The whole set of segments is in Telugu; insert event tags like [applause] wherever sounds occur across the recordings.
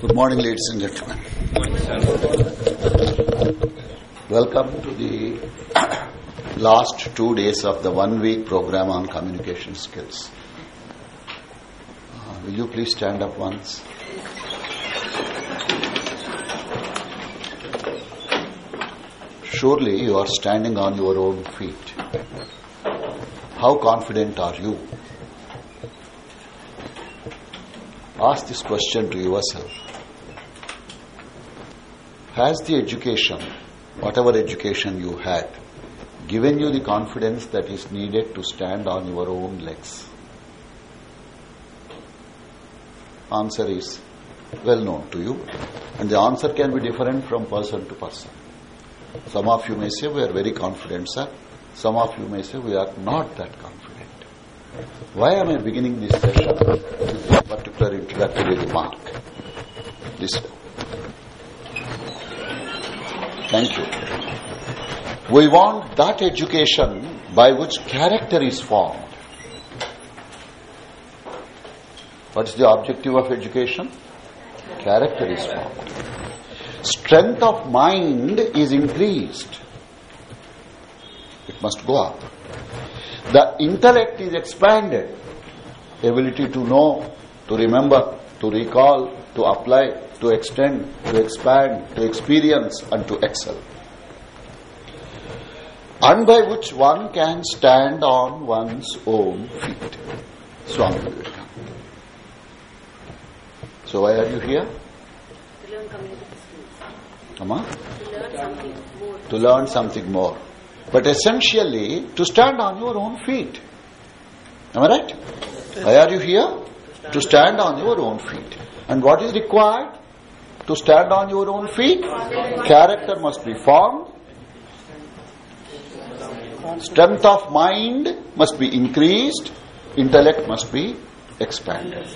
Good morning, ladies and gentlemen. Welcome to the [coughs] last two days of the one week program on communication skills. Uh, will you please stand up once? Surely you are standing on your own feet. How confident are you? Ask this question to yourself. Has the education, whatever education you had, given you the confidence that is needed to stand on your own legs? Answer is well known to you, and the answer can be different from person to person. Some of you may say, We are very confident, sir. Some of you may say, We are not that confident. Why am I beginning this session with this particular introductory remark? This. Thank you. We want that education by which character is formed. What is the objective of education? Character is formed. Strength of mind is increased. It must go up. The intellect is expanded. Ability to know, to remember, to recall, to apply, to extend, to expand, to experience, and to excel. And by which one can stand on one's own feet. Swami Vivekananda. So why are you here? To learn communication skills. Amma? To learn something more. To learn something more. But essentially, to stand on your own feet. Am I right? Why are you here? To stand on your own feet. And what is required to stand on your own feet? Character must be formed. Strength of mind must be increased. Intellect must be expanded.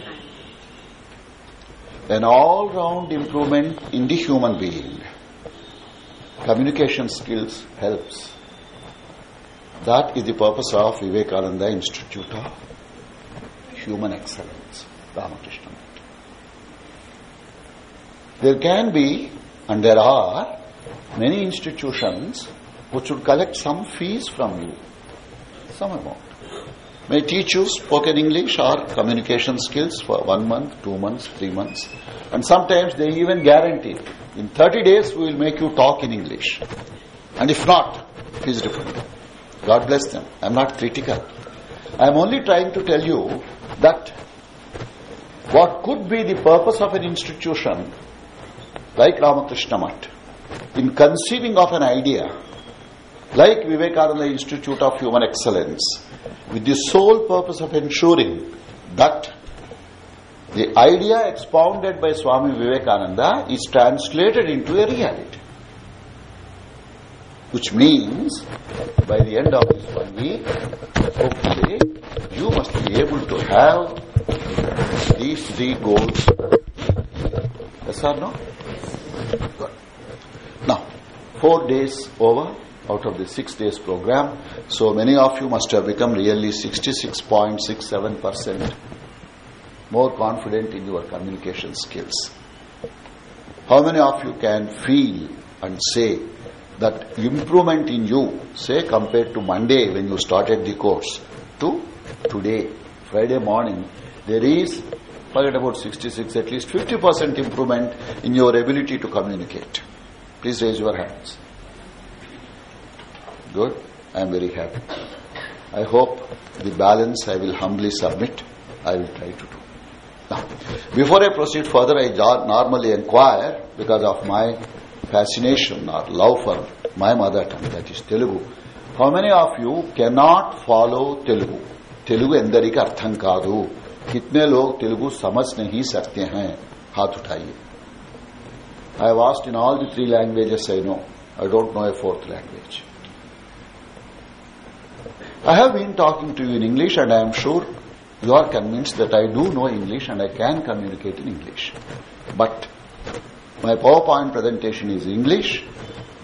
An all-round improvement in the human being. Communication skills helps. That is the purpose of Vivekananda Institute of Human Excellence, Ramakrishna. There can be, and there are, many institutions which would collect some fees from you, some amount. May teach you spoken English or communication skills for one month, two months, three months. And sometimes they even guarantee, in 30 days we will make you talk in English. And if not, fees refunded. God bless them. I am not critical. I am only trying to tell you that what could be the purpose of an institution like Ramakrishna Mat in conceiving of an idea like Vivekananda Institute of Human Excellence with the sole purpose of ensuring that the idea expounded by Swami Vivekananda is translated into a reality. Which means, by the end of this one week, hopefully, you must be able to have these three goals. Yes or no? Now, four days over out of the six days program. So many of you must have become really 66.67% more confident in your communication skills. How many of you can feel and say that improvement in you, say compared to Monday when you started the course, to today, Friday morning, there is, forget about 66, at least 50% improvement in your ability to communicate. Please raise your hands. Good. I am very happy. I hope the balance I will humbly submit. I will try to do. Now, before I proceed further, I normally inquire because of my fascination or love for my mother tongue, that is Telugu. How many of you cannot follow Telugu? Telugu endariki artham kaadu. कितने लोग तेलुगु समझ नहीं सकते हैं हाथ उठाइए I have asked in all the three languages I know. I don't know a fourth language. I have been talking to you in English and I am sure you are convinced that I do know English and I can communicate in English. But my PowerPoint presentation is English.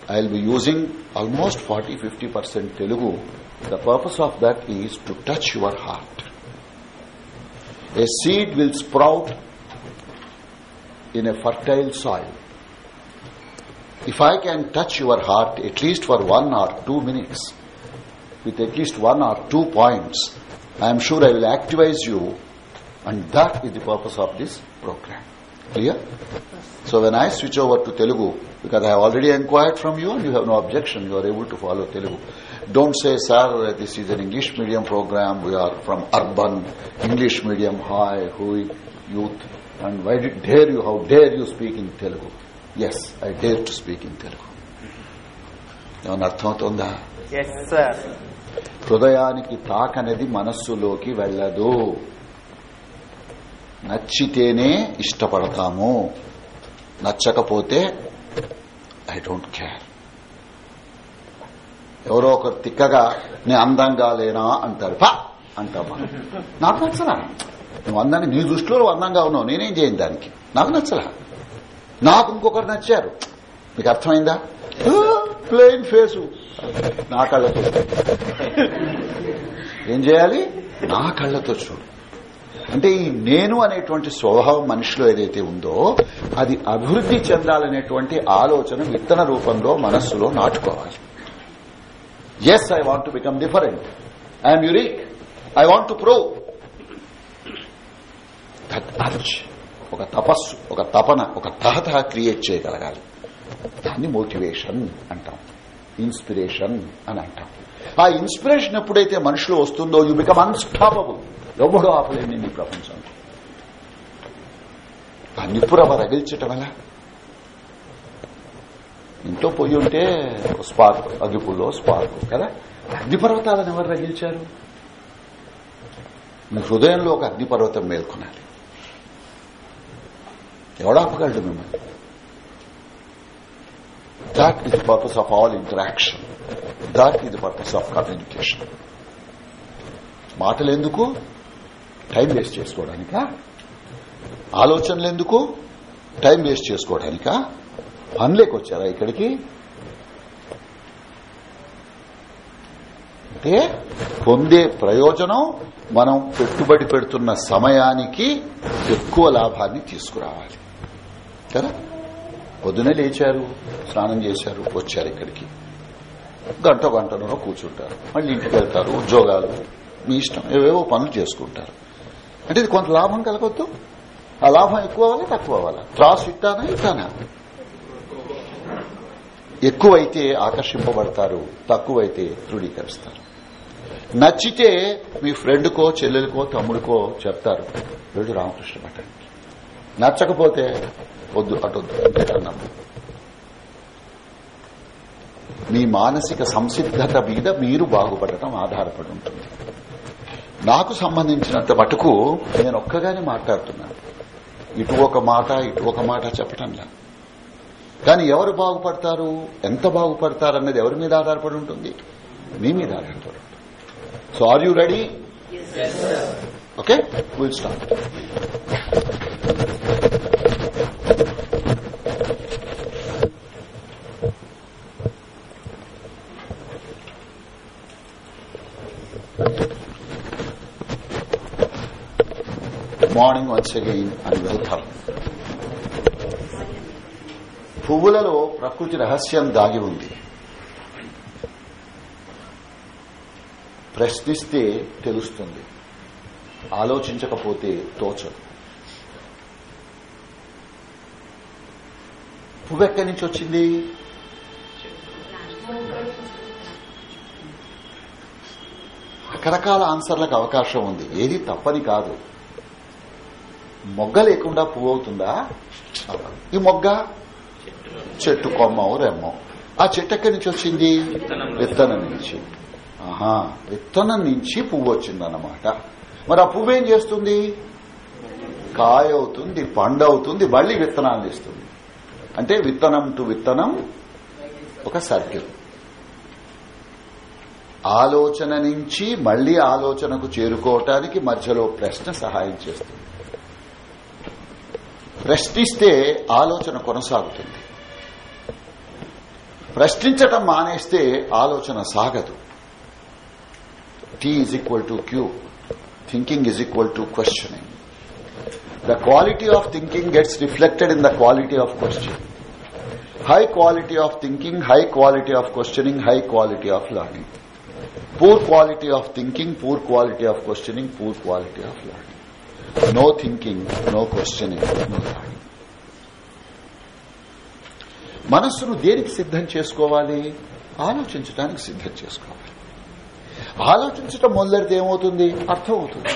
I will be using almost 40-50% Telugu. The purpose of that is to touch your heart. A seed will sprout in a fertile soil. If I can touch your heart at least for one or two minutes, with at least one or two points, I am sure I will activate you, and that is the purpose of this program. Clear? So when I switch over to Telugu, because I have already inquired from you and you have no objection, you are able to follow Telugu. Don't say, sir, this is an English medium program, we are from urban, English medium, high, hui, youth, and why did, dare you, how dare you speak in Telugu? Yes, I dare to speak in Telugu. ఏమన్నా అర్థమవుతుందా హృదయానికి తాకనది మనస్సులోకి వెళ్ళదు నచ్చితేనే ఇష్టపడతాము నచ్చకపోతే ఐ డోంట్ కేర్ ఎవరో ఒకరు తిక్కగా నేను అందంగా లేనా అంటారు. పా! అంటామా నాకు నచ్చలా. నువ్వు అందాన్ని నీ దృష్టిలో నువ్వు అందంగా ఉన్నావు. నేనేం చేయను దానికి? నాకు నచ్చలా. నాకు ఇంకొకరు నచ్చారు. మీకు అర్థమైందా? ప్లెయిన్ ఫేసు నా కళ్ళతో ఏం చేయాలి? నా కళ్ళతో చూడు. అంటే ఈ నేను అనేటువంటి స్వభావం మనిషిలో ఏదైతే ఉందో అది అభివృద్ధి చెందాలనేటువంటి ఆలోచన విత్తన రూపంలో మనస్సులో నాటుకోవాలి. Yes I want to different. Different am unique. I want to prove. That urge ఒక తపస్సు ఒక తపన ఒక తహతహ క్రియేట్ చేయగలగాలి దాన్ని మోటివేషన్ అంటాం ఇన్స్పిరేషన్ అని అంటాం ఆ ఇన్స్పిరేషన్ ఎప్పుడైతే మనుషులు వస్తుందో యూ బికమ్ అన్స్టాపబుల్ ఎవడో ఆపలేని నీ ప్రపంచం ఆ నిప్పురవ రగిల్చటం ఎలా ఇంట్లో పొయ్యి ఉంటే స్పార్క్ అగ్గిపుల్లో స్పార్క్ కదా? అగ్నిపర్వతాలను ఎవరు రగిల్చారు? మీ హృదయంలో ఒక అగ్నిపర్వతం మేల్కొనాలి. ఎవడాపగలడు మిమ్మల్ని? That is the purpose of all interaction that is the purpose of communication మాటలు ఎందుకు టైం వేస్ట్ చేసుకోవడానికా? ఆలోచనలు ఎందుకు టైం వేస్ట్ చేసుకోవడానికా? పనిలోకి వచ్చారా ఇక్కడికి? అంటే పొందే ప్రయోజనం మనం పెట్టుబడి పెడుతున్న సమయానికి ఎక్కువ లాభాన్ని తీసుకురావాలి. కదా? పొద్దునే లేచారు స్నానం చేశారు వచ్చారు ఇక్కడికి. గంట గంటలో కూర్చుంటారు. మళ్ళీ ఇంటికి వెళ్తారు ఉద్యోగాలు మీ ఇష్టం ఏవేవో పనులు చేసుకుంటారు. అంటే ఇది కొంత లాభం కలగొద్దు. ఆ లాభం ఎక్కువ అవ్వాలి తక్కువ అవ్వాలి. త్రాసు ఇట్టానా ఇట్టానా? ఎక్కువైతే ఆకర్షింపబడతారు తక్కువైతే తృఢీకరిస్తారు నచ్చితే మీ ఫ్రెండ్కో చెల్లెలకో తమ్ముడికో చెప్తారు వెళ్ళు రామకృష్ణ మఠానికి నచ్చకపోతే వద్దు అటొద్దు అంతేకన్నా మీ మానసిక సంసిద్ధత మీద మీరు బాగుపడటం ఆధారపడి ఉంటుంది. నాకు సంబంధించినంత మటుకు నేను ఒక్కగానే మాట్లాడుతున్నాను. ఇటు ఒక మాట ఇటు ఒక మాట చెప్పటంలా కానీ ఎవరు బాగుపడతారు? ఎంత బాగుపడతారు అన్నది ఎవరి మీద ఆధారపడి ఉంటుంది? మీ మీద ఆధారపడి ఉంటుంది. So are you ready okay will start morning once again అని వెళ్తారు పువ్వులలో ప్రకృతి రహస్యం దాగి ఉంది. ప్రశ్నిస్తే తెలుస్తుంది. ఆలోచించకపోతే తోచదు. పువ్వు ఎక్కడి నుంచి వచ్చింది? రకరకాల ఆన్సర్లకు అవకాశం ఉంది. ఏది తప్పని కాదు. మొగ్గ లేకుండా పువ్వు అవుతుందా? ఈ మొగ్గ చెట్టు కొమ్మం రెమ్మం ఆ చెట్టు ఎక్కడి నుంచి వచ్చింది? విత్తనం నుంచి. ఆహా విత్తనం నుంచి పువ్వు వచ్చిందన్నమాట. మరి ఆ పువ్వు ఏం చేస్తుంది? కాయ అవుతుంది పండు అవుతుంది మళ్ళీ విత్తనాలు ఇస్తుంది అంటే విత్తనం టు విత్తనం ఒక సర్కిల్. ఆలోచన నుంచి మళ్ళీ ఆలోచనకు చేరుకోవటానికి మధ్యలో ప్రశ్న సహాయం చేస్తుంది. ప్రశ్నిస్తే ఆలోచన కొనసాగుతుంది. ప్రశ్నించటం మానేస్తే ఆలోచన సాగదు T is equal to Q thinking is equal to questioning the quality of thinking gets reflected in the quality of question high quality of thinking high quality of questioning high quality of learning poor quality of thinking poor quality of questioning poor quality of learning no thinking no questioning no learning మనస్సును దేనికి సిద్ధం చేసుకోవాలి? ఆలోచించడానికి సిద్ధం చేసుకోవాలి. ఆలోచించటం మొదలెడితే ఏమవుతుంది? అర్థం అవుతుంది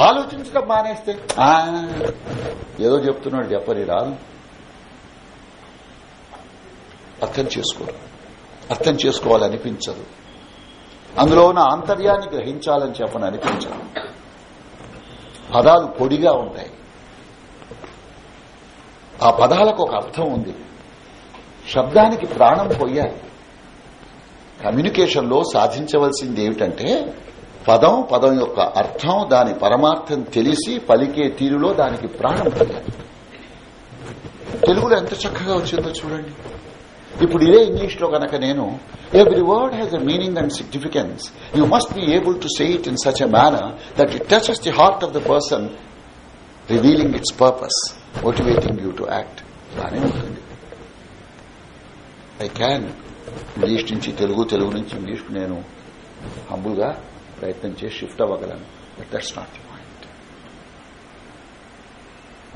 ఆలోచించడం మానేస్తే "ఆ, ఏదో చెప్తున్నాడు చెప్పని రాను అర్థం చేసుకోరు. అర్థం చేసుకోవాలనిపించదు. అందులో ఉన్న ఆంతర్యాన్ని గ్రహించాలని చెప్పని అనిపించదు పదాలు పొడిగా ఉంటాయి. ఆ పదాలకు ఒక అర్థం ఉంది. శబ్దానికి ప్రాణం పోయాలి. కమ్యూనికేషన్లో సాధించవలసింది ఏమిటంటే పదం పదం యొక్క అర్థం దాని పరమార్థం తెలిసి పలికే తీరులో దానికి ప్రాణం పోయాలి. తెలుగులో ఎంత చక్కగా వచ్చిందో చూడండి. ఇప్పుడు ఇదే ఇంగ్లీష్లో కనుక నేను every word has a meaning and significance you must be able to say it in such a manner that it touches the heart of the person revealing its purpose motivating you to act బాగానే ఉంటుంది. ఐ క్యాన్ ఇంగ్లీష్ నుంచి తెలుగు తెలుగు నుంచి ఇంగ్లీష్ నేను హంబుల్గా ప్రయత్నం చేసి shift అవ్వగలను. But that's not the point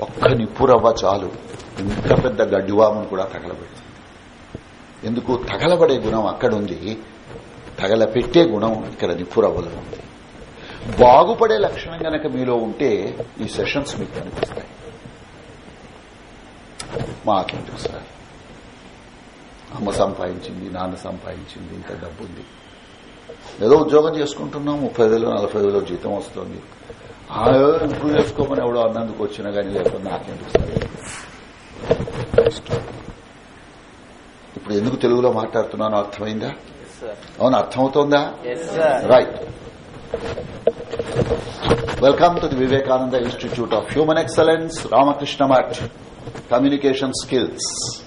ఒక్క నిప్పురవ్వ చాలు. ఇంత పెద్ద గడ్డివామును కూడా తగలబెడుతుంది. ఎందుకు? తగలబడే గుణం అక్కడుంది. తగలపెట్టే గుణం ఇక్కడ నిప్పురవ్వలో ఉంది. బాగుపడే లక్షణం గనక మీలో ఉంటే ఈ సెషన్స్ మీకు కనిపిస్తాయి. మాకెందుకు సార్ అమ్మ సంపాదించింది నాన్న సంపాదించింది ఇంత డబ్బు ఉంది ఏదో ఉద్యోగం చేసుకుంటున్నాం ముప్పై వేలు నలభై వేలు జీతం వస్తుంది. ఆ ఏదో ఇంప్రూవ్ చేసుకోమని ఎవడో అన్నందుకు వచ్చినా కానీ లేకపోతే నాకెందుకు సార్ ఇప్పుడు ఎందుకు తెలుగులో మాట్లాడుతున్నానో అర్థమైందా? అవును అర్థమవుతోందా? Right welcome to the Vivekananda institute of human excellence Ramakrishna Math communication skills.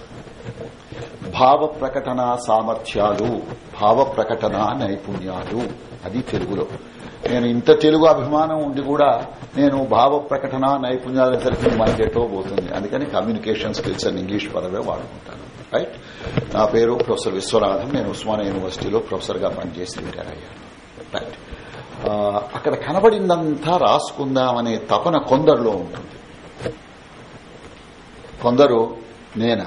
భావ ప్రకటన సామర్థ్యాలు భావ ప్రకటన నైపుణ్యాలు. అది తెలుగులో. నేను ఇంత తెలుగు అభిమానం ఉండి కూడా నేను భావ ప్రకటన నైపుణ్యాలు సరికి మనకెటో పోతుంది. అందుకని కమ్యూనికేషన్ స్కిల్స్ అని ఇంగ్లీష్ పదవే వాడుకుంటాను. రైట్? నా పేరు ప్రొఫెసర్ విశ్వనాథం. నేను ఉస్మానియా యూనివర్సిటీలో ప్రొఫెసర్గా పనిచేసి రిటైర్ అయ్యాను. రైట్? అక్కడ కనబడిందంతా రాసుకుందామనే తపన కొందరిలో ఉంటుంది. కొందరు నేనా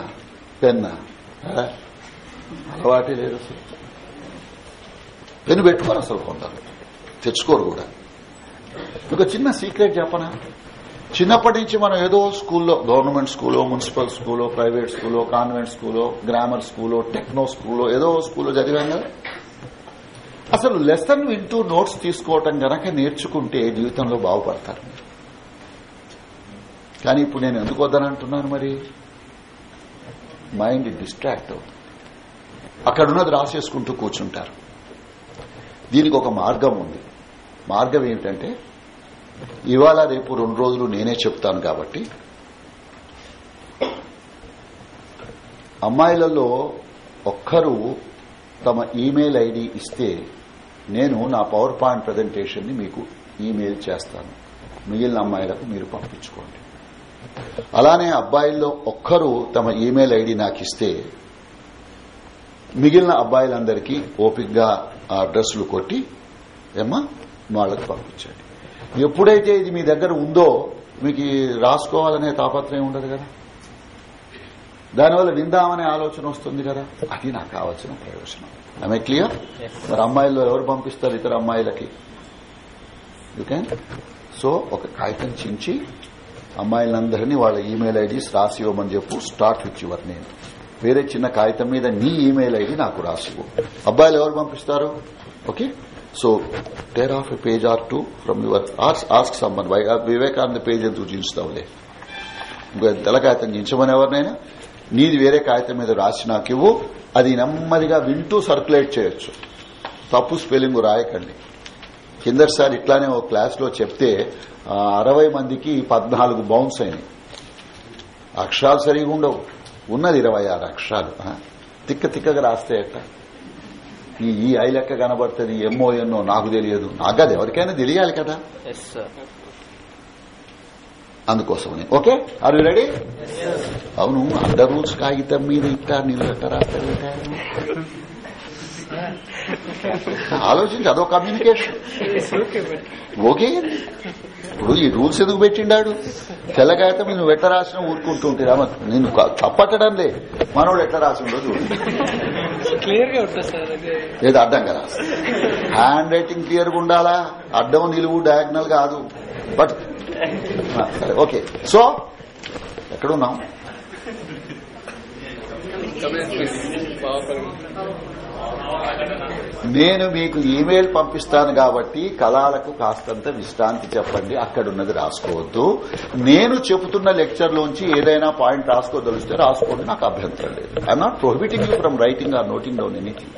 పెన్నా అలవాటే లేదు అసలు. పెన్ను పెట్టుకోరు అసలు కొందరు. తెచ్చుకోరు కూడా. ఒక చిన్న సీక్రెట్ చెప్పనా? చిన్నప్పటి నుంచి మనం ఏదో స్కూల్లో గవర్నమెంట్ స్కూలో మున్సిపల్ స్కూలో ప్రైవేట్ స్కూలో కాన్వెంట్ స్కూలో గ్రామర్ స్కూలో టెక్నో స్కూలో ఏదో స్కూల్లో చదివాం కదా. అసలు లెసన్ వింటూ నోట్స్ తీసుకోవటం గనక నేర్చుకుంటే జీవితంలో బాగుపడతారు. కానీ ఇప్పుడు నేను ఎందుకు వద్దనంటున్నాను మరి? మైండ్ డిస్ట్రాక్ట్ అక్కడున్నది రాసేసుకుంటూ కూర్చుంటారు. దీనికి ఒక మార్గం ఉంది. మార్గం ఏమిటంటే ఇవాళ రేపు రెండు రోజులు నేనే చెప్తాను కాబట్టి అమ్మాయిలలో ఒక్కరు తమ ఈమెయిల్ ఐడి ఇస్తే నేను నా పవర్ పాయింట్ ప్రజెంటేషన్ని మీకు ఈమెయిల్ చేస్తాను. మిగిలిన అమ్మాయిలకు మీరు పంపించుకోండి. అలానే అబ్బాయిల్లో ఒక్కరు తమ ఈమెయిల్ ఐడి నాకు ఇస్తే మిగిలిన అబ్బాయిలందరికీ ఓపిక్గా ఆ అడ్రస్లు కొట్టి ఏమ్మా వాళ్ళకి పంపించండి. ఎప్పుడైతే ఇది మీ దగ్గర ఉందో మీకు రాసుకోవాలనే తాపత్రయం ఉండదు కదా? దానివల్ల విందామనే ఆలోచన వస్తుంది కదా? అది నాకు కావాల్సిన ప్రయోజనం. ఆమె క్లియర్ మరి అమ్మాయిల్లో ఎవరు పంపిస్తారు ఇతర అమ్మాయిలకి? యూ కెన్ సో ఒక కాగితం చించి అమ్మాయిలందరినీ వాళ్ళ ఈమెయిల్ ఐడీస్ రాసి ఇవ్వమని చెప్పు. Start with your name. వేరే చిన్న కాగితం మీద నీ ఈమెయిల్ ఐడి నాకు రాసివ్వు. అబ్బాయిలు ఎవరు పంపిస్తారు? Okay? So tear off a page or two from your ask ask someone Vivekananda page ఎందుకు చూస్తావులే ఇంకో తెల్ల కాగితం చించమని ఎవరినైనా? నీది వేరే కాగితం మీద రాసి నాకు ఇవ్వు అది నెమ్మదిగా వింటూ సర్క్యులేట్ చేయొచ్చు. తప్పు స్పెల్లింగ్ రాయకండి. కిందటిసారి ఇట్లానే ఒక క్లాస్లో చెప్తే అరవై మందికి పద్నాలుగు బౌన్స్ అయినాయి. అక్షరాలు సరిగా ఉండవు. ఉన్నది ఇరవై ఆరు అక్షరాలు. తిక్క తిక్కగా రాస్తే ఎట్లా ఈ ఈ ఐ లెక్క కనబడుతుంది ఎమ్మో ఎన్నో నాకు తెలియదు. నాకు అది ఎవరికైనా తెలియాలి కదా. అందుకోసమని. ఓకే? ఆర్ యూ రెడీ అవును అండర్ రూల్స్ కాగితం మీద ఇట్టా నిలబెట్ట రాస్తారు [laughs] ఆలోచించి అదో కమ్యూనికేషన్ ఓకే. ఇప్పుడు ఈ రూల్స్ ఎందుకు పెట్టిండాడు? తెల్ల కాగితం నువ్వు ఎట్ట రాసిన ఊరుకుంటూ ఉంటే రామ నేను తప్పట్టడం లే. మనోడు రాసిండో క్లియర్గా ఉంటుంది సార్ అది. ఏదో రాసి హ్యాండ్ రైటింగ్ క్లియర్గా ఉండాలా? అడ్డం నిలువు డయాగ్నల్ కాదు. బట్ సరే ఓకే. సో ఎక్కడున్నాం నేను మీకు ఈమెయిల్ పంపిస్తాను కాబట్టి కళాలకు కాస్తంత విశ్రాంతి చెప్పండి అక్కడున్నది రాసుకోవద్దు. నేను చెబుతున్న లెక్చర్ లోంచి ఏదైనా పాయింట్ రాసుకోదలిస్తే రాసుకోండి నాకు అభ్యంతరం లేదు. I'm not prohibiting you from writing or noting down anything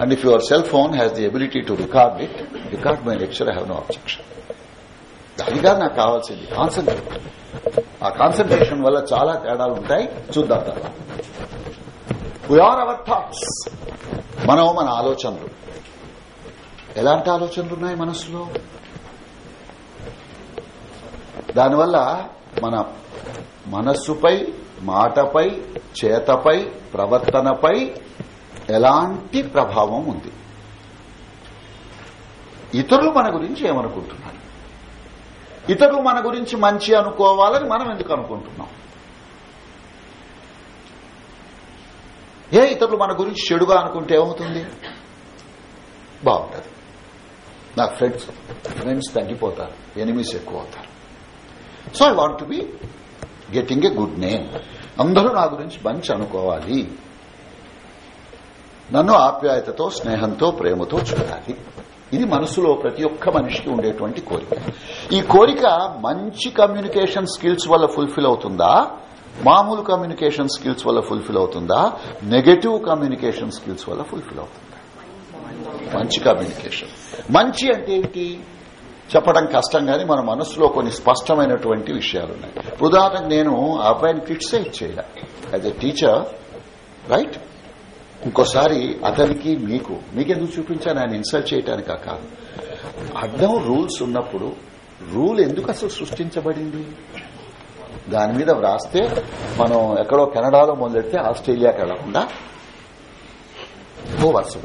and if your cell phone has the ability to record it record my lecture I have no objection దానిగా నాకు కావాల్సింది కాన్సన్ట్రేట్ ఆ కాన్సన్ట్రేషన్ వల్ల చాలా తేడాలు ఉంటాయి చూద్దాం తర్వాత. వీఆర్ అవర్ థాట్స్ మనం మన ఆలోచనలు. ఎలాంటి ఆలోచనలు ఉన్నాయి మనసులో? దానివల్ల మన మనస్సుపై మాటపై చేతపై ప్రవర్తనపై ఎలాంటి ప్రభావం ఉంది? ఇతరులు మన గురించి ఏమనుకుంటున్నారు? ఇతరులు మన గురించి మంచి అనుకోవాలని మనం ఎందుకు అనుకుంటున్నాం? ఏ ఇతరులు మన గురించి చెడుగా అనుకుంటే ఏమవుతుంది? బాగుంటుంది. నా ఫ్రెండ్స్ ఫ్రెండ్స్ తగ్గిపోతారు. ఎనిమిస్ ఎక్కువ అవుతారు so I want be getting a good name అందరూ నా గురించి మంచి అనుకోవాలి. నన్ను ఆప్యాయతతో స్నేహంతో ప్రేమతో చూడాలి. ఇది మనసులో ప్రతి ఒక్క మనిషికి ఉండేటువంటి కోరిక. ఈ కోరిక మంచి కమ్యూనికేషన్ స్కిల్స్ వల్ల ఫుల్ఫిల్ అవుతుందా? మామూలు కమ్యూనికేషన్ స్కిల్స్ వల్ల ఫుల్ఫిల్ అవుతుందా? నెగటివ్ కమ్యూనికేషన్ స్కిల్స్ వల్ల ఫుల్ఫిల్ అవుతుందా? మంచి కమ్యూనికేషన్. మంచి అంటే ఏంటి? చెప్పడం కష్టం కానీ మన మనసులో కొన్ని స్పష్టమైనటువంటి విషయాలున్నాయి ఉదాహరణకు నేను ఆ అబ్బాయిని క్రిటిసైజ్ చేయాలి. As a teacher right? ఇంకోసారి అతనికి మీకు మీకెందుకు చూపించాను? ఆయన ఇన్సల్ట్ చేయటానికి? కాదు. అడ్డం రూల్స్ ఉన్నప్పుడు రూల్ ఎందుకు అసలు సృష్టించబడింది? దాని మీద వ్రాస్తే మనం ఎక్కడో కెనడాలో మొదలెడితే ఆస్ట్రేలియాకి వెళ్ళకుండా ఓ వరుస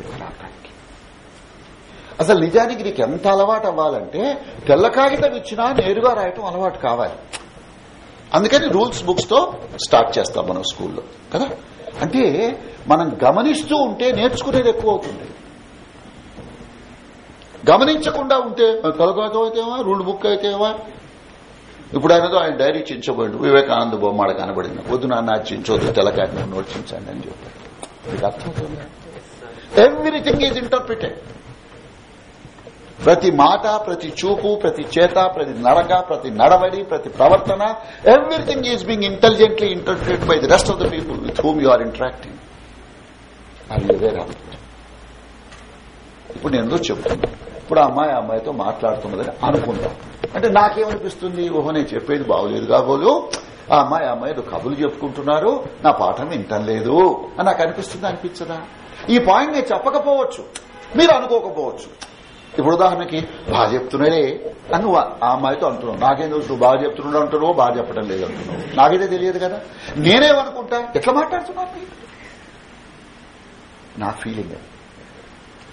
అసలు నిజానికి నీకు ఎంత అలవాటు అవ్వాలంటే తెల్ల కాగితం ఇచ్చినా నేరుగా రాయటం అలవాటు కావాలి. అందుకని రూల్స్ బుక్స్తో స్టార్ట్ చేస్తాం మనం స్కూల్లో కదా? అంటే మనం గమనిస్తూ ఉంటే నేర్చుకునేది ఎక్కువ అవుతుంది. గమనించకుండా ఉంటే తలకాయతో అయితేవా రూల్ బుక్ అయితేవా ఇప్పుడు ఆయనతో ఆయన డైరీ చించబోయిండు. వివేకానంద బొమ్మాడ కనబడింది. వద్దు నాన్న చించొద్దు తెలకాయ నోట్ చించండి అని చెప్పాడు. మీకు అర్థమవుతుంది ఎవ్రీథింగ్ ఈజ్ ఇంటర్ప్రిటెడ్ ప్రతి మాట ప్రతి చూపు ప్రతి చేత ప్రతి నడక ప్రతి నడవడి ప్రతి ప్రవర్తన everything is being intelligently interpreted by the rest of the people with whom you are interacting అది వేరే ఇప్పుడు నేను చెప్తున్నాను? ఇప్పుడు ఆ అమ్మాయి అమ్మాయితో మాట్లాడుతున్నదని అనుకుందాం అంటే నాకేమనిపిస్తుంది? ఓహో నేను చెప్పేది బాగోలేదు కాబోలు ఆ అమ్మాయి ఆ అమ్మాయి కబులు చెప్పుకుంటున్నారు. నా పాఠం వింటం లేదు. అని నాకు అనిపిస్తుంది అనిపించదా? ఈ పాయింట్ నేను చెప్పకపోవచ్చు. మీరు అనుకోకపోవచ్చు. ఇప్పుడు ఉదాహరణకి బాగా చెప్తున్నాడే అని ఆ అమ్మాయితో అంటున్నావు. నాకేం తెలుసు నువ్వు బాగా చెప్తున్నాడు అంటున్నావు బాగా చెప్పడం లేదు అంటున్నావు. నాకైతే తెలియదు కదా. నేనేమనుకుంటా? ఎట్లా మాట్లాడుతున్నాను నా feeling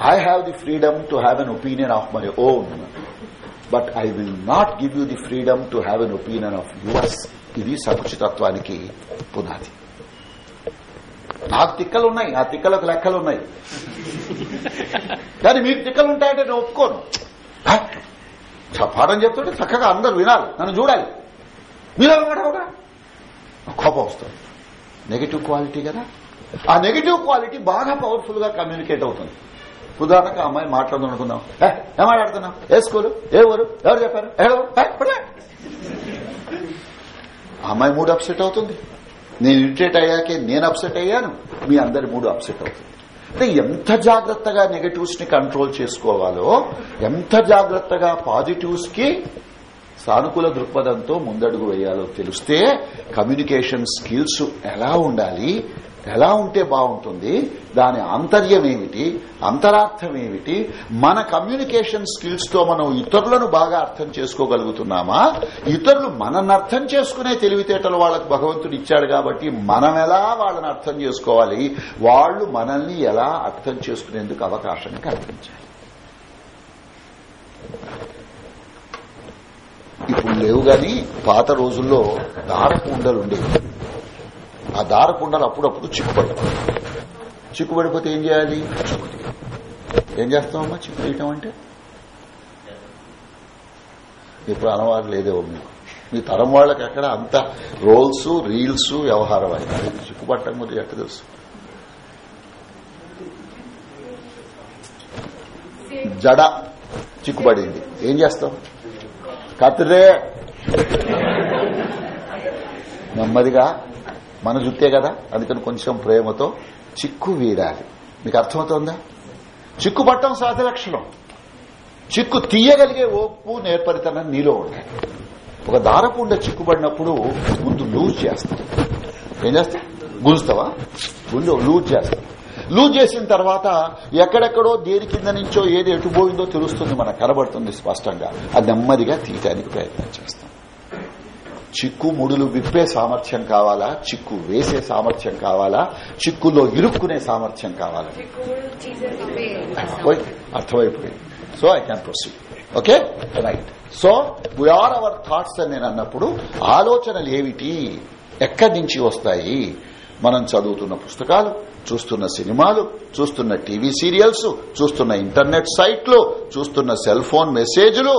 I have the freedom to have an opinion of my own but I will not give you the freedom to have an opinion of yours ఇది సముచితత్వానికి పునాది. నాకు తిక్కలు ఉన్నాయి ఆ తిక్కలకు లెక్కలు ఉన్నాయి కానీ మీకు తిక్కలు ఉంటాయంటే నేను ఒప్పుకోను. పాఠం చెప్తుంటే చక్కగా అందరు వినాలి నన్ను చూడాలి. మీరు కూడా కోపం వస్తుంది. నెగిటివ్ క్వాలిటీ కదా? ఆ నెగిటివ్ క్వాలిటీ బాగా పవర్ఫుల్గా కమ్యూనికేట్ అవుతుంది. ఉదాహరణకు అమ్మాయి మాట్లాడదాం అనుకుందాం. "ఏ, ఏం మాట్లాడుతున్నావు? ఏ స్కూలు? ఏ ఊరు? ఎవరు చెప్పారు? అమ్మాయి మూడు అప్సెట్ అవుతుంది. నేను ఇరిటేట్ అయ్యాకే నేను అప్సెట్ అయ్యాను. మీ అందరి మూడు అప్సెట్ అవుతుంది. అంటే ఎంత జాగ్రత్తగా నెగటివ్స్ని కంట్రోల్ చేసుకోవాలో ఎంత జాగ్రత్తగా పాజిటివ్స్కి సానుకూల దృక్పథంతో ముందడుగు వేయాలో తెలిస్తే కమ్యూనికేషన్ స్కిల్స్ ఎలా ఉండాలి? ఎలా ఉంటే బాగుంటుంది దాని అంతర్యం ఏమిటి అంతరార్థం ఏమిటి మన కమ్యూనికేషన్ స్కిల్స్తో మనం ఇతరులను బాగా అర్థం చేసుకోగలుగుతున్నామా? ఇతరులు మనల్ని అర్థం చేసుకునే తెలివితేటలు వాళ్ళకు భగవంతుడు ఇచ్చాడు కాబట్టి మనం ఎలా వాళ్ళని అర్థం చేసుకోవాలి? వాళ్ళు మనల్ని ఎలా అర్థం చేసుకునేందుకు అవకాశం కల్పించాలి ఇప్పుడు లేవు గాని పాత రోజుల్లో దారపు ఉండలుండేవి ఆ దారపు ఉండలు అప్పుడప్పుడు చిక్కుపడిపోతాయి చిక్కుపడిపోతే ఏం చేయాలి? చిక్కు ఏం చేస్తామమ్మా చిక్కు తీయటం అంటే ఇప్పుడు అనవాడు లేదేవో మీకు మీ తరం వాళ్ళకి ఎక్కడ అంత రోల్స్ రీల్స్ వ్యవహారం అయింది చిక్కుపట్టడం గురించి ఎక్కడ తెలుసు? జడ చిక్కుపడింది. ఏం చేస్తాం కత్తిరే. నెమ్మదిగా మన జుట్టే కదా? అందుకని కొంచెం ప్రేమతో చిక్కు వీడాలి. మీకు అర్థమవుతోందా? చిక్కు పట్టడం సహజ లక్షణం. చిక్కు తీయగలిగే ఓపు నేర్పరితనం నీలో ఉండాలి. ఒక దారపు ఉండే ముందు లూజ్ చేస్తాం. ఏం చేస్తా? గుంజుతావా? గుండె లూజ్ చేస్తాం. లూజ్ చేసిన తర్వాత ఎక్కడెక్కడో దేని కింద నుంచో ఏది ఎటుపోయిందో తెలుస్తుంది మనకు కనబడుతుంది స్పష్టంగా. అది నెమ్మదిగా తీయటానికి ప్రయత్నం చేస్తాం. చిక్కు ముడులు విప్పే సామర్థ్యం కావాలా? చిక్కు వేసే సామర్థ్యం కావాలా? చిక్కులో ఇరుక్కునే సామర్థ్యం కావాలా? అర్థమైపోయింది. So I can proceed okay right so we are our thoughts అని నేను అన్నప్పుడు ఆలోచనలు ఏమిటి? ఎక్కడి నుంచి వస్తాయి? మనం చదువుతున్న పుస్తకాలు చూస్తున్న సినిమాలు చూస్తున్న టీవీ సీరియల్స్ చూస్తున్న ఇంటర్నెట్ సైట్లు చూస్తున్న సెల్ ఫోన్ మెసేజ్లు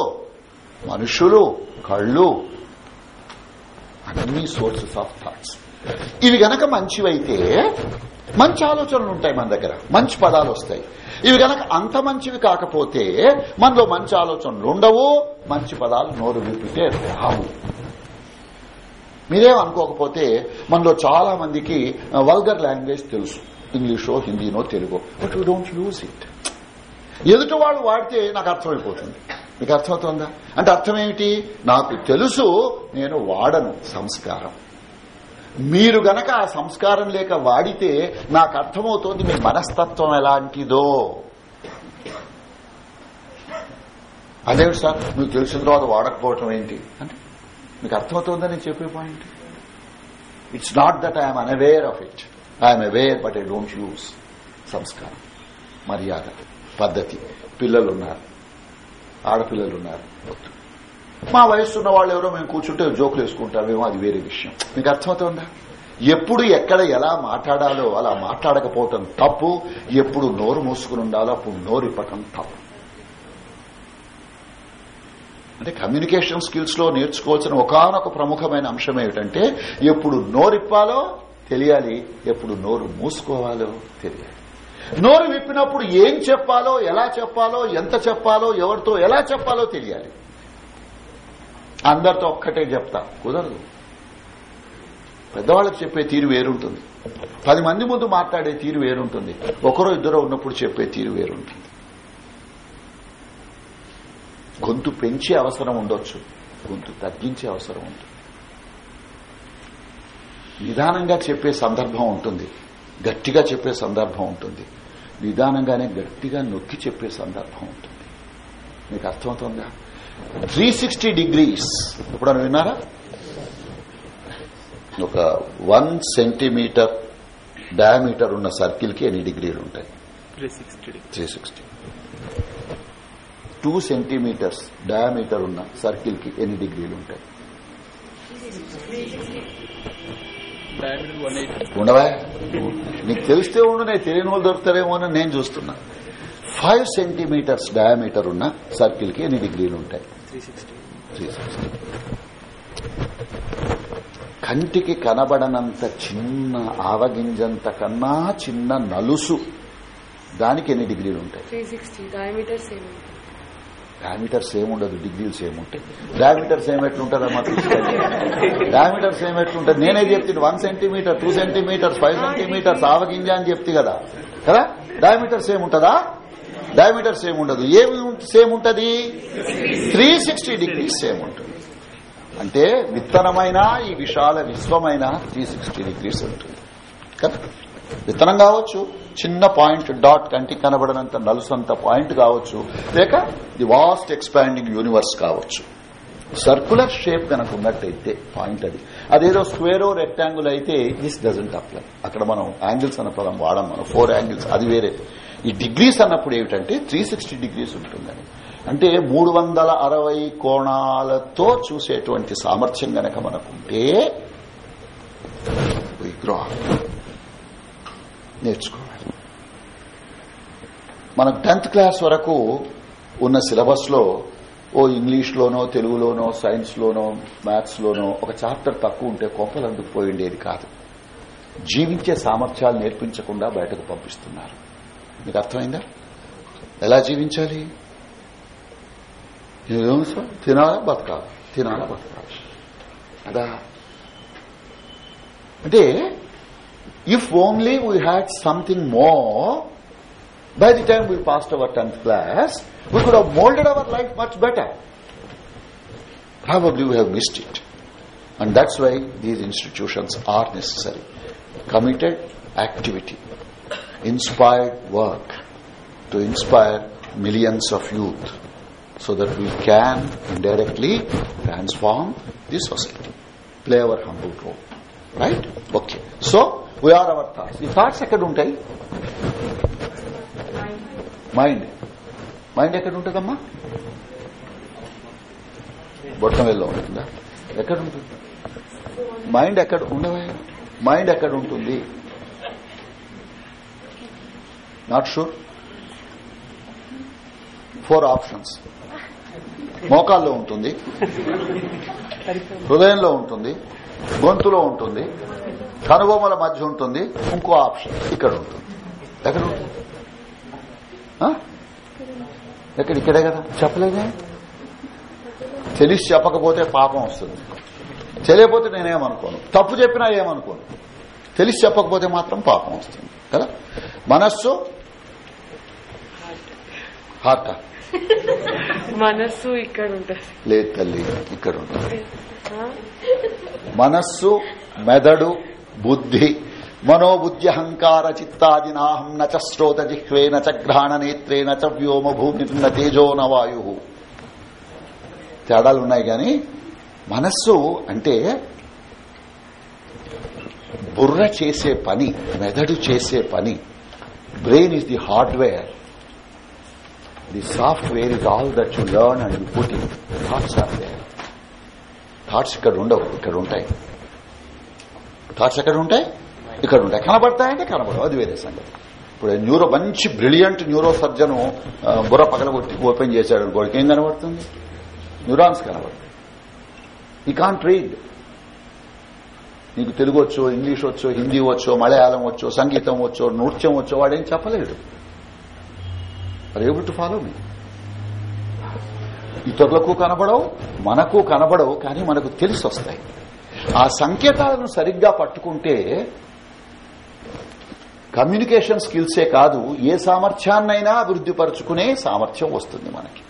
మనుషులు కళ్ళు అన్ని సోర్సెస్ ఆఫ్ థాట్స్ ఇవి గనక మంచివైతే మంచి ఆలోచనలు ఉంటాయి మన దగ్గర మంచి పదాలు వస్తాయి. ఇవి గనక అంత మంచివి కాకపోతే మనలో మంచి ఆలోచనలు ఉండవు మంచి పదాలు నోరు విప్పితే రావు. మీరేం అనుకోకపోతే మనలో చాలా మందికి వల్గర్ లాంగ్వేజ్ తెలుసు. ఇంగ్లీషో హిందీనో తెలుగో but you don't use it ఎదుటి వాడు వాడితే నాకు అర్థమైపోతుంది. మీకు అర్థమవుతుందా? అంటే అర్థం ఏమిటి నాకు తెలుసు నేను వాడను సంస్కారం. మీరు గనక ఆ సంస్కారం లేక వాడితే నాకు అర్థమవుతోంది మీ మనస్తత్వం ఎలాంటిదో. అదేమిటి సార్? మీకు తెలిసిన తర్వాత వాడకపోవటం ఏంటి? అంటే మీకు అర్థమవుతుందని నేను చెప్పే point? It's not that I'm unaware of it I'm aware but I don't use సంస్కారం. మర్యాద పద్ధతి. పిల్లలున్నారు. ఆడపిల్లలు ఉన్నారు మా వయస్సున్న వాళ్ళు ఎవరో మేము కూర్చుంటే జోకులు వేసుకుంటామేమో అది వేరే విషయం. మీకు అర్థమవుతుందా? ఎప్పుడు ఎక్కడ ఎలా మాట్లాడాలో అలా మాట్లాడకపోవటం తప్పు. ఎప్పుడు నోరు మూసుకుని ఉండాలో అప్పుడు నోరు ఇప్పటం తప్పు. అంటే కమ్యూనికేషన్ స్కిల్స్లో నేర్చుకోవాల్సిన ఒకనొక ప్రముఖమైన అంశం ఏమిటంటే ఎప్పుడు నోరిప్పాలో తెలియాలి ఎప్పుడు నోరు మూసుకోవాలో తెలియాలి. నోరు విప్పినప్పుడు ఏం చెప్పాలో ఎలా చెప్పాలో ఎంత చెప్పాలో ఎవరితో ఎలా చెప్పాలో తెలియాలి. అందరితో ఒక్కటే చెప్తా కుదరదు. పెద్దవాళ్ళకి చెప్పే తీరు వేరుంటుంది. పది మంది ముందు మాట్లాడే తీరు వేరుంటుంది. ఒకరో ఇద్దరు ఉన్నప్పుడు చెప్పే తీరు వేరుంటుంది. గొంతు పెంచే అవసరం ఉండొచ్చు. గొంతు తగ్గించే అవసరం ఉంటుంది. నిదానంగా చెప్పే సందర్భం ఉంటుంది. గట్టిగా చెప్పే సందర్భం ఉంటుంది. నిదానంగానే గట్టిగా నొక్కి చెప్పే సందర్భం ఉంటుంది. మీకు అర్థమవుతుందా? త్రీ సిక్స్టీ డిగ్రీస్ ఇప్పుడు విన్నారా? ఒక వన్ సెంటీమీటర్ డయామీటర్ ఉన్న సర్కిల్కి ఎన్ని డిగ్రీలు ఉంటాయి? Three sixty two centimetres diameter ఉన్న సర్కిల్కి ఎన్ని డిగ్రీలు ఉంటాయి? ఉండవా? నీకు తెలిస్తే ఉండు నేను తెలియని వాళ్ళు దొరుకుతారేమో అని నేను చూస్తున్నా. ఫైవ్ సెంటీమీటర్స్ డయామీటర్ ఉన్న సర్కిల్కి ఎన్ని డిగ్రీలు ఉంటాయి. కంటికి కనబడనంత చిన్న ఆవగింజంత కన్నా చిన్న నలుసు దానికి ఎన్ని డిగ్రీలు ఉంటాయి three sixty diameter same diameters ఏముండదు డిగ్రీలు సేమ్ ఉంటాయి. డయామీటర్స్ ఏం ఎట్లుంటుంది అన్నమాట డయామీటర్స్ ఏం ఎట్లుంటుంది? నేనే చెప్తుంది one centimetre two centimetres five centimetres ఆవగింజ అని చెప్తే కదా. కదా? డయామీటర్స్ ఏముంటదా డయామీటర్స్ ఉండదు. ఏమి సేమ్ ఉంటది? త్రీ సిక్స్టీ డిగ్రీస్ సేమ్ ఉంటుంది. అంటే విత్తనమైన ఈ విశాల విశ్వమైన త్రీ సిక్స్టీ డిగ్రీస్ ఉంటుంది. కదా? విత్తనం కావచ్చు చిన్న పాయింట్ డాట్ కంటికి కనబడనంత నలుసంత పాయింట్ కావచ్చు లేక ది వాస్ట్ ఎక్స్పాండింగ్ యూనివర్స్ కావచ్చు. సర్కులర్ షేప్ కనుక ఉన్నట్టయితే పాయింట్ అది. అదేదో స్క్వేరో రెక్టాంగుల్ అయితే దిస్ డజంట్ అప్లై. అక్కడ మనం యాంగిల్స్ అన్న పదం వాడం మనం ఫోర్ యాంగిల్స్ అది వేరే. ఈ డిగ్రీస్ అన్నప్పుడు ఏమిటంటే త్రీ సిక్స్టీ డిగ్రీస్ ఉంటుందని. అంటే మూడు వందల అరవై కోణాలతో చూసేటువంటి సామర్థ్యం గనక మనకుంటే విగ్రహం నేర్చుకోవాలి. మనం టెన్త్ క్లాస్ వరకు ఉన్న సిలబస్లో ఓ ఇంగ్లీష్లోనో తెలుగులోనో సైన్స్లోనో మ్యాథ్స్లోనో ఒక చాప్టర్ తక్కువ ఉంటే కొంపలు అందుకుపోయిండేది కాదు. జీవించే సామర్థ్యాలు నేర్పించకుండా బయటకు పంపిస్తున్నారు. మీకు అర్థమైందా? ఎలా జీవించాలి? తినాలా? బతకాలి? తినాలా? బతకాలి? అదా. అంటే If only we had something more, by the time we passed our 10th class, we could have molded our life much better. Probably we have missed it. And that's why these institutions are necessary. Committed activity, inspired work to inspire millions of youth so that we can indirectly transform this society. Play our humble role. Right? Okay. So, we are our thoughts ఈ థాట్స్ ఎక్కడ ఉంటాయి మైండ్ మైండ్ ఎక్కడ ఉంటుందమ్మా బొట్టం వెళ్ళలో ఉంటుందా? ఎక్కడ ఉంటుంది మైండ్ ఎక్కడ ఉండవే? మైండ్ ఎక్కడ ఉంటుంది నాట్ షూర్ ఫోర్ ఆప్షన్స్ మోకాల్లో ఉంటుంది. హృదయంలో ఉంటుంది. గొంతులో ఉంటుంది. కనుబొమ్మల మధ్య ఉంటుంది ఇంకో ఆప్షన్ ఇక్కడ ఉంటుంది. ఎక్కడ ఉంటుంది? ఎక్కడ? ఇక్కడే కదా? చెప్పలేదే? తెలిసి చెప్పకపోతే పాపం వస్తుంది. తెలియకపోతే నేనేమనుకోను. తప్పు చెప్పినా ఏమనుకోను. తెలిసి చెప్పకపోతే మాత్రం పాపం వస్తుంది. కదా? మనస్సు? హార్ట్ మనస్సు ఇక్కడ ఉంటుంది. లేదు తల్లి ఇక్కడ ఉంటుంది? మనస్సు మెదడు బుద్ధి మనోబుద్ధి అహంకార చిత్తాదినాహం నచ శ్రోత జిహ్వే నచ గ్రహణ నేత్రే నచ వ్యోమ భూమి న తేజో న వాయు. తేడాలున్నాయి గాని మనస్సు అంటే బుర్ర చేసే పని మెదడు చేసే పని brain is the hardware. The software is all that you learn and you put in. Thoughts are there thoughts ఇక్కడ ఉండవు ఇక్కడ ఉంటాయి థాట్స్ ఎక్కడ ఉంటాయి? ఇక్కడ ఉంటాయి. కనబడతాయంటే కనబడవు. అది వేరే సంగతి. ఇప్పుడు న్యూరో మంచి బ్రిలియంట్ న్యూరో సర్జన్ బుర్ర పగలగొట్టి ఓపెన్ చేశాడు అనుకోడికి ఏం కనబడుతుంది? న్యూరాన్స్ కనబడుతుంది ఈ కాంట్ రీడ్ నీకు తెలుగు వచ్చో ఇంగ్లీష్ వచ్చో హిందీ వచ్చో మలయాళం వచ్చో సంగీతం వచ్చో నృత్యం వచ్చో వాడేం చెప్పలేడు. Are able to follow me ఇతరులకు కనబడవు మనకు కనబడవు కానీ మనకు తెలిసి వస్తాయి ఆ సంకేతాలను సరిగ్గా పట్టుకుంటే కమ్యూనికేషన్ స్కిల్సే కాదు ఏ సామర్థ్యాన్నైనా అభివృద్ధిపరుచుకునే సామర్థ్యం వస్తుంది మనకి.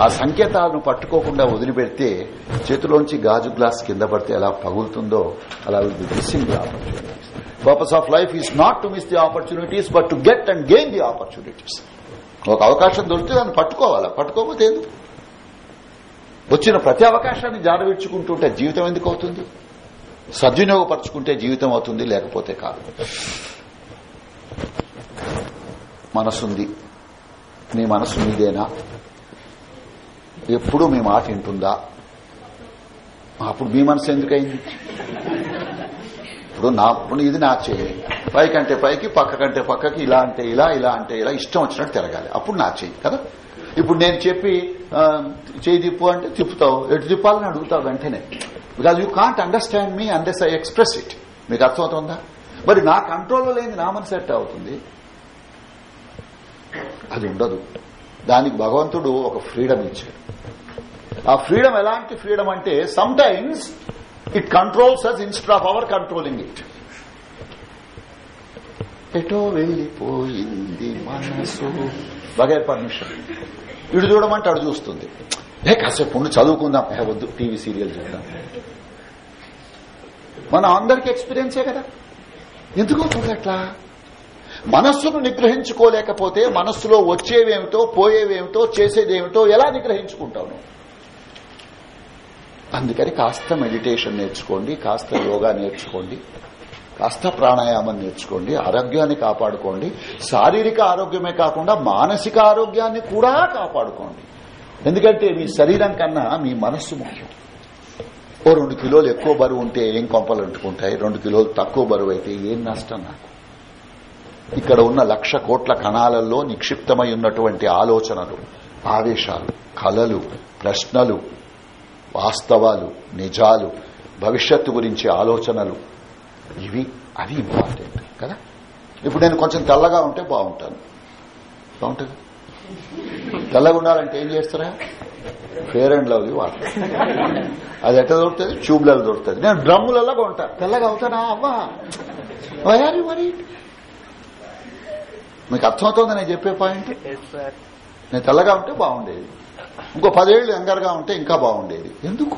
ఆ సంకేతాలను పట్టుకోకుండా వదిలిపెడితే చేతిలోంచి గాజు గ్లాస్ కింద పడితే ఎలా పగులుతుందో అలా will missing the opportunities purpose of life is not to miss the opportunities but to get and gain the opportunities ఒక అవకాశం దొరికితే దాన్ని పట్టుకోవాలా? పట్టుకోకపోతే ఎందుకు? వచ్చిన ప్రతి అవకాశాన్ని జాడవిడ్చుకుంటుంటే జీవితం ఎందుకు అవుతుంది? సద్వినియోగపరచుకుంటే జీవితం అవుతుంది లేకపోతే కాదు. మనసుంది. మీ మనసు మీదేనా? ఎప్పుడు మీ మాట వింటుందా? అప్పుడు మీ మనసు ఎందుకైంది ఇప్పుడు నా ఇది నా చెయ్యి పైకంటే పైకి పక్క కంటే పక్కకి ఇలా అంటే ఇలా ఇలా అంటే ఇలా ఇష్టం వచ్చినట్టు తిరగాలి. అప్పుడు నా చెయ్యి కదా? ఇప్పుడు నేను చెప్పి చేయి తిప్పు అంటే తిప్పుతావు. ఎటు తిప్పాలని అడుగుతావు వెంటనే. Because you can't understand me అండర్స్ I express it మీకు అర్థమవుతుందా? మరి నా కంట్రోల్లో లేని నా మనసు ఎట్ట అవుతుంది? అది ఉండదు. దానికి భగవంతుడు ఒక ఫ్రీడమ్ ఇచ్చాడు. ఆ ఫ్రీడమ్ ఎలాంటి ఫ్రీడమ్ అంటే some times it controls us instead of our controlling it ఎటో వెళ్ళిపోయింది మనసు. బగైర్ పర్మిషన్ ఇటు చూడమంటే అడు చూస్తుంది. ఏ కాసేపు ఉండి చదువుకుందాం. వద్దు టీవీ సీరియల్ చూద్దాం. మన అందరికి ఎక్స్పీరియన్సే కదా? ఎందుకు అవుతుంది అట్లా? మనస్సును నిగ్రహించుకోలేకపోతే మనస్సులో వచ్చేవేమిటో పోయేవేమిటో చేసేదేమిటో ఎలా నిగ్రహించుకుంటాను అందుకని కాస్త మెడిటేషన్ నేర్చుకోండి కాస్త యోగా నేర్చుకోండి. హస్త ప్రాణాయామం నేర్చుకోండి ఆరోగ్యాన్ని కాపాడుకోండి. శారీరక ఆరోగ్యమే కాకుండా మానసిక ఆరోగ్యాన్ని కూడా కాపాడుకోండి. ఎందుకంటే మీ శరీరం కన్నా మీ మనస్సు ముఖ్యం. ఓ రెండు కిలోలు ఎక్కువ బరువు ఉంటే ఏం కొంపలు అంటుకుంటాయి? రెండు కిలోలు తక్కువ బరువు అయితే ఏం నష్టం నాకు? ఇక్కడ ఉన్న లక్ష కోట్ల కణాలలో నిక్షిప్తమై ఉన్నటువంటి ఆలోచనలు ఆవేశాలు కలలు ప్రశ్నలు వాస్తవాలు నిజాలు భవిష్యత్తు గురించి ఆలోచనలు ఇవి అది ఇంపార్టెంట్ కదా? ఇప్పుడు నేను కొంచెం తెల్లగా ఉంటే బాగుంటాను. బాగుంటుంది? తెల్లగా ఉండాలంటే ఏం చేస్తారా? ఫేర్ అండ్ లవ్లీ వాటర్ అది ఎట్లా దొరుకుతుంది? ట్యూబ్లలో దొరుకుతుంది. నేను డ్రమ్ములలో కొంటా. తెల్లగా అవుతానా? అవ్వా. వయారి మరి మీకు అర్థమవుతుంది నేను చెప్పే పాయింట్ నేను తెల్లగా ఉంటే బాగుండేది. ఇంకో పదేళ్ళు యంగర్గా ఉంటే ఇంకా బాగుండేది. ఎందుకు?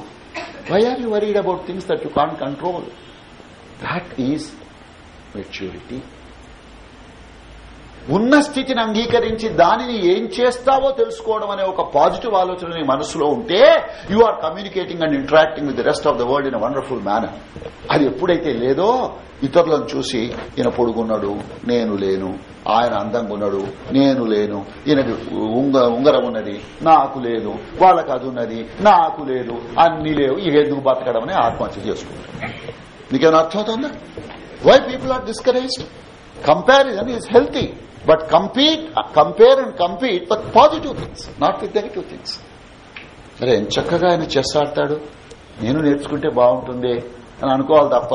Why are you worried about things that you can control that is maturity ఉన్న స్థితిని అంగీకరించి దానిని ఏం చేస్తావో తెలుసుకోవడం అనే ఒక పాజిటివ్ ఆలోచన నీ మనసులో ఉంటే you are communicating and interacting with rest of the world in wonderful manner అది ఎప్పుడైతే లేదో ఇతరులను చూసి ఈయన పొడుగున్నాడు నేను లేను ఆయన అందంగా ఉన్నాడు నేను లేను ఈయనకి ఉంగ ఉంగరం ఉన్నది నాకు లేదు వాళ్ళకి అది ఉన్నది నాకు లేదు అన్ని లేవు ఇక ఎందుకు బతకడం అని ఆత్మహత్య చేసుకుంటాడు. నీకేమైనా అర్థమవుతుందా why people are discouraged comparison is healthy but compete compare and compete but positive things not with negative things సరే ఎంత చక్కగా ఆయన చెస్ ఆడతాడు. నేను నేర్చుకుంటే బాగుంటుంది అని అనుకోవాలి తప్ప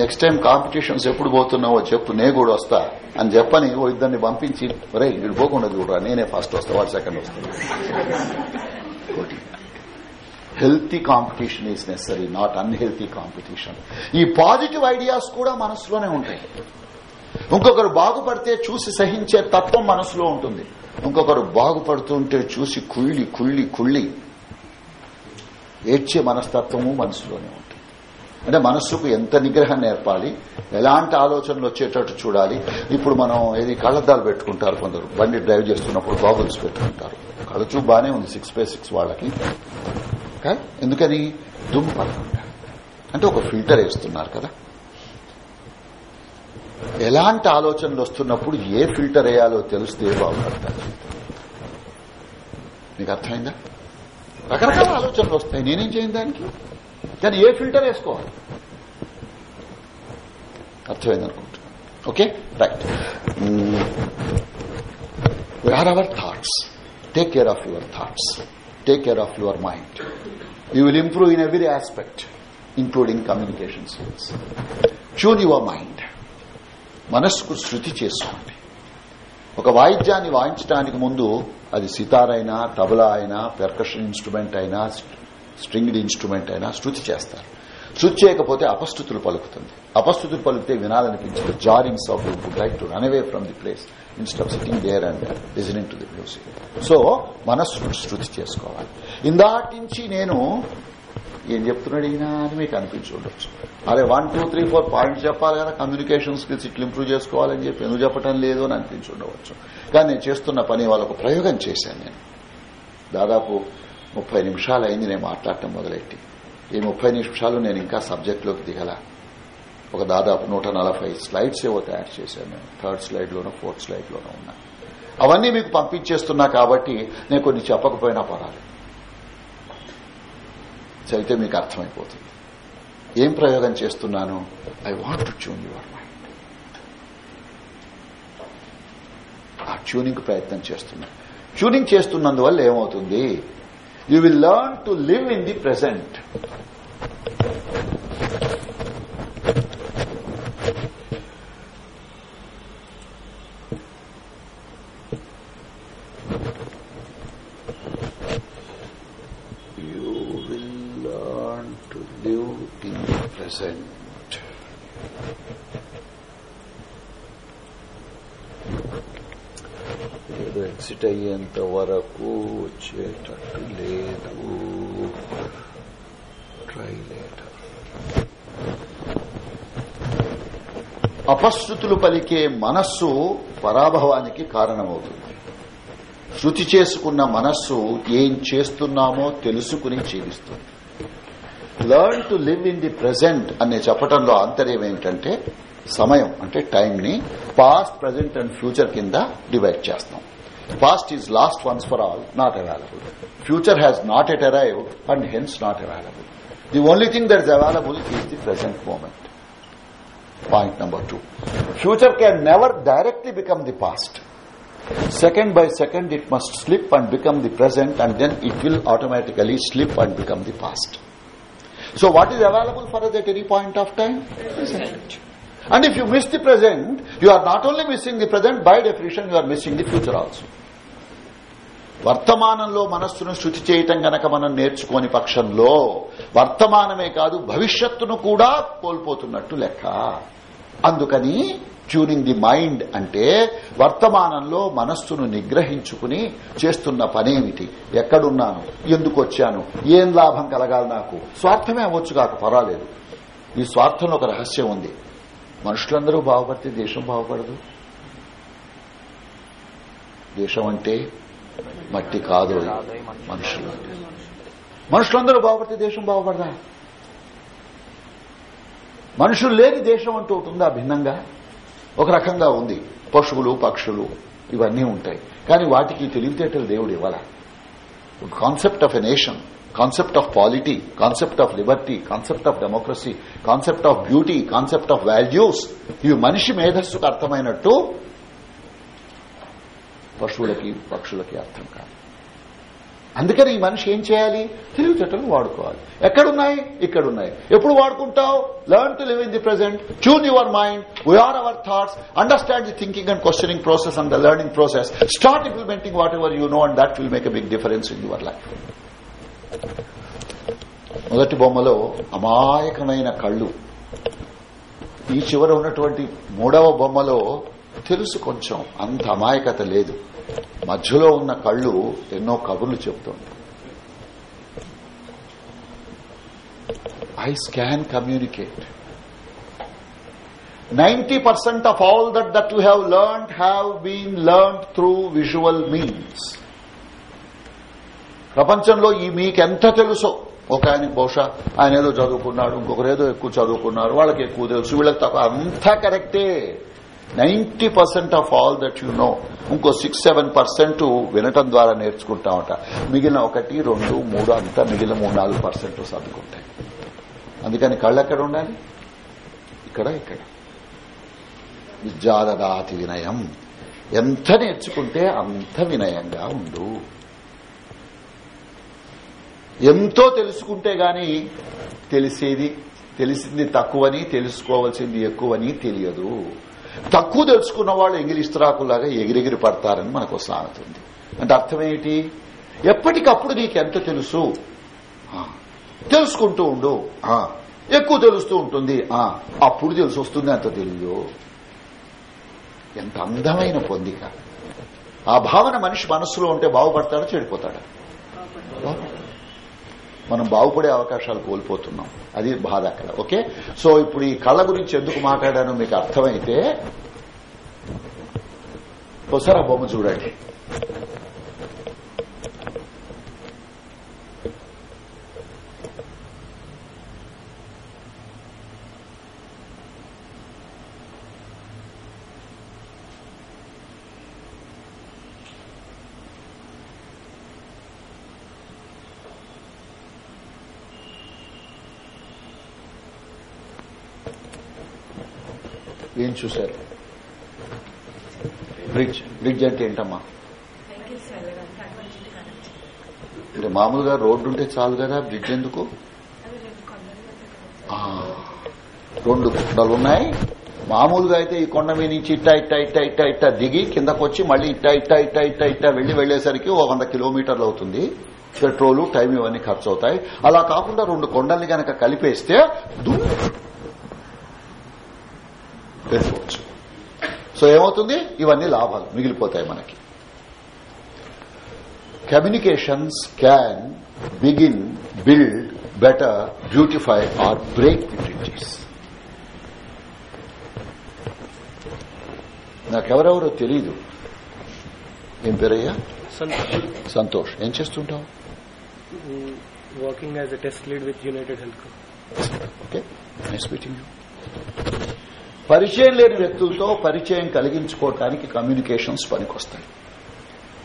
నెక్స్ట్ టైం కాంపిటీషన్స్ ఎప్పుడు పోతున్నావో చెప్పు నే కూడా వస్తా అని చెప్పని ఓ ఇద్దరిని పంపించి రే వీడు పోకుండా చూడరా నేనే ఫస్ట్ వస్తా వాడు సెకండ్ వస్తాను [laughs] healthy competition is necessary not unhealthy competition ఈ పాజిటివ్ ఐడియాస్ కూడా మనసులోనే ఉంటాయి. ఇంకొకరు బాగుపడితే చూసి సహించే తత్వం మనసులో ఉంటుంది. ఇంకొకరు బాగుపడుతుంటే చూసి కుళ్ళి కుళ్ళి కుళ్ళి ఏడ్చే మనస్తత్వము మనసులోనే ఉంటుంది. అంటే మనస్సుకు ఎంత నిగ్రహం నేర్పాలి ఎలాంటి ఆలోచనలు వచ్చేటట్టు చూడాలి. ఇప్పుడు మనం ఏది కళ్ళద్దాలు పెట్టుకుంటారు కొందరు. బండి డ్రైవ్ చేస్తున్నప్పుడు గాగుల్స్ పెట్టుకుంటారు. కళ్ళచూ బానే ఉంది సిక్స్ బై సిక్స్ వాళ్ళకి. ఎందుకని దుమ్ము పడకుండా అంటే ఒక ఫిల్టర్ వేస్తున్నారు కదా? ఎలాంటి ఆలోచనలు వస్తున్నప్పుడు ఏ ఫిల్టర్ వేయాలో తెలిస్తే బాగుపడతారు నీకు అర్థమైందా? రకరకాల ఆలోచనలు వస్తాయి. నేనేం చేయను దానికి? కానీ ఏ ఫిల్టర్ వేసుకోవాలి? అర్థమైంది okay? Right. We're our thoughts take care of your thoughts take care of your mind you will improve in every aspect including communication skills tune your mind మనస్సుకు శృతి చేసుకోండి. ఒక వాయిద్యాన్ని వాయించడానికి ముందు అది సితార్ అయినా తబలా అయినా పెర్కషన్ ఇన్స్ట్రుమెంట్ అయినా స్ట్రింగ్డ్ ఇన్స్ట్రుమెంట్ అయినా శృతి చేస్తారు. శృతి చేయకపోతే అపస్థుతులు పలుకుతుంది. అపస్థుతులు పలికితే వినాలనిపించదు jarring off would like to run away from the place instead of sitting there and listening to the music so మనస్సును శృతి చేసుకోవాలి. ఇందాటించి నేను ఏం చెప్తున్నాడు ఈయన అని మీకు అనిపించి ఉండొచ్చు. అరే one two three four points చెప్పాలి కదా కమ్యూనికేషన్ స్కిల్స్ ఇట్లు ఇంప్రూవ్ చేసుకోవాలని చెప్పి ఎందుకు చెప్పటం లేదు అని అనిపించి ఉండవచ్చు. కానీ నేను చేస్తున్న పని వాళ్ళకు ప్రయోగం చేశాను నేను. దాదాపు ముప్పై నిమిషాలు అయింది నేను మాట్లాడటం మొదలెట్టి. ఈ ముప్పై నిమిషాలు నేను ఇంకా సబ్జెక్టులోకి దిగల. ఒక దాదాపు నూట నలభై స్లైడ్స్ ఏవో తయారు చేశాను నేను. థర్డ్ స్లైడ్లోనూ ఫోర్త్ స్లైడ్లోనూ ఉన్నా. అవన్నీ మీకు పంపించేస్తున్నా కాబట్టి నేను కొన్ని చెప్పకపోయినా పర్వాలేదు. చదివితే మీకు అర్థమైపోతుంది. ఏం ప్రయోగం చేస్తున్నాను? I want to tune your mind ఆ ట్యూనింగ్ ప్రయత్నం చేస్తున్నా. ట్యూనింగ్ చేస్తున్నందువల్ల ఏమవుతుంది? you will learn to live in the present. You will learn to live in the present. ఏదో ఎగ్జిట్ అయ్యేంత వరకు వచ్చేటట్టు లేదు. ట్రై లేటర్ అపశృతులు పలికే మనస్సు పరాభవానికి కారణమవుతుంది. శృతి చేసుకున్న మనస్సు ఏం చేస్తున్నామో తెలుసుకుని జీవిస్తుంది. Learn to live in the present అనే చెప్పడంలో ఆంతర్యం ఏంటంటే సమయం అంటే టైం ని పాస్ట్ ప్రజెంట్ అండ్ ఫ్యూచర్ కింద డివైడ్ చేస్తాం past is lost once for all not available future has not yet arrive and hence not available the only thing that is available is the present moment point number two future can never directly become the past second by second it must slip and become the present and then it will automatically slip and become the past so what is available for us at any point of time present and if you miss the present you are not only missing the present by definition you are missing the future also. వర్తమానంలో మనస్సును శృతి చేయటం గనక మనం నేర్చుకోని పక్షంలో వర్తమానమే కాదు భవిష్యత్తును కూడా కోల్పోతున్నట్టు లెక్క. అందుకని ట్యూనింగ్ ది మైండ్ అంటే వర్తమానంలో మనస్సును నిగ్రహించుకుని చేస్తున్న పనేమిటి? ఎక్కడున్నాను? ఎందుకు వచ్చాను? ఏం లాభం కలగాలి నాకు? స్వార్థమే అవ్వచ్చు కాక పర్వాలేదు. ఈ స్వార్థంలో ఒక రహస్యం ఉంది. మనుషులందరూ బాగుపడితే దేశం బాగుపడదు. దేశం అంటే మట్టి కాదు మనుషులు మనుషులందరూ బాగుపడితే దేశం బాగుపడదా? మనుషులు లేని దేశం అంటూ ఉంటుందా ఉందా భిన్నంగా? ఒక రకంగా ఉంది. పశువులు పక్షులు ఇవన్నీ ఉంటాయి. కానీ వాటికి తెలివితేటలు దేవుడు ఇవ్వాల? Concept of a nation concept of polity concept of liberty concept of democracy concept of beauty concept of values ఇవి మనిషి మేధస్సుకు అర్థమైనట్టు పశువులకి పక్షులకి అర్థం కాదు. అందుకని ఈ మనిషి ఏం చేయాలి? తెలివితేటలు వాడుకోవాలి. ఎక్కడున్నాయి? ఇక్కడున్నాయి. ఎప్పుడు వాడుకుంటావు? Learn to live in the present tune your mind we are our thoughts understand the thinking and questioning process and the learning process start implementing whatever you know and that will make a big difference in your life మొదటి బొమ్మలో అమాయకమైన కళ్ళు. ఈ చివర ఉన్నటువంటి మూడవ బొమ్మలో తెలుసు కొంచెం అంత అమాయకత లేదు. మధ్యలో ఉన్న కళ్ళు ఎన్నో కబుర్లు చెబుతుంది. Eyes can communicate ninety percent of all that that you have learned have been learned through visual means ప్రపంచంలో ఈ మీకెంత తెలుసో? ఒక ఆయనకి బహుశా ఆయన ఏదో చదువుకున్నాడు ఇంకొకరు ఏదో ఎక్కువ చదువుకున్నారు వాళ్ళకి ఎక్కువ తెలుసు. వీళ్ళకి తప్ప అంతా కరెక్టే. Ninety percent of all that you know ఇంకో సిక్స్ సెవెన్ పర్సెంట్ వినటం ద్వారా నేర్చుకుంటామట. మిగిలిన ఒకటి రెండు మూడు అంతా మిగిలిన మూడు నాలుగు పర్సెంట్ సర్దుకుంటాయి. అందుకని కళ్ళు ఎక్కడ ఉండాలి? ఇక్కడ ఇక్కడ. విద్యాదాతి వినయం. ఎంత నేర్చుకుంటే అంత వినయంగా ఉండు. ఎంతో తెలుసుకుంటే గాని తెలిసేది తెలిసింది తక్కువని తెలుసుకోవాల్సింది ఎక్కువని తెలియదు. తక్కువ తెలుసుకున్న వాళ్ళు ఎగిరిస్త్రాకులాగా ఎగిరెగిరి పడతారని మనకు సాగుతుంది అంటే అర్థమేంటి ఎప్పటికప్పుడు నీకెంత తెలుసు? తెలుసుకుంటూ ఉండు. ఎక్కువ తెలుస్తూ ఉంటుంది. అప్పుడు తెలిసి వస్తుంది అంత తెలియదు. ఎంత అందమైన పొందిక. ఆ భావన మనిషి మనస్సులో ఉంటే బాగుపడతాడా చెడిపోతాడా. మనం బాగుపడే అవకాశాలు కోల్పోతున్నాం. అది బాధ అక్కడ. ఓకే? సో ఇప్పుడు ఈ కళ్ళ గురించి ఎందుకు మాట్లాడానో మీకు అర్థమైతే ఒకసారి ఆ బొమ్మ చూడండి. ఏం చూశారు? బ్రిడ్జ్ బ్రిడ్జ్ అంటే ఏంటమ్మా? అంటే మామూలుగా రోడ్డు ఉంటే చాలు కదా బ్రిడ్జ్ ఎందుకు? రెండు కొండలు ఉన్నాయి. మామూలుగా అయితే ఈ కొండ మీద నుంచి ఇట్టా ఇట్టా ఇట్టా ఇట్టా ఇట్టా దిగి కిందకు వచ్చి మళ్ళీ ఇట్టా ఇట్టా ఇట్టా ఇట్టా ఇట్టా వెళ్ళి వెళ్ళేసరికి ఓ వంద కిలోమీటర్లు అవుతుంది. పెట్రోలు టైం ఇవన్నీ ఖర్చు అవుతాయి. అలా కాకుండా రెండు కొండల్ని గనక కలిపేస్తే వెళ్ళిపోవచ్చు సో ఏమవుతుంది? ఇవన్నీ లాభాలు మిగిలిపోతాయి మనకి. Communications can begin build better beautify or break the bridges నాకెవరెవరో తెలీదు. ఏం పేరయ్యా? సంతోష్. ఏం చేస్తుంటావు? as a test lead with United Health Group. Okay nice meeting పరిచయం లేని వ్యక్తులతో పరిచయం కలిగించుకోవటానికి కమ్యూనికేషన్స్ పనికొస్తాయి.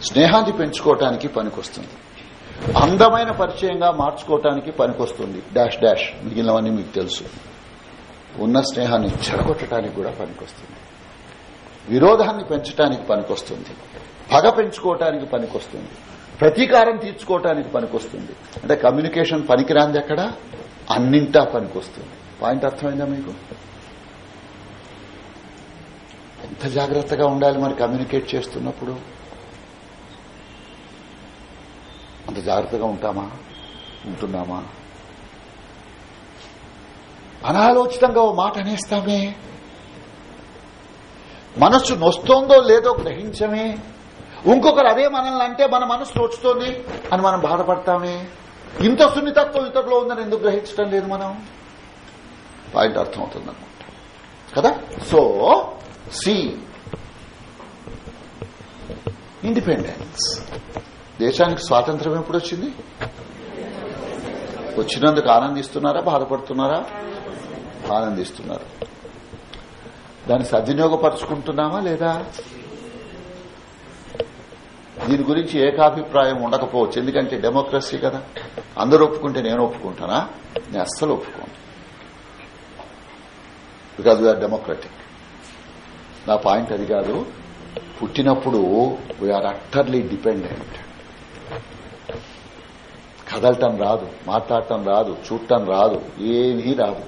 స్నేహాన్ని పెంచుకోవటానికి పనికొస్తుంది. అందమైన పరిచయంగా మార్చుకోవటానికి పనికొస్తుంది. డాష్ డాష్ మిగిలినవన్నీ మీకు తెలుసు. ఉన్న స్నేహాన్ని చెడగొట్టడానికి కూడా పనికొస్తుంది. విరోధాన్ని పెంచడానికి పనికొస్తుంది. పగ పెంచుకోవటానికి పనికొస్తుంది. ప్రతీకారం తీర్చుకోవటానికి పనికొస్తుంది. అంటే కమ్యూనికేషన్ పనికిరాంది ఎక్కడ? అన్నింటా పనికొస్తుంది. పాయింట్ అర్థమైందా మీకు? ఎంత జాగ్రత్తగా ఉండాలి మరి కమ్యూనికేట్ చేస్తున్నప్పుడు? అంత జాగ్రత్తగా ఉంటామా? ఉంటున్నామా? అనాలోచితంగా ఓ మాట అనేస్తామే. మనస్సు నొస్తోందో లేదో గ్రహించమే. ఇంకొకరు అదే మనల్ని అంటే మన మనసు నొచ్చుతోంది అని మనం బాధపడతామే. ఇంత సున్నితత్వం ఇతరులో ఉందని ఎందుకు గ్రహించడం లేదు మనం? పాయింట్ అర్థమవుతుంది అనమాట కదా? So C. ఇండిపెండెన్స్ దేశానికి స్వాతంత్రం ఎప్పుడు వచ్చింది? వచ్చినందుకు ఆనందిస్తున్నారా? బాధపడుతున్నారా? ఆనందిస్తున్నారు. దాన్ని సద్వినియోగపరుచుకుంటున్నామా లేదా? దీని గురించి ఏకాభిప్రాయం ఉండకపోవచ్చు. ఎందుకంటే డెమోక్రసీ కదా. అందరూ ఒప్పుకుంటే నేను ఒప్పుకుంటానా? నేను అస్సలు ఒప్పుకోను. బికాజ్ వీఆర్ డెమోక్రటిక్ నా పాయింట్ అది కాదు. పుట్టినప్పుడు వీఆర్ అట్టర్లీ డిపెండెంట్ కదలటం రాదు మాట్లాడటం రాదు చూడటం రాదు ఏమీ రాదు.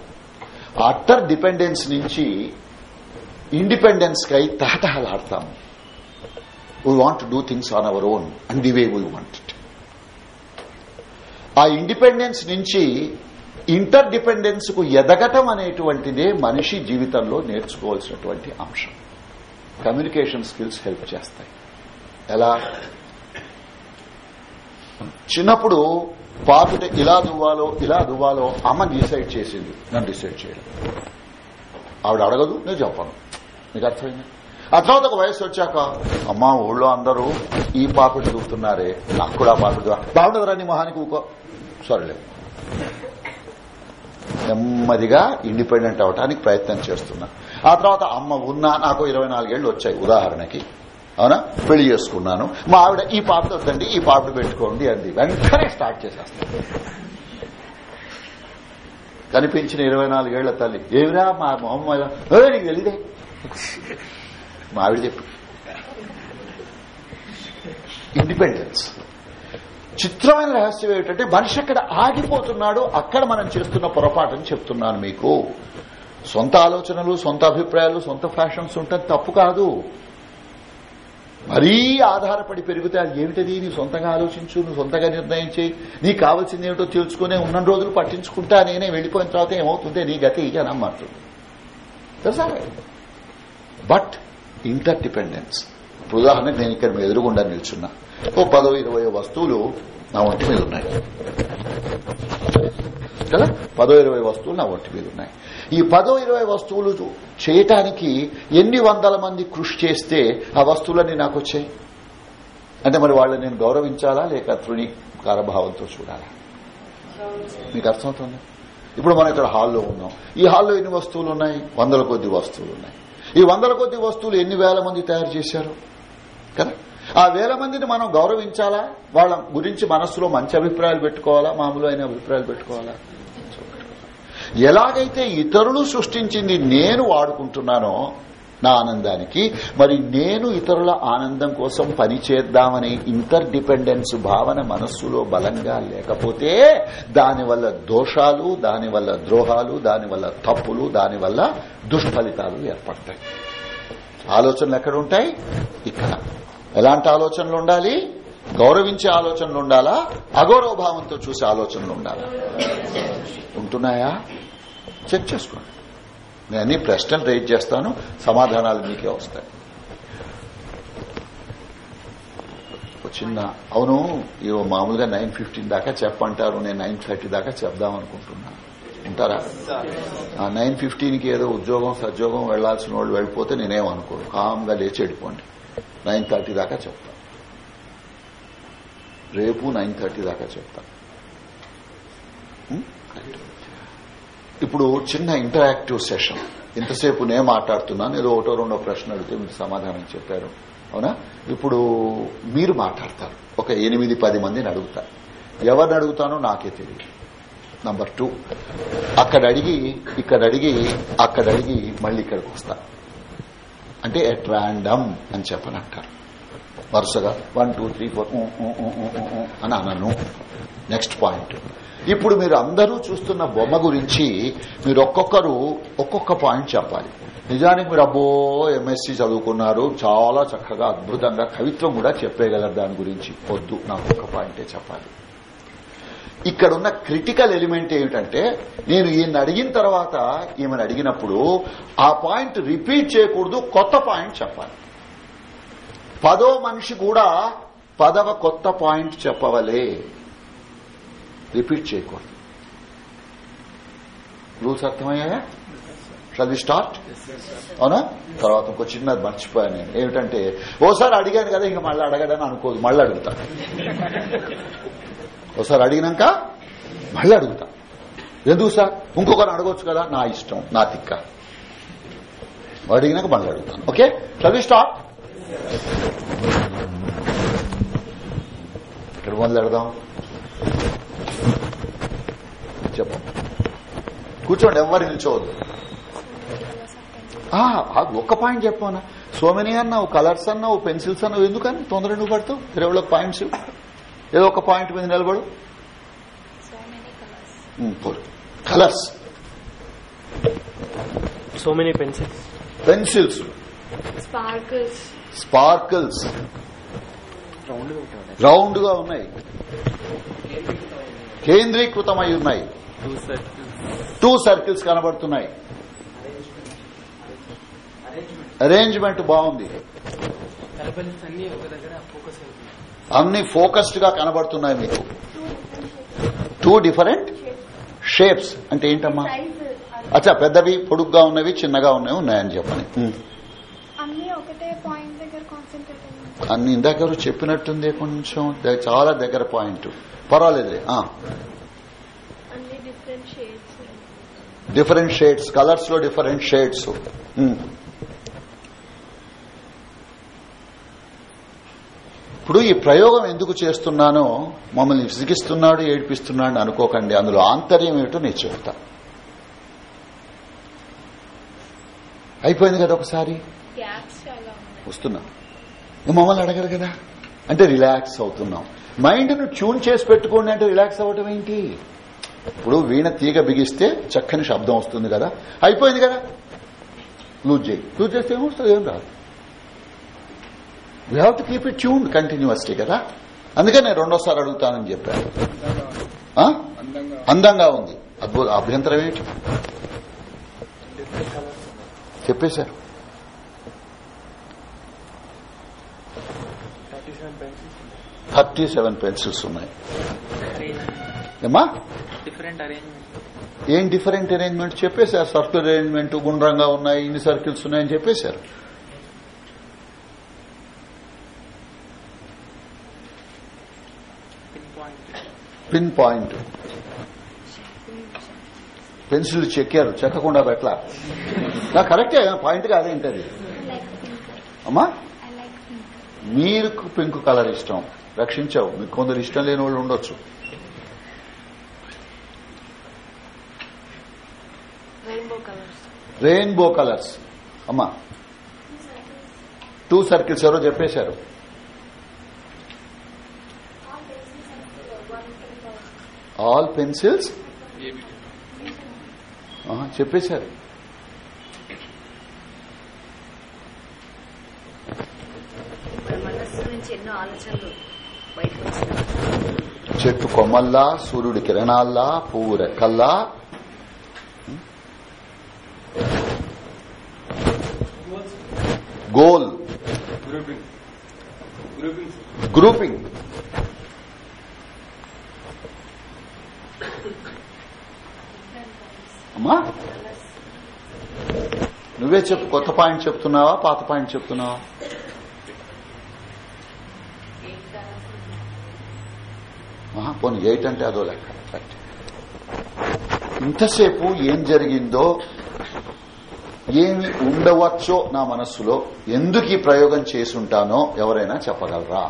ఆ అట్టర్ డిపెండెన్స్ నుంచి ఇండిపెండెన్స్ కై తహటహలాడతాము we want do things on our own and the way we want it ఆ ఇండిపెండెన్స్ నుంచి ఇంటర్ డిపెండెన్స్కు ఎదగటం అనేటువంటిదే మనిషి జీవితంలో నేర్చుకోవాల్సినటువంటి అంశం. కమ్యూనికేషన్ స్కిల్స్ హెల్ప్ చేస్తాయి. ఎలా? చిన్నప్పుడు పాపిట ఇలా దువ్వాలో ఇలా దువ్వాలో అమ్మ డిసైడ్ చేసింది. నన్ను డిసైడ్ చేయడం. ఆవిడ అడగదు నేను చెప్పను. నీకు అర్థమైంది? ఆ తర్వాత ఒక వయసు వచ్చాక అమ్మ ఊళ్ళో అందరూ ఈ పాపిడి దూకుతున్నారే నాకు కూడా పాపిడి బాగుండదురా నీ మొహానికి ఊకో. సరేలే. నెమ్మదిగా ఇండిపెండెంట్ అవడానికి ప్రయత్నం చేస్తున్నా. ఆ తర్వాత అమ్మ ఉన్నా నాకు ఇరవై నాలుగేళ్ళు వచ్చాయి ఉదాహరణకి. అవునా? పెళ్ళి చేసుకున్నాను. మా ఆవిడ ఈ పాప వద్దండి ఈ పాపడు పెట్టుకోండి అంది. వెంటనే స్టార్ట్ చేసేస్తాను కనిపించిన ఇరవై నాలుగేళ్ళ తల్లి ఏమిరా మా మొహమ్మ నీకు తెలియదే మా ఆవిడ చెప్పి ఇండిపెండెన్స్ చిత్రమైన రహస్యం ఏమిటంటే మనిషి అక్కడ ఆగిపోతున్నాడు అక్కడ మనం చేస్తున్న పొరపాటని చెప్తున్నాను మీకు. సొంత ఆలోచనలు సొంత అభిప్రాయాలు సొంత ఫ్యాషన్స్ ఉంటే తప్పు కాదు. మరీ ఆధారపడి పెరిగితే అది ఏమిటది? నీ సొంతంగా ఆలోచించు నువ్వు సొంతంగా నిర్ణయం చేయి నీకు కావాల్సింది ఏమిటో తెలుసుకునే ఉన్న రోజులు పట్టించుకుంటా నేనే వెళ్ళిపోయిన తర్వాత ఏమవుతుంది? నీ గతి అని అమ్మంటుంది తెలుసా బట్ ఇంటర్ డిపెండెన్స్ ఇప్పుడు ఉదాహరణకు నేను ఇక్కడ ఎదురుగుండా నిల్చున్నా. ఓ పదో ఇరవయో వస్తువులు నా ఒంటి మీద ఉన్నాయి. కదా? పదో ఇరవై వస్తువులు నా ఒంటి మీద ఉన్నాయి. ఈ పదో ఇరవై వస్తువులు చేయటానికి ఎన్ని వందల మంది కృషి చేస్తే ఆ వస్తువులన్నీ నాకు వచ్చాయి. అంటే మరి వాళ్ళని నేను గౌరవించాలా లేక తృణీకారభావంతో చూడాలా? మీకు అర్థమవుతుంది? ఇప్పుడు మనం ఇక్కడ హాల్లో ఉన్నాం. ఈ హాల్లో ఎన్ని వస్తువులు ఉన్నాయి? వందల కొద్ది వస్తువులు ఉన్నాయి. ఈ వందల కొద్ది వస్తువులు ఎన్ని వేల మంది తయారు చేశారు? కదా? ఆ వేల మందిని మనం గౌరవించాలా? వాళ్ళ గురించి మనస్సులో మంచి అభిప్రాయాలు పెట్టుకోవాలా? మామూలు అయిన అభిప్రాయాలు పెట్టుకోవాలా? ఎలాగైతే ఇతరులు సృష్టించింది నేను వాడుకుంటున్నానో నా ఆనందానికి మరి నేను ఇతరుల ఆనందం కోసం పనిచేద్దామనే ఇంటర్ డిపెండెన్స్ భావన మనస్సులో బలంగా లేకపోతే దానివల్ల దోషాలు దానివల్ల ద్రోహాలు దానివల్ల తప్పులు దానివల్ల దుష్ఫలితాలు ఏర్పడతాయి. ఆలోచనలు ఎక్కడ ఉంటాయి? ఇక్కడ. ఎలాంటి ఆలోచనలు ఉండాలి? గౌరవించే ఆలోచనలు ఉండాలా? అగౌరవ భావంతో చూసే ఆలోచనలు ఉండాలా? ఉంటున్నాయా? చెక్ చేసుకోండి. నేను అన్ని ప్రశ్నలు రైజ్ చేస్తాను సమాధానాలు మీకే వస్తాయి. చిన్న అవును ఇవో మామూలుగా నైన్ ఫిఫ్టీన్ దాకా చెప్పంటారు నేను నైన్ థర్టీ దాకా చెప్దాం అనుకుంటున్నా. ఉంటారా? నైన్ ఫిఫ్టీన్కి ఏదో ఉద్యోగం సద్యోగం వెళ్ళాల్సిన వాళ్ళు వెళ్ళిపోతే నేనేమనుకోను కామ్గా లేచి వెళ్ళిపోండి. నైన్ థర్టీ దాకా చెప్తా. రేపు నైన్ థర్టీ దాకా చెప్తా? ఇప్పుడు చిన్న ఇంటరాక్టివ్ సెషన్ ఇంతసేపు నేను మాట్లాడుతున్నాను ఏదో ఒకటో రెండో ప్రశ్న అడిగితే మీరు సమాధానం చెప్పారు. అవునా? ఇప్పుడు మీరు మాట్లాడతారు. ఒక ఎనిమిది పది మందిని అడుగుతారు. ఎవరిని అడుగుతానో నాకే తెలియదు. నంబర్ టూ అక్కడ అడిగి ఇక్కడ అడిగి అక్కడ అడిగి మళ్ళీ ఇక్కడికి వస్తా. అంటే ఎట్ ర్యాండమ్ అని చెప్పని అంటారు వరుసగా వన్ టూ త్రీ ఫోర్ అని అనను. నెక్స్ట్ పాయింట్ ఇప్పుడు మీరు అందరూ చూస్తున్న బొమ్మ గురించి మీరు ఒక్కొక్కరు ఒక్కొక్క పాయింట్ చెప్పాలి. నిజానికి మీరు అబ్బో ఎంఎస్సీ చదువుకున్నారు చాలా చక్కగా అద్భుతంగా కవిత్వం కూడా చెప్పేయగలరు దాని గురించి. పొద్దు నాకు ఒక్క పాయింటే చెప్పాలి. ఇక్కడ ఉన్న క్రిటికల్ ఎలిమెంట్ ఏమిటంటే నేను ఈయన అడిగిన తర్వాత ఈమెను అడిగినప్పుడు ఆ పాయింట్ రిపీట్ చేయకూడదు కొత్త పాయింట్ చెప్పాలి. పదో మనిషి కూడా పదవ కొత్త పాయింట్ చెప్పవలే. రిపీట్ చేయకూడదు రూల్స్ అర్థమయ్యాయా? షల్ వి స్టార్ట్ అవునా? తర్వాత ఇంకో చిన్నది మర్చిపోయాను నేను. ఏమిటంటే ఓసారి అడిగాను కదా ఇంక మళ్ళీ అడగడని అనుకోదు. మళ్ళీ అడుగుతా. ఒకసారి అడిగినాక మళ్ళీ అడుగుతా. ఎందుకు సార్? ఇంకొకరు అడగొచ్చు కదా. నా ఇష్టం నా తిక్క. అడిగినాక మళ్ళీ అడుగుతాను ఓకే? షల్ వి స్టార్ట్ ఇక్కడ మొదలు పెడదాం. చెప్పు. కూర్చోండి ఎవరు నిల్చోవద్దు. ఒక్క పాయింట్ చెప్పానా సో మెనీ అన్నావు కలర్స్ అన్నావు పెన్సిల్స్ అన్నావు ఎందుకని? తొందర నువ్వు పడతావు? ఇరవై పాయింట్స్ ఏదో ఒక పాయింట్ మీద నిలబడు. Colours. So many pencils. Pencils. Sparkles. Sparkles. రౌండ్గా ఉన్నాయి. కేంద్రీకృతమై ఉన్నాయి. టూ సర్కిల్స్ కనబడుతున్నాయి. అరేంజ్మెంట్ బాగుంది. అన్ని ఒక దగ్గర ఫోకస్ అవుతుంది అన్ని ఫోకస్డ్గా కనబడుతున్నాయి మీకు. టూ డిఫరెంట్ షేప్స్ అంటే ఏంటమ్మా? అచ్చా పెద్దవి పొడుగ్గా ఉన్నవి చిన్నగా ఉన్నవి ఉన్నాయని చెప్పని. ఉం. అన్ని ఒకటే పాయింట్ దగ్గర కాన్సన్ట్రేట్ అయ్యింది అన్ని ఇందాక చెప్పినట్టుంది కొంచెం. చాలా దగ్గర పాయింట్ పర్వాలేదులే ఆ. అన్ని డిఫరెంట్ షేడ్స్ డిఫరెంట్ షేడ్స్ కలర్స్లో డిఫరెంట్ షేడ్స్ ఇప్పుడు ఈ ప్రయోగం ఎందుకు చేస్తున్నానో మమ్మల్ని విసిగిస్తున్నాడు ఏడిపిస్తున్నాడు అనుకోకండి. అందులో ఆంతర్యం ఏమిటో నేను చెబుతా అయిపోయింది కదా ఒకసారి? వస్తున్నా. మమ్మల్ని అడగరు కదా? అంటే రిలాక్స్ అవుతున్నాం. మైండ్ను ట్యూన్ చేసి పెట్టుకోండి అంటే రిలాక్స్ అవ్వటం ఏంటి? ఇప్పుడు వీణ తీగ బిగిస్తే చక్కని శబ్దం వస్తుంది కదా. అయిపోయింది కదా. లూజ్ చేయి. లూజ్ చేస్తే ఏమొస్తుంది ఏం రాదు. We have to keep it tune continuously కదా. అందుకే నేను రెండోసారి అడుగుతానని చెప్పాను? అందంగా ఉంది. అద్భుత అభ్యంతరం ఏంటి? చెప్పేశారు. థర్టీ సెవెన్ పెన్సిల్స్ ఉన్నాయి. ఏమా ఏం డిఫరెంట్ అరేంజ్మెంట్ చెప్పేశారు? సర్కిల్ అరేంజ్మెంట్ గుండ్రంగా ఉన్నాయి ఇన్ని సర్కిల్స్ ఉన్నాయని చెప్పేశారు. Pin point pin point pencil చెక్కారు చెక్కకుండా పెట్టలా. నా కరెక్టే పాయింట్ కాదేంటది లైక్ పింక్ అమ్మా? ఐ లైక్ పింక్ మీకు పింక్ కలర్ ఇష్టం. రక్షించావు. మీకు కొందరు ఇష్టం లేని వాళ్ళు ఉండొచ్చు రెయిన్బో కలర్స్ రెయిన్బో కలర్స్. అమ్మా. టూ సర్కిల్స్ ఎవరో చెప్పేశారు. All pencils? చెప్పేశారు. చెట్టు కొమ్మల్లా సూర్యుడి కిరణాల్లా పువ్వు రెక్కల్లా గోల్ గ్రూపింగ్ అమ్మా? నువ్వే చెప్పు కొత్త పాయింట్ చెప్తున్నావా పాత పాయింట్ చెప్తున్నావా? పోనీ ఎయిట్ అంటే అదో లెక్క. ఇంతసేపు ఏం జరిగిందో ఏమి ఉండవచ్చో నా మనస్సులో ఎందుకు ఈ ప్రయోగం చేసుంటానో ఎవరైనా చెప్పగలరా?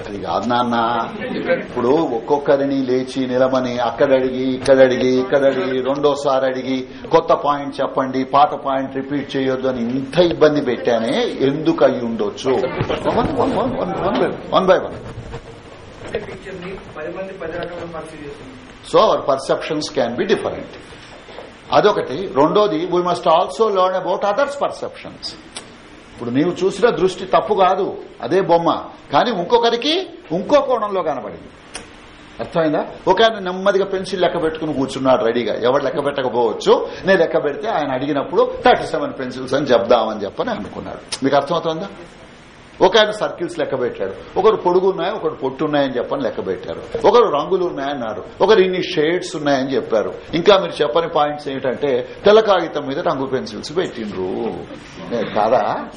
అది కాదు నాన్న. ఇప్పుడు ఒక్కొక్కరిని లేచి నిలమని అక్కడడిగి ఇక్కడడిగి ఇక్కడడిగి రెండోసారి అడిగి కొత్త పాయింట్ చెప్పండి పాత పాయింట్ రిపీట్ చేయొద్దు అని ఇంత ఇబ్బంది పెట్టానే ఎందుకు అయి ఉండొచ్చు? One by one so our perceptions can be different. అదొకటి. రెండోది we must also learn about others perceptions ఇప్పుడు నీవు చూసిన దృష్టి తప్పు కాదు. అదే బొమ్మ. కానీ ఇంకొకరికి ఇంకో కోణంలో కనబడింది. అర్థమైందా? ఒక ఆయన నెమ్మదిగా పెన్సిల్ లెక్క పెట్టుకుని కూర్చున్నాడు రెడీగా. ఎవరు లెక్క పెట్టకపోవచ్చు. నేను లెక్క పెడితే ఆయన అడిగినప్పుడు థర్టీ సెవెన్ పెన్సిల్స్ అని చెప్దామని చెప్పని అనుకున్నాడు. మీకు అర్థమవుతుందా? ఒక ఆయన సర్కిల్స్ లెక్క పెట్టాడు. ఒకరు పొడుగున్నాయి ఒకరు పొట్టు ఉన్నాయని చెప్పని లెక్క పెట్టారు. ఒకరు రంగులు ఉన్నాయన్నారు ఒకరు ఇన్ని షేడ్స్ ఉన్నాయని చెప్పారు. ఇంకా మీరు చెప్పని పాయింట్స్ ఏంటంటే తెల్ల కాగితం మీద రంగు పెన్సిల్స్ పెట్టిండ్రు. కాదా?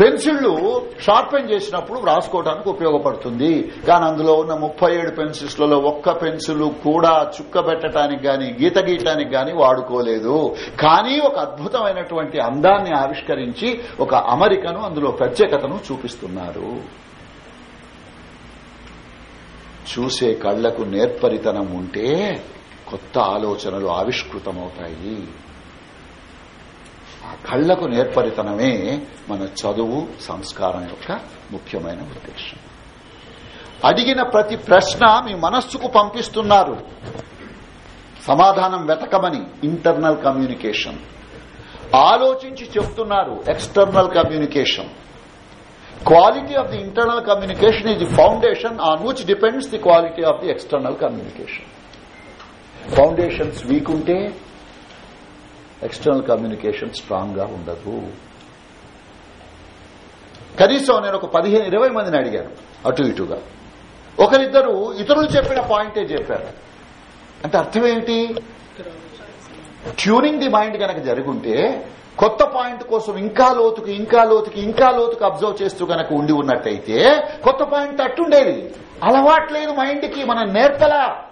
పెన్సిళ్ళు షార్పెన్ చేసినప్పుడు వ్రాసుకోవడానికి ఉపయోగపడుతుంది. కానీ అందులో ఉన్న ముప్పై ఏడు పెన్సిల్స్లలో ఒక్క పెన్సిల్ కూడా చుక్క పెట్టడానికి గాని గీత గీయటానికి గాని వాడుకోలేదు. కానీ ఒక అద్భుతమైనటువంటి అందాన్ని ఆవిష్కరించి ఒక అమరికను అందులో ప్రత్యేకతను చూపిస్తున్నారు. చూసే కళ్ళకు నేర్పరితనం ఉంటే కొత్త ఆలోచనలు ఆవిష్కృతమవుతాయి. ఆ కళ్ళకు నేర్పరితనమే మన చదువు సంస్కారం యొక్క ముఖ్యమైన ఉద్దేశం. అడిగిన ప్రతి ప్రశ్న మీ మనస్సుకు పంపిస్తున్నారు. సమాధానం వెతకమని ఇంటర్నల్ కమ్యూనికేషన్. ఆలోచించి చెప్తున్నారు external communication. Quality of the internal communication is the foundation on which depends the quality of the external communication. Foundations weak ఉంటే ఎక్స్టర్నల్ కమ్యూనికేషన్ స్ట్రాంగ్గా ఉండదు. కనీసం నేను ఒక పదిహేను ఇరవై మందిని అడిగాను అటు ఇటుగా. ఒకరిద్దరు ఇతరులు చెప్పిన పాయింటే చెప్పారు. అంటే అర్థం ఏంటి ట్యూనింగ్ ది మైండ్ కనుక జరుగుంటే కొత్త పాయింట్ కోసం ఇంకా లోతుకి ఇంకా లోతుకి ఇంకా లోతుకి అబ్జర్వ్ చేస్తూ కనుక ఉండి ఉన్నట్టయితే కొత్త పాయింట్ అట్టుండేది. అలవాట్లేదు మైండ్కి మనం నేర్పలా.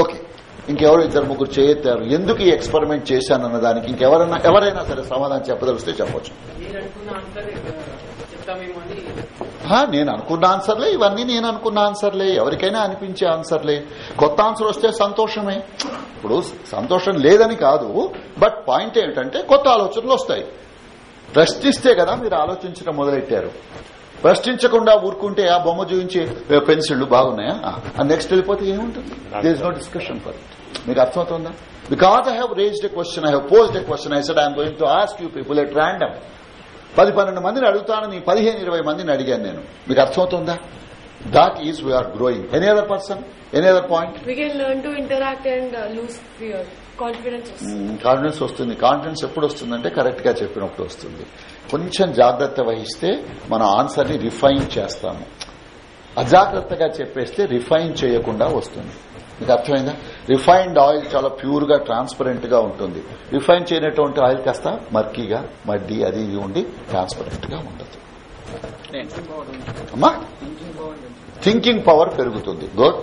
ఓకే. ఇంకెవరు ఇద్దరు ముగ్గురు చేయెత్తారు ఎందుకు ఈ ఎక్స్పెరిమెంట్ చేశానన్న దానికి ఇంకెవరైనా ఎవరైనా సరే సమాధానం చెప్పదలిస్తే చెప్పొచ్చు. ఆ, నేను అనుకున్న ఆన్సర్లే ఇవన్నీ నేను అనుకున్న ఆన్సర్లే ఎవరికైనా అనిపించే ఆన్సర్లే కొత్త ఆన్సర్ వస్తే సంతోషమే. ఇప్పుడు సంతోషం లేదని కాదు బట్ పాయింట్ ఏంటంటే కొత్త ఆలోచనలు వస్తాయి. ప్రశ్నిస్తే కదా మీరు ఆలోచించడం మొదలెట్టారు. ప్రశ్నించకుండా ఊరుకుంటే ఆ బొమ్మ చూపించి పెన్సిళ్ళు బాగున్నాయా? నెక్స్ట్ వెళ్ళిపోతే ఏముంటుంది? There is no discussion for it మీకు అర్థమవుతుందా because I have raised a question I have posed a question I said I'm going to ask you people at random పది పన్నెండు మందిని అడుగుతానని పదిహేను ఇరవై మందిని అడిగాను నేను. మీకు అర్థమవుతుందా that is we are growing any other person any other point. Confidence వస్తుంది. కాన్ఫిడెన్స్ ఎప్పుడు వస్తుందంటే కరెక్ట్గా చెప్పినప్పుడు వస్తుంది. కొంచెం జాగ్రత్త వహిస్తే మన ఆన్సర్ని రిఫైన్ చేస్తాము. అజాగ్రత్తగా చెప్పేస్తే రిఫైన్ చేయకుండా వస్తుంది. మీకు అర్థమైందా? రిఫైన్డ్ ఆయిల్ చాలా ప్యూర్గా ట్రాన్స్పరెంట్గా ఉంటుంది. రిఫైన్ చేయనటువంటి ఆయిల్ కాస్త మర్కీగా మడ్డి అది ఇది ఉండి ట్రాన్స్పరెంట్గా ఉండదు అమ్మా థింకింగ్ పవర్ పెరుగుతుంది. గుడ్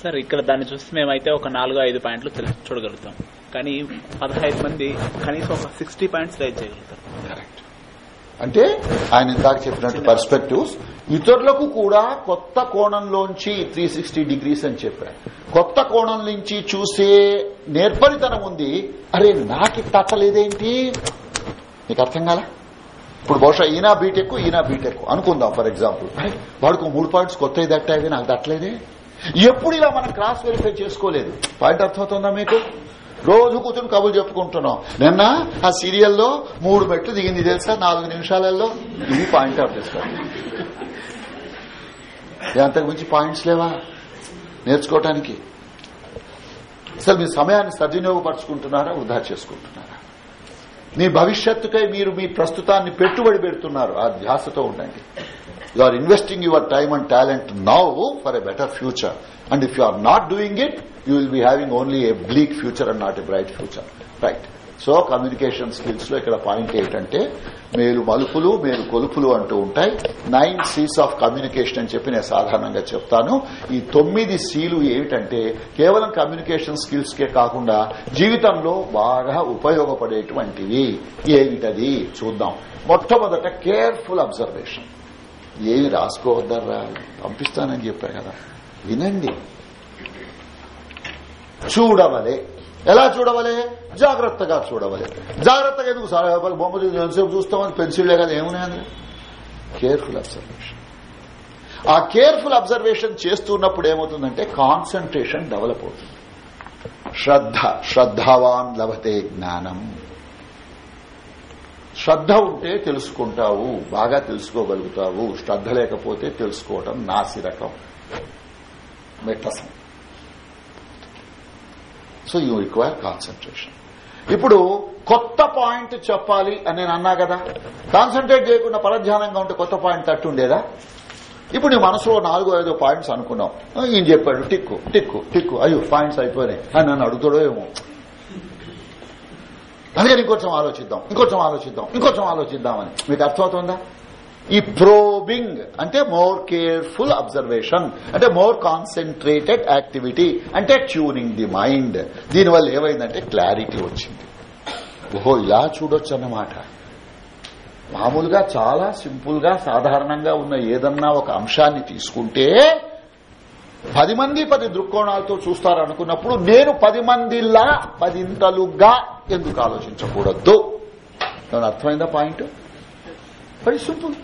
సార్ ఇక్కడ దాన్ని చూస్తే మేమైతే ఒక నాలుగు ఐదు పాయింట్లు చూడగలుగుతాం. కానీ పదహైదు మంది కనీసం ఒక సిక్స్టీ పాయింట్స్ రైజ్ చేయగలుగుతారు కరెక్ట్ అంటే ఆయన ఇందాక చెప్పినట్టు పర్స్పెక్టివ్స్ ఇతరులకు కూడా కొత్త కోణంలోంచి త్రీ సిక్స్టీ డిగ్రీస్ అని చెప్పారు. కొత్త కోణం నుంచి చూసే నేర్పరితనం ఉంది. అరే నాకు తట్టలేదేంటి? నీకు అర్థం కాల? ఇప్పుడు బహుశా ఈయన బీటెక్ ఈయన బీటెక్ అనుకుందాం ఫర్ ఎగ్జాంపుల్ వాడుకు వాడికి మూడు పాయింట్స్ కొత్త దట్టాయి నాకు దట్టలేదే. ఎప్పుడు ఇలా మనం క్రాస్ వెరిఫై చేసుకోలేదు? పాయింట్ అర్థమవుతుందా మీకు? రోజు కూర్చొని కబులు చెప్పుకుంటున్నాం. నిన్న ఆ సీరియల్లో మూడు మెట్లు దిగింది తెలుసా? నాలుగు నిమిషాలలో ఇది పాయింట్ ఆఫ్ డిస్కషన్ అంతకు మించి పాయింట్స్ లేవా? నేర్చుకోవటానికి. అసలు మీ సమయాన్ని సద్వినియోగపరుచుకుంటున్నారా? వృధా చేసుకుంటున్నారా? మీ భవిష్యత్తుకై మీరు మీ ప్రస్తుతాన్ని పెట్టుబడి పెడుతున్నారు. ఆ ధ్యాసతో ఉండండి. You are investing your time and talent now for a better future and if you are not doing it you will be having only a bleak future and not a bright future. Right. So communication స్కిల్స్లో ఇక్కడ పాయింట్ ఏంటంటే మేలు మలుపులు మేలు కొలుపులు అంటూ ఉంటాయి నైన్ సీస్ ఆఫ్ కమ్యూనికేషన్ అని చెప్పి నేను సాధారణంగా చెప్తాను ఈ తొమ్మిది సీలు ఏమిటంటే కేవలం కమ్యూనికేషన్ స్కిల్స్ కే కాకుండా జీవితంలో బాగా ఉపయోగపడేటువంటివి. ఏమిటది? చూద్దాం. మొట్టమొదట కేర్ఫుల్ అబ్జర్వేషన్ ఏమి రాసుకోవద్దర్రా? పంపిస్తానని చెప్పా కదా. వినండి. చూడవలే. ఎలా చూడవలే? జాగ్రత్తగా చూడవలే. జాగ్రత్తగా ఎందుకు? సార్ బొమ్మలు ఎంతసేపు చూస్తామని పెన్సిల్లే కదా ఏమున్నాయని కేర్ఫుల్ అబ్జర్వేషన్ ఆ కేర్ఫుల్ అబ్జర్వేషన్ చేస్తున్నప్పుడు ఏమవుతుందంటే కాన్సన్ట్రేషన్ డెవలప్ అవుతుంది. శ్రద్ధ శ్రద్ధావాన్ లభతే జ్ఞానం. శ్రద్ధ ఉంటే తెలుసుకుంటావు బాగా తెలుసుకోగలుగుతావు. శ్రద్ధ లేకపోతే తెలుసుకోవటం నాసిరకం. మెట్టసం సో యూ రిక్వైర్ కాన్సన్ట్రేషన్. ఇప్పుడు కొత్త పాయింట్ చెప్పాలి అని నేను అన్నా కదా కాన్సన్ట్రేట్ చేయకుండా పరధ్యానంగా ఉంటే కొత్త పాయింట్ తట్టు ఉండేదా? ఇప్పుడు నీ మనసులో నాలుగో ఐదో పాయింట్స్ అనుకున్నాం ఈయన చెప్పాడు టిక్కు టిక్కు టిక్కు అయ్యో పాయింట్స్ అయిపోయినాయి. అని నన్ను అడుగుతాడో ఏమో. అందుకని ఇంకొంచెం ఆలోచిద్దాం ఇంకొంచెం ఆలోచిద్దాం ఇంకొంచెం ఆలోచిద్దామని. మీకు అర్థమవుతుందా? ఈ ప్రోబింగ్ అంటే మోర్ కేర్ఫుల్ అబ్జర్వేషన్ అంటే మోర్ కాన్సన్ట్రేటెడ్ యాక్టివిటీ అంటే ట్యూనింగ్ ది మైండ్ దీనివల్ల ఏమైందంటే క్లారిటీ వచ్చింది. ఓహో ఇలా చూడొచ్చు అన్నమాట. మామూలుగా చాలా సింపుల్గా సాధారణంగా ఉన్న ఏదన్నా ఒక అంశాన్ని తీసుకుంటే పది మంది పది దృక్కోణాలతో చూస్తారనుకున్నప్పుడు నేను పది మందిలా పదింతలుగా ఎందుకు ఆలోచించకూడదు? అర్థమైందా point? Very simple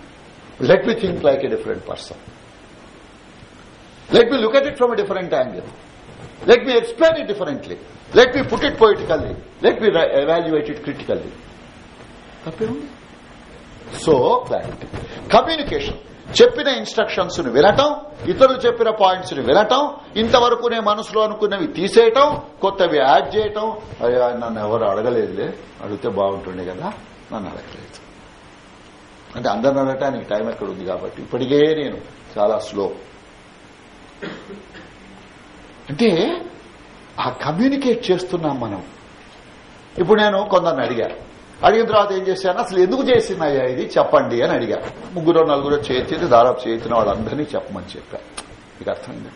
let me think like a different person let me look at it from a different angle let me explain it differently let me put it poetically. Let me evaluate it critically. So clarity communication చెప్పిన ఇన్స్ట్రక్షన్స్ను వినటం ఇతరులు చెప్పిన పాయింట్స్ని వినటం ఇంతవరకు నేను మనసులో అనుకున్నవి తీసేయటం కొత్తవి యాడ్ చేయటం. అయ్యా నన్ను ఎవరు అడగలేదులే. అడిగితే బాగుంటుండే కదా. నన్ను అడగలేదు. అంటే అందరిని అనటానికి టైం ఎక్కడ ఉంది కాబట్టి. ఇప్పటికే నేను చాలా స్లో అంటే ఆ కమ్యూనికేట్ చేస్తున్నాం మనం. ఇప్పుడు నేను కొందరిని అడిగాను అడిగిన తర్వాత ఏం చేశాను? అసలు ఎందుకు చేసిందయ్యా ఇది? చెప్పండి అని అడిగాను ముగ్గురు నలుగురు చేతి దాదాపు చేతిన వాళ్ళందరినీ చెప్పమని చెప్పారు మీకు అర్థమైంది?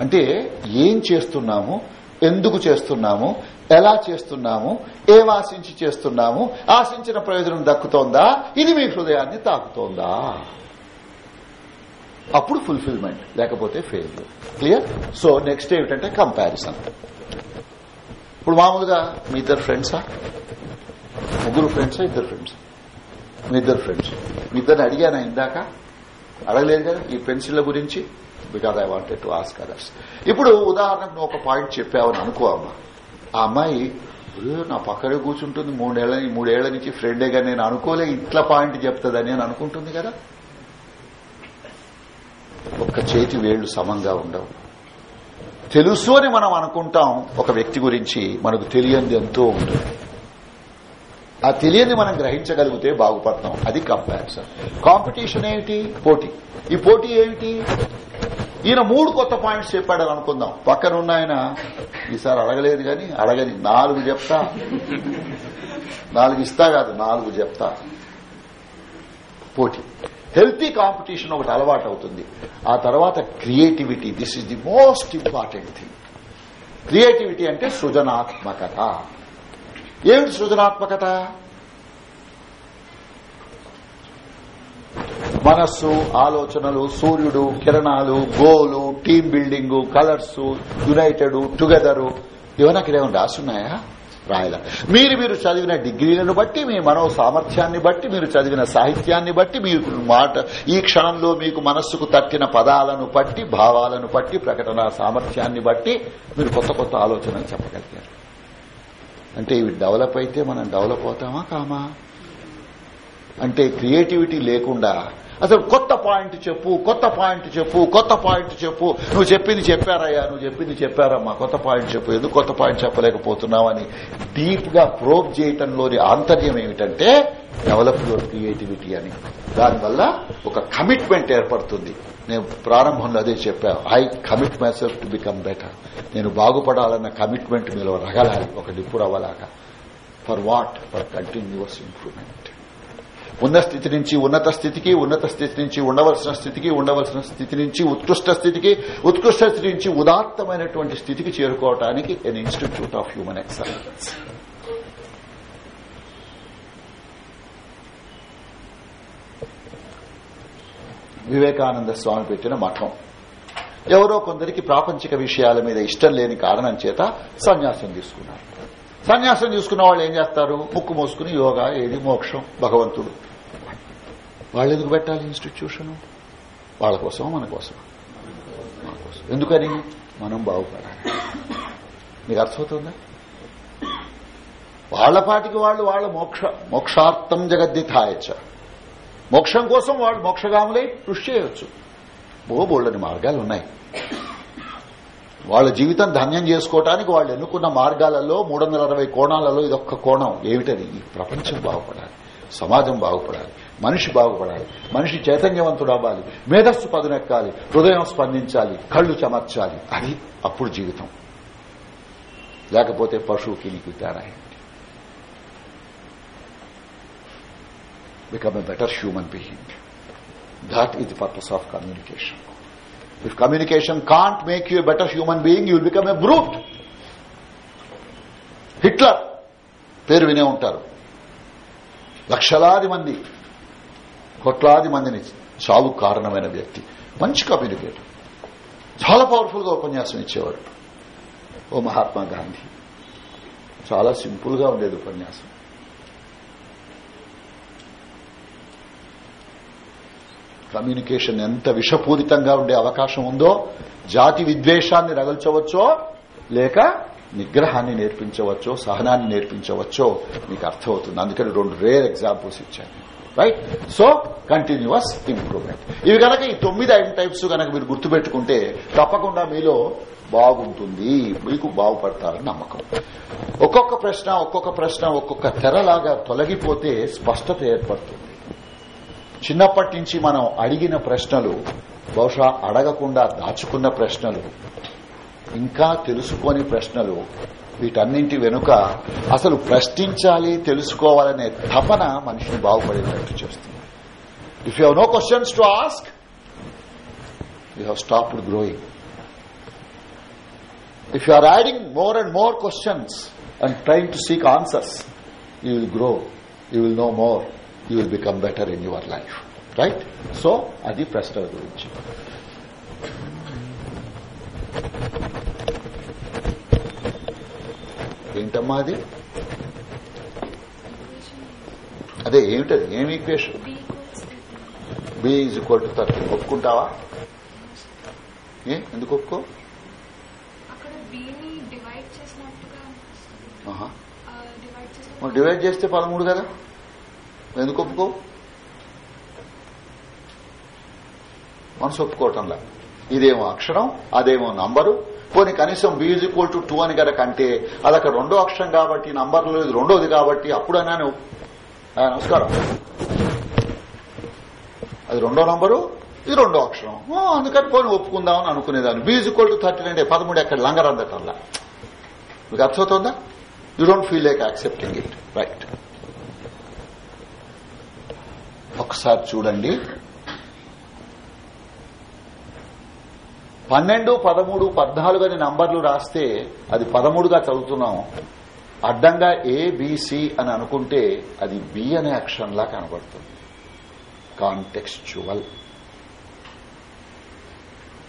అంటే ఏం చేస్తున్నాము? ఎందుకు చేస్తున్నాము? ఎలా చేస్తున్నాము? ఏం ఆశించి చేస్తున్నాము? ఆశించిన ప్రయోజనం దక్కుతోందా? ఇది మీ హృదయాన్ని తాకుతోందా? అప్పుడు ఫుల్ఫిల్మెంట్ లేకపోతే ఫెయిల్యూర్ క్లియర్ సో నెక్స్ట్ ఏమిటంటే కంపారిజన్ ఇప్పుడు మామూలుగా మీ ఇద్దరు ఫ్రెండ్సా ముగ్గురు ఫ్రెండ్సా ఇద్దరు ఫ్రెండ్స్ మీ ఇద్దరు ఫ్రెండ్స్ మీ ఇద్దరిని అడిగానా ఇందాక? అడగలేదు కదా? ఈ పెన్సిళ్ళ గురించి? Because I wanted to ask others ఇప్పుడు ఉదాహరణకు నువ్వు ఒక పాయింట్ చెప్పావని అనుకో అమ్మా. ఆ అమ్మాయి నా పక్కనే కూర్చుంటుంది. మూడేళ్ళ మూడేళ్ళ నుంచి ఫ్రెండేగా నేను అనుకోలే ఇట్లా పాయింట్ చెప్తుందని అని అనుకుంటుంది కదా? ఒక్క చేతి వేళ్ళు సమంగా ఉండవు. తెలుసు అని మనం అనుకుంటాం. ఒక వ్యక్తి గురించి మనకు తెలియంది ఎంతో ఉంటుంది. ఆ తెలియని మనం గ్రహించగలిగితే బాగుపడతాం. అది కంపారిజన్. కాంపిటీషన్ ఏమిటి? పోటీ. ఈ పోటీ ఏమిటి? ఈయన మూడు కొత్త పాయింట్స్ చెప్పాడని అనుకుందాం పక్కన ఉన్న ఆయన ఈసారి అడగలేదు కానీ అడగని నాలుగు చెప్తా. నాలుగు ఇస్తా కాదు నాలుగు చెప్తా. పోటీ. హెల్తీ కాంపిటీషన్ ఒకటి అలవాటు అవుతుంది ఆ తర్వాత creativity this is the most important thing. Creativity అంటే సృజనాత్మకత. ఏమిటి సృజనాత్మకత? మనస్సు ఆలోచనలు సూర్యుడు కిరణాలు goal team building colours united together ఇవన్నీ అక్కడ రాసున్నాయా? రాయల. మీరు మీరు చదివిన డిగ్రీలను బట్టి మీ మనో సామర్థ్యాన్ని బట్టి మీరు చదివిన సాహిత్యాన్ని బట్టి మీకు మాట ఈ క్షణంలో మీకు మనస్సుకు తట్టిన పదాలను బట్టి భావాలను బట్టి ప్రకటన సామర్థ్యాన్ని బట్టి మీరు కొత్త కొత్త ఆలోచనలు చెప్పగలిగారు. అంటే ఇవి డెవలప్ అయితే మనం డెవలప్ అవుతామా కామా? అంటే క్రియేటివిటీ లేకుండా అసలు కొత్త పాయింట్ చెప్పు కొత్త పాయింట్ చెప్పు కొత్త పాయింట్ చెప్పు. నువ్వు చెప్పింది చెప్పారయ్యా నువ్వు చెప్పింది చెప్పారమ్మా. కొత్త పాయింట్ చెప్పు ఎందుకు కొత్త పాయింట్ చెప్పలేకపోతున్నావు అని డీప్గా ప్రోబ్ చేయటంలోని ఆంతర్యం ఏమిటంటే డెవలప్ యువర్ క్రియేటివిటీ అని. దానివల్ల ఒక కమిట్మెంట్ ఏర్పడుతుంది. నేను ప్రారంభంలో అదే చెప్పాను I commit myself to become better. నేను బాగుపడాలన్న కమిట్మెంట్ మీలో రగలాలి ఒక నిప్పు రవ్వలాగా for what? For continuous improvement. ఉన్న స్థితి నుంచి ఉన్నత స్థితికి ఉన్నత స్థితి నుంచి ఉండవలసిన స్థితికి ఉండవలసిన స్థితి నుంచి ఉత్కృష్ట స్థితికి ఉత్కృష్ట స్థితి నుంచి ఉదాత్తమైనటువంటి స్థితికి చేరుకోవటానికి an institute of human excellence Vivekananda Swami పెట్టిన మఠం. ఎవరో కొందరికి ప్రాపంచిక విషయాల మీద ఇష్టం లేని కారణం చేత సన్యాసం తీసుకున్నారు. సన్యాసం తీసుకున్న వాళ్ళు ఏం చేస్తారు? ముక్కు మోసుకుని యోగా ఏది? మోక్షం భగవంతుడు. వాళ్ళు ఎందుకు పెట్టాలి ఇన్స్టిట్యూషన్ వాళ్ళ కోసం మన కోసం మన కోసం ఎందుకని? మనం బాగుపడాలి. మీకు అర్థమవుతుందా? వాళ్ళ పాటికి వాళ్ళు వాళ్ళ మోక్ష మోక్షార్థం జగద్దిథాయచ మోక్షం కోసం వాళ్ళు మోక్షగాములై కృషి చేయవచ్చు బోబోళ్ళని మార్గాలు ఉన్నాయి వాళ్ళ జీవితం ధన్యం చేసుకోవటానికి వాళ్ళు ఎన్నుకున్న మార్గాలలో మూడు వందల అరవై కోణాలలో ఇదొక్క కోణం. ఏమిటది? ఈ ప్రపంచం బాగుపడాలి. సమాజం బాగుపడాలి. మనిషి బాగుపడాలి. మనిషి చైతన్యవంతుడు అవ్వాలి. మేధస్సు పదునెక్కాలి. హృదయం స్పందించాలి. కళ్ళు చెమర్చాలి. అది అప్పుడు జీవితం. లేకపోతే పశువుకి నీకు తేడా become a better human being that is the purpose of communication. If communication can't make you a better human being, you will become a brute. Hitler పేరు వినే ఉంటారు. లక్షలాది మంది కోట్లాది మందిని చావు కారణమైన వ్యక్తి. మంచి కమ్యూనికేటర్. చాలా పవర్ఫుల్గా ఉపన్యాసం ఇచ్చేవాడు. ఓ మహాత్మా గాంధీ. చాలా సింపుల్గా ఉండేది ఉపన్యాసం. కమ్యూనికేషన్ ఎంత విషపూరితంగా ఉండే అవకాశం ఉందో జాతి విద్వేషాన్ని రగల్చవచ్చో లేక నిగ్రహాన్ని నేర్పించవచ్చో సహనాన్ని నేర్పించవచ్చో మీకు అర్థమవుతుంది. అందుకని రెండు రేర్ ఎగ్జాంపుల్స్ ఇచ్చాను. రైట్ సో కంటిన్యూస్ ఇంప్రూవ్మెంట్ ఇవి కనుక ఈ తొమ్మిది ఐదు టైప్స్ కనుక మీరు గుర్తుపెట్టుకుంటే తప్పకుండా మీలో బాగుంటుంది. మీకు బాగుపడతారని నమ్మకం. ఒక్కొక్క ప్రశ్న ఒక్కొక్క ప్రశ్న ఒక్కొక్క తెరలాగా తొలగిపోతే స్పష్టత ఏర్పడుతుంది. చిన్నప్పటి నుంచి మనం అడిగిన ప్రశ్నలు బహుశా అడగకుండా దాచుకున్న ప్రశ్నలు ఇంకా తెలుసుకోని ప్రశ్నలు వీటన్నింటి వెనుక అసలు ప్రశ్నించాలి తెలుసుకోవాలనే తపన మనిషిని బాగుపడేటట్టు చేస్తుంది. If you no questions to ask you have stopped growing if you are adding more and more questions and trying to seek answers you will grow you will know more you will become better in your life right so అది ప్రశ్నల గురించి. ఏంటమ్మా అది? అదే ఏమిటది? ఏమి equation B is equal to thirty ఒప్పుకుంటావా? ఏ? ఎందుకు ఒప్పుకో? డివైడ్ చేస్తే పదమూడు కదా? ఎందుకు ఒప్పుకో? మనసు ఒప్పుకోవటంలా ఇదేమో అక్షరం అదేమో నంబరు. పోనీ కనీసం బీఈజ్ ఈక్వల్ టు టూ అని కనుక అంటే అది అక్కడ రెండో అక్షరం కాబట్టి నంబర్లో ఇది రెండోది కాబట్టి అప్పుడైనా నమస్కారం. అది రెండో నంబరు ఇది రెండో అక్షరం. అందుకని పోనీ ఒప్పుకుందామని అనుకునేదాన్ని. బీఈజ్ ఈక్వల్ టు థర్టీ అంటే పదమూడు అక్కడ లంగర్ అందటంలా మీకు అర్థమవుతుందా? You don't feel like accepting it right ఒకసారి చూడండి. పన్నెండు పదమూడు పద్నాలుగు అని నంబర్లు రాస్తే అది పదమూడుగా చదువుతున్నాం. అడ్డంగా ఏబిసి అని అనుకుంటే అది బి అనే అక్షరంలా కనబడుతుంది. కాంటెక్స్చువల్.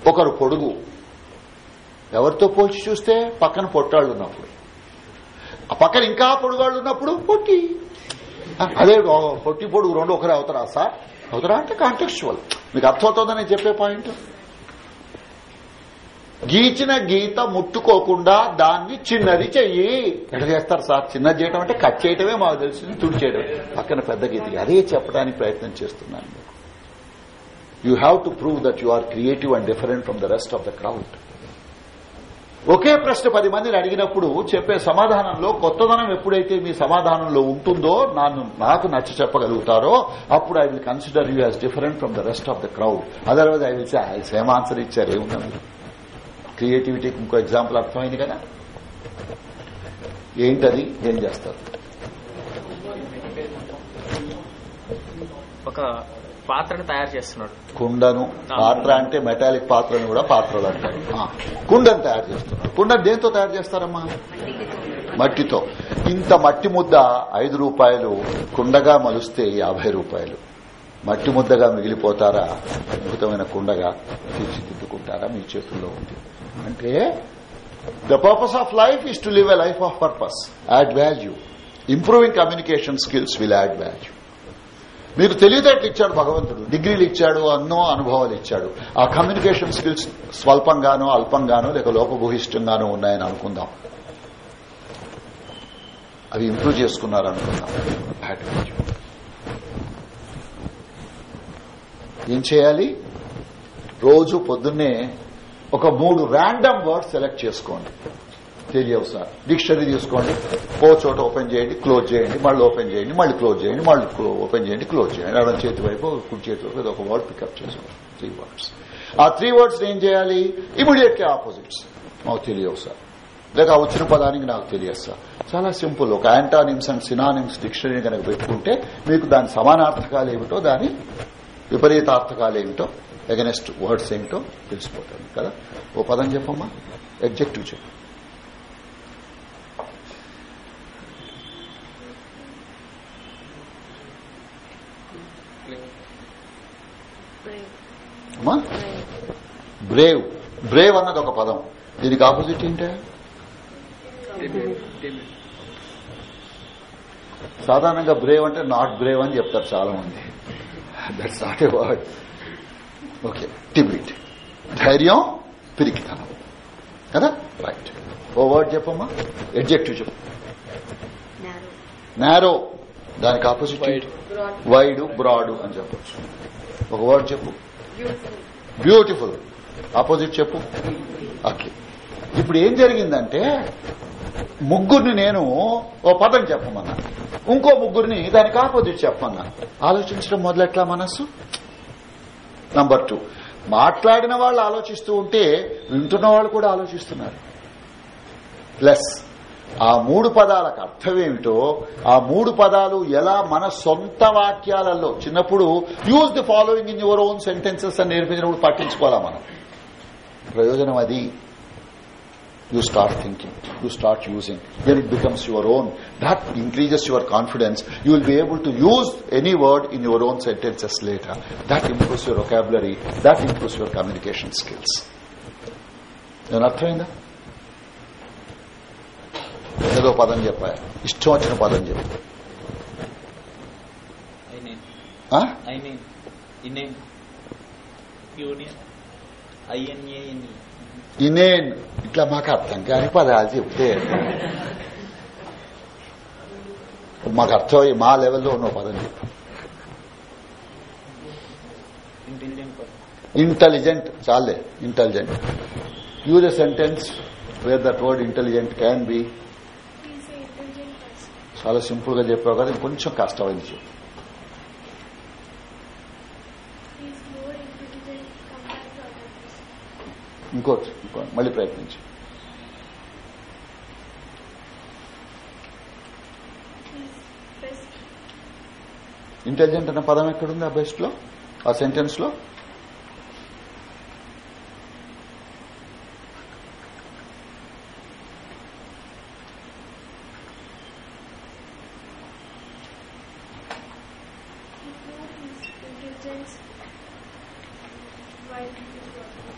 ఒకరు పొడుగు. ఎవరితో పోల్చి చూస్తే? పక్కన పొట్టాళ్ళు ఉన్నప్పుడు. ఆ పక్కన ఇంకా పొడుగాళ్ళు ఉన్నప్పుడు పొట్టి. అదే పొట్టి పొడుగు రెండు ఒకరే అవుతారా సార్? అవుతారా? అంటే కాంటెక్చువల్ మీకు అర్థమవుతుందని నేను చెప్పే పాయింట్ గీచిన గీత ముట్టుకోకుండా దాన్ని చిన్నది చెయ్యి. ఎట్లా చేస్తారు సార్? చిన్నది చేయడం అంటే కట్ చేయటమే మాకు తెలిసింది తుడి చేయడం పక్కన పెద్ద గీత అదే చెప్పడానికి ప్రయత్నం చేస్తున్నాను. You have to prove that you are creative and different from the rest of the crowd ఒకే ప్రశ్న పది మందిని అడిగినప్పుడు చెప్పే సమాధానంలో కొత్తదనం ఎప్పుడైతే మీ సమాధానంలో ఉంటుందో నన్ను నాకు నచ్చ చెప్పగలుగుతారో అప్పుడు I will consider you as different from the rest of the crowd. Otherwise I will say same answer ఇచ్చారు? ఏమున్నా మీరు క్రియేటివిటీకి ఇంకో ఎగ్జాంపుల్ అర్థమైంది కదా? ఏంటది? ఏం చేస్తారు? ఒక పాత్రను తయారు చేస్తున్నాడు. కుండను పాత్ర అంటే మెటాలిక్ పాత్రను కూడా పాత్రలు అంటారు. కుండను తయారు చేస్తున్నారు. కుండను దేంతో తయారు చేస్తారమ్మా? మట్టితో. ఇంత మట్టి ముద్ద ఐదు రూపాయలు కుండగా మలుస్తే యాభై రూపాయలు. మట్టి ముద్దగా మిగిలిపోతారా? అద్భుతమైన కుండగా తీర్చిదిద్దుకుంటారా? మీ చేతుల్లో ఉంది. అంటే the purpose of life is to live a life of purpose add value improving communication skills will add value మీకు తెలివితేటలు ఇచ్చాడు భగవంతుడు. డిగ్రీలు ఇచ్చాడు ఎన్నో అనుభవాలు ఇచ్చాడు. ఆ కమ్యూనికేషన్ స్కిల్స్ స్వల్పంగానో అల్పంగానో లేక లోపభూహిష్టంగానో ఉన్నాయని అనుకుందాం. అవి ఇంప్రూవ్ చేసుకున్నారు అనుకుందాం ఏం చేయాలి? రోజు పొద్దున్నే ఒక మూడు ర్యాండమ్ వర్డ్స్ సెలెక్ట్ చేసుకోండి. తెలియవు సార్ డిక్షనరీ తీసుకోండి ఓ చోట ఓపెన్ చేయండి క్లోజ్ చేయండి మళ్ళీ ఓపెన్ చేయండి మళ్ళీ క్లోజ్ చేయండి మళ్ళీ ఓపెన్ చేయండి క్లోజ్ చేయండి. అడం చేతి వైపు కుడి చేతి వైపు ఒక వర్డ్ పికప్ చేసుకోండి. త్రీ వర్డ్స్ ఆ త్రీ వర్డ్స్ ఏం చేయాలి? ఇమీడియట్గా ఆపోజిట్స్ మాకు తెలియవు సార్ లేక వచ్చిన పదానికి నాకు తెలియదు సార్ చాలా సింపుల్. ఒక యాంటానిమ్స్ అండ్ సినానిమ్స్ డిక్షనరీ కనుక పెట్టుకుంటే మీకు దాని సమానార్థకాలు ఏమిటో దాని విపరీతార్థకాలు ఏమిటో ఎగనెస్ట్ వర్డ్స్ ఏమిటో తెలిసిపోతుంది కదా? ఓ పదం చెప్పమ్మా? ఎగ్జెక్టివ్ చెప్పు. అమ్మా బ్రేవ్ బ్రేవ్ అన్నది ఒక పదం. దీనికి ఆపోజిట్ ఏంటే? సాధారణంగా బ్రేవ్ అంటే నాట్ బ్రేవ్ అని చెప్తారు చాలా మంది that's not a word okay టిబిట్ ధైర్యం పిరికితనం కదా? రైట్ ఓ వర్డ్ చెప్పమ్మా. ఎడ్జెక్టివ్ చెప్పు. నేరో దానికి ఆపోజిట్ వైడ్ బ్రాడ్ అని చెప్పొచ్చు. ఒక వర్డ్ చెప్పు. బ్యూటిఫుల్ ఆపోజిట్ చెప్పు. ఓకే ఇప్పుడు ఏం జరిగిందంటే ముగ్గురిని నేను ఓ పదం చెప్పమన్నా. ఇంకో ముగ్గురిని దానికి ఆపోజిట్ చెప్పమన్నా. ఆలోచించడం మొదలెట్లా మనస్సు? నంబర్ టూ మాట్లాడిన వాళ్ళు ఆలోచిస్తూ ఉంటే వింటున్న వాళ్ళు కూడా ఆలోచిస్తున్నారు. ప్లస్ ఆ మూడు పదాలకు అర్థమేమిటో ఆ మూడు పదాలు ఎలా మన సొంత వాక్యాలలో చిన్నప్పుడు use the following in your own sentences అని నేర్పించినప్పుడు పట్టించుకోవాలా మనం? ప్రయోజనం అది. You start thinking you start using then it becomes your own that increases your confidence you will be able to use any word in your own sentences later that improves your vocabulary that improves your communication skills నేను అర్థమైందా? ఏదో పదం చెప్పా. ఇష్టం వచ్చిన పదం చెప్పు. ఇనేన్ ఇట్లా మాకు అర్థం కాని పదాలు చెప్తే. మాకు అర్థమయ్యి మా లెవెల్లో ఉన్న పదం చెప్పు. ఇంటెలిజెంట్ ఇంటెలిజెంట్ చాలే intelligent use a sentence where that word intelligent can be He's a intelligent person. చాలా సింపుల్గా చెప్పావు కదా ఇంకొంచెం కష్టమైంది చెప్పు. ఇంకోటి ఇంకో మళ్ళీ ప్రయత్నించు. ఇంటెలిజెంట్ అన్న పదం ఎక్కడుంది ఆ బెస్ట్లో ఆ సెంటెన్స్లో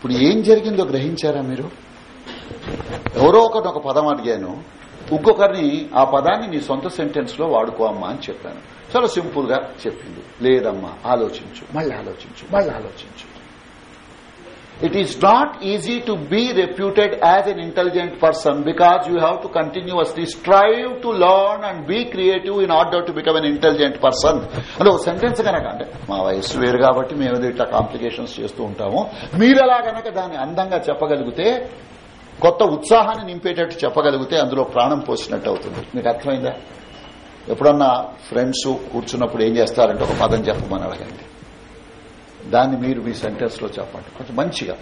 ఇప్పుడు ఏం జరిగిందో గ్రహించారా మీరు? ఎవరో ఒకటి ఒక పదం అడిగాను. ఇంకొకరిని ఆ పదాన్ని నీ సొంత సెంటెన్స్లో వాడుకో అమ్మా అని చెప్పాను. చాలా సింపుల్గా చెప్పింది. లేదమ్మా ఆలోచించు మళ్ళీ ఆలోచించు మళ్ళీ ఆలోచించు. It is not easy to be reputed as an intelligent person because you have to continuously strive to learn and be creative in order to become an intelligent person. అంటే ఒక సెంటెన్స్ కనుక అంటే మా వయస్సు వేరు కాబట్టి మేము ఇట్లా కాంప్లికేషన్స్ చేస్తూ ఉంటాము. మీరు ఎలా గనక దాన్ని అందంగా చెప్పగలిగితే కొత్త ఉత్సాహాన్ని నింపేటట్టు చెప్పగలిగితే అందులో ప్రాణం పోసినట్టు అవుతుంది. మీకు అర్థమైందా? ఎప్పుడన్నా ఫ్రెండ్స్ కూర్చున్నప్పుడు ఏం చేస్తారంటే ఒక పదం చెప్పమని అడగండి. దాన్ని మీరు మీ సెంటెన్స్లో చెప్పండి కొంచెం మంచిగా.